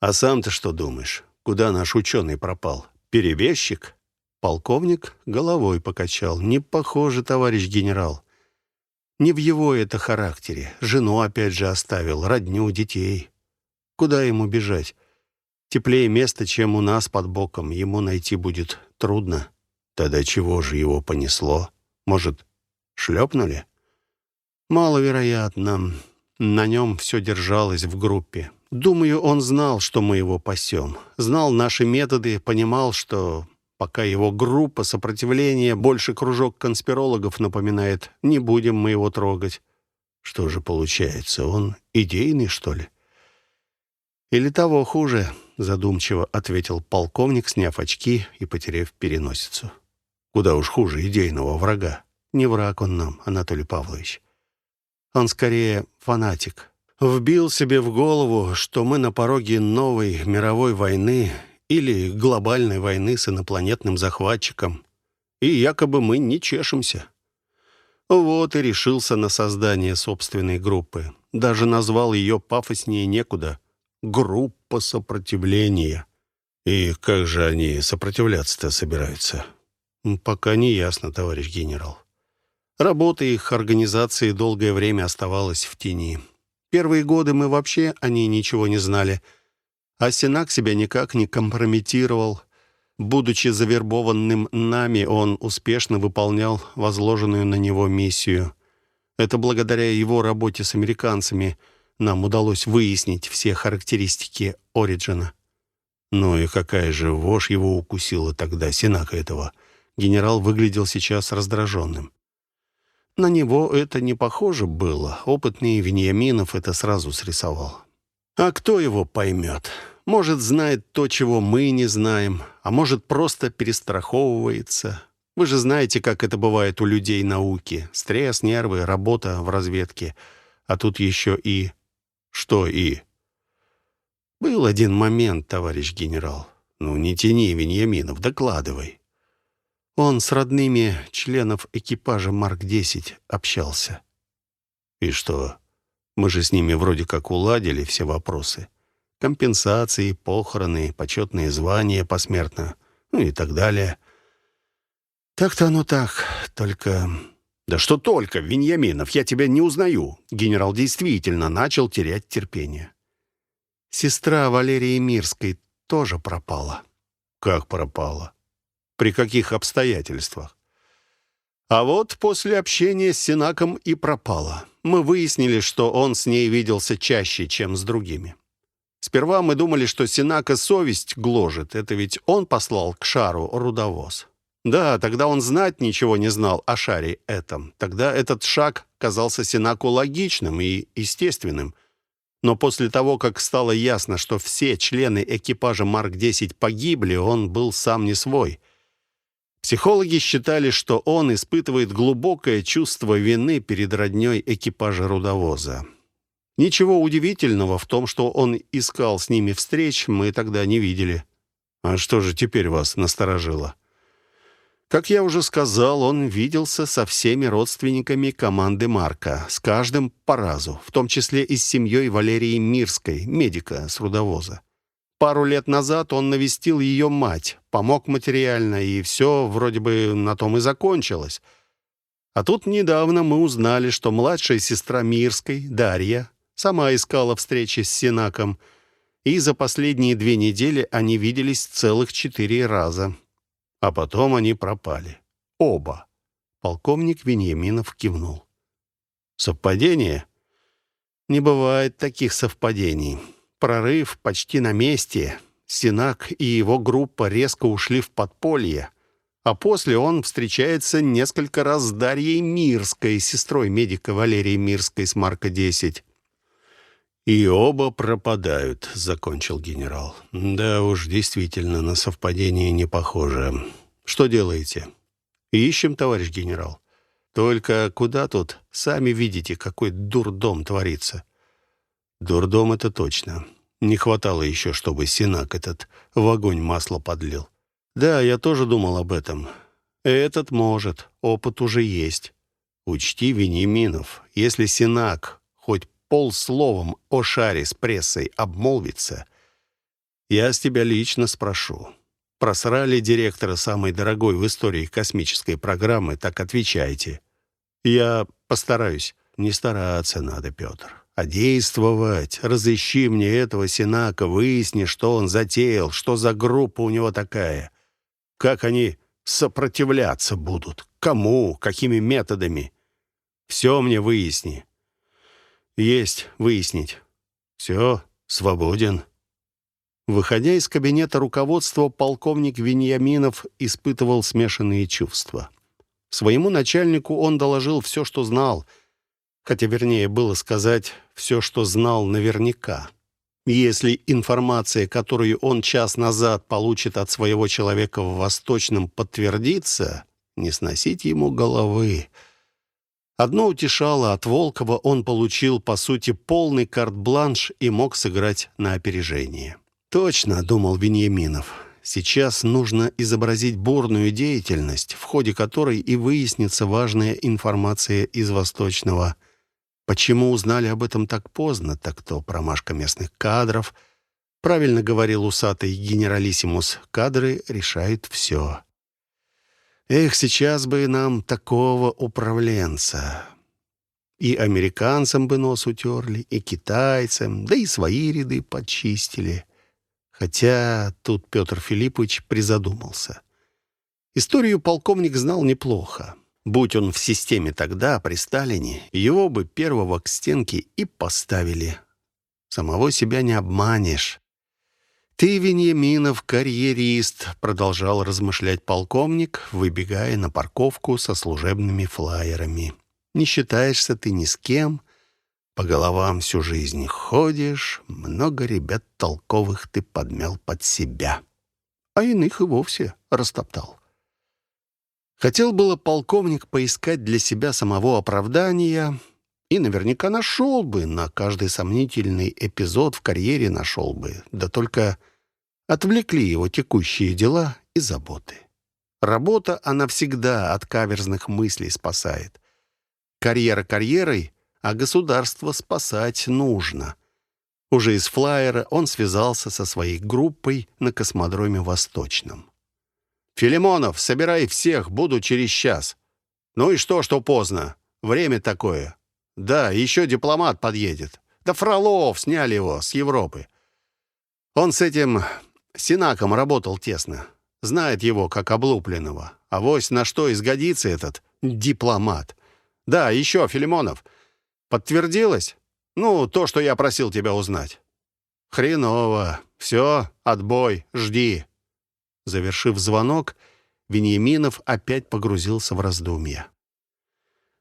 А сам-то что думаешь? Куда наш ученый пропал? Перебежчик? Полковник головой покачал. Не похоже, товарищ генерал. Не в его это характере. Жену опять же оставил, родню, детей. Куда ему бежать? Теплее места, чем у нас под боком. Ему найти будет трудно. Тогда чего же его понесло? Может, шлепнули? Маловероятно. На нем все держалось в группе. Думаю, он знал, что мы его пасем. Знал наши методы, понимал, что Пока его группа сопротивления больше кружок конспирологов напоминает, не будем мы его трогать. Что же получается, он идейный, что ли? Или того хуже, задумчиво ответил полковник, сняв очки и потеряв переносицу. Куда уж хуже идейного врага. Не враг он нам, Анатолий Павлович. Он скорее фанатик. Вбил себе в голову, что мы на пороге новой мировой войны или глобальной войны с инопланетным захватчиком. И якобы мы не чешемся. Вот и решился на создание собственной группы. Даже назвал ее пафоснее некуда. Группа сопротивления. И как же они сопротивляться-то собираются? Пока не ясно, товарищ генерал. Работа их организации долгое время оставалась в тени. Первые годы мы вообще о ней ничего не знали. А Сенак себя никак не компрометировал. Будучи завербованным нами, он успешно выполнял возложенную на него миссию. Это благодаря его работе с американцами нам удалось выяснить все характеристики Ориджина. Ну и какая же вошь его укусила тогда, Сенака этого? Генерал выглядел сейчас раздраженным. На него это не похоже было. Опытный Вениаминов это сразу срисовал. А кто его поймет? Может, знает то, чего мы не знаем, а может, просто перестраховывается. Вы же знаете, как это бывает у людей науки. Стресс, нервы, работа в разведке. А тут еще и... Что и? Был один момент, товарищ генерал. Ну, не тяни, Вениаминов, докладывай. Он с родными членов экипажа Марк-10 общался. И что? Мы же с ними вроде как уладили все вопросы. Компенсации, похороны, почетные звания посмертно, ну и так далее. Так-то оно так, только... Да что только, Веньяминов, я тебя не узнаю. Генерал действительно начал терять терпение. Сестра Валерии Мирской тоже пропала. Как пропала? При каких обстоятельствах. А вот после общения с Синаком и пропала. Мы выяснили, что он с ней виделся чаще, чем с другими. Сперва мы думали, что Синака совесть гложет. Это ведь он послал к шару рудовоз. Да, тогда он знать ничего не знал о шаре этом. Тогда этот шаг казался Синаку логичным и естественным. Но после того, как стало ясно, что все члены экипажа Марк-10 погибли, он был сам не свой. Психологи считали, что он испытывает глубокое чувство вины перед роднёй экипажа рудовоза. Ничего удивительного в том, что он искал с ними встреч, мы тогда не видели. А что же теперь вас насторожило? Как я уже сказал, он виделся со всеми родственниками команды Марка, с каждым по разу, в том числе и с семьей Валерии Мирской, медика с рудовоза. Пару лет назад он навестил ее мать, помог материально, и все вроде бы на том и закончилось. А тут недавно мы узнали, что младшая сестра Мирской, Дарья, сама искала встречи с Синаком, и за последние две недели они виделись целых четыре раза. А потом они пропали. Оба. Полковник Веньяминов кивнул. Совпадение? Не бывает таких совпадений. Прорыв почти на месте. Синак и его группа резко ушли в подполье. А после он встречается несколько раз с Дарьей Мирской, сестрой медика Валерии Мирской с Марка-10. «И оба пропадают», — закончил генерал. «Да уж, действительно, на совпадение не похоже. Что делаете?» «Ищем, товарищ генерал. Только куда тут? Сами видите, какой дурдом творится. Дурдом это точно. Не хватало еще, чтобы Синак этот в огонь масло подлил. Да, я тоже думал об этом. Этот может, опыт уже есть. Учти, Вениаминов, если Синак хоть полсловом о шаре с прессой обмолвится, я с тебя лично спрошу. Просрали директора самой дорогой в истории космической программы, так отвечайте. Я постараюсь. Не стараться надо, Петр а действовать. Разыщи мне этого Синака, выясни, что он затеял, что за группа у него такая. Как они сопротивляться будут, кому, какими методами. Все мне выясни. Есть выяснить. Все, свободен. Выходя из кабинета руководства, полковник Вениаминов испытывал смешанные чувства. Своему начальнику он доложил все, что знал — хотя вернее было сказать все, что знал наверняка. Если информация, которую он час назад получит от своего человека в Восточном, подтвердится, не сносить ему головы. Одно утешало, от Волкова он получил, по сути, полный карт-бланш и мог сыграть на опережение. «Точно», — думал Вениаминов, — Сейчас нужно изобразить бурную деятельность, в ходе которой и выяснится важная информация из Восточного. Почему узнали об этом так поздно, так то промашка местных кадров. Правильно говорил усатый генералиссимус, кадры решают все. Эх, сейчас бы нам такого управленца. И американцам бы нос утерли, и китайцам, да и свои ряды почистили. Хотя тут Петр Филиппович призадумался. Историю полковник знал неплохо. Будь он в системе тогда, при Сталине, его бы первого к стенке и поставили. Самого себя не обманешь. «Ты, Веньяминов, карьерист», — продолжал размышлять полковник, выбегая на парковку со служебными флаерами. «Не считаешься ты ни с кем, по головам всю жизнь ходишь, много ребят толковых ты подмял под себя, а иных и вовсе растоптал. Хотел было полковник поискать для себя самого оправдания, и наверняка нашел бы, на каждый сомнительный эпизод в карьере нашел бы, да только отвлекли его текущие дела и заботы. Работа, она всегда от каверзных мыслей спасает. Карьера карьерой — а государство спасать нужно. Уже из флайера он связался со своей группой на космодроме Восточном. «Филимонов, собирай всех, буду через час». «Ну и что, что поздно? Время такое». «Да, еще дипломат подъедет». «Да Фролов, сняли его с Европы». Он с этим Синаком работал тесно. Знает его как облупленного. А вось на что изгодится этот дипломат. Да, еще, Филимонов, Подтвердилось? Ну, то, что я просил тебя узнать. Хреново. Все, отбой, жди. Завершив звонок, Вениаминов опять погрузился в раздумья.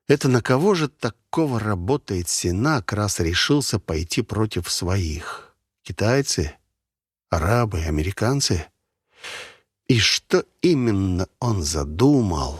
Это на кого же такого работает Синак, раз решился пойти против своих? Китайцы? Арабы? Американцы? И что именно он задумал?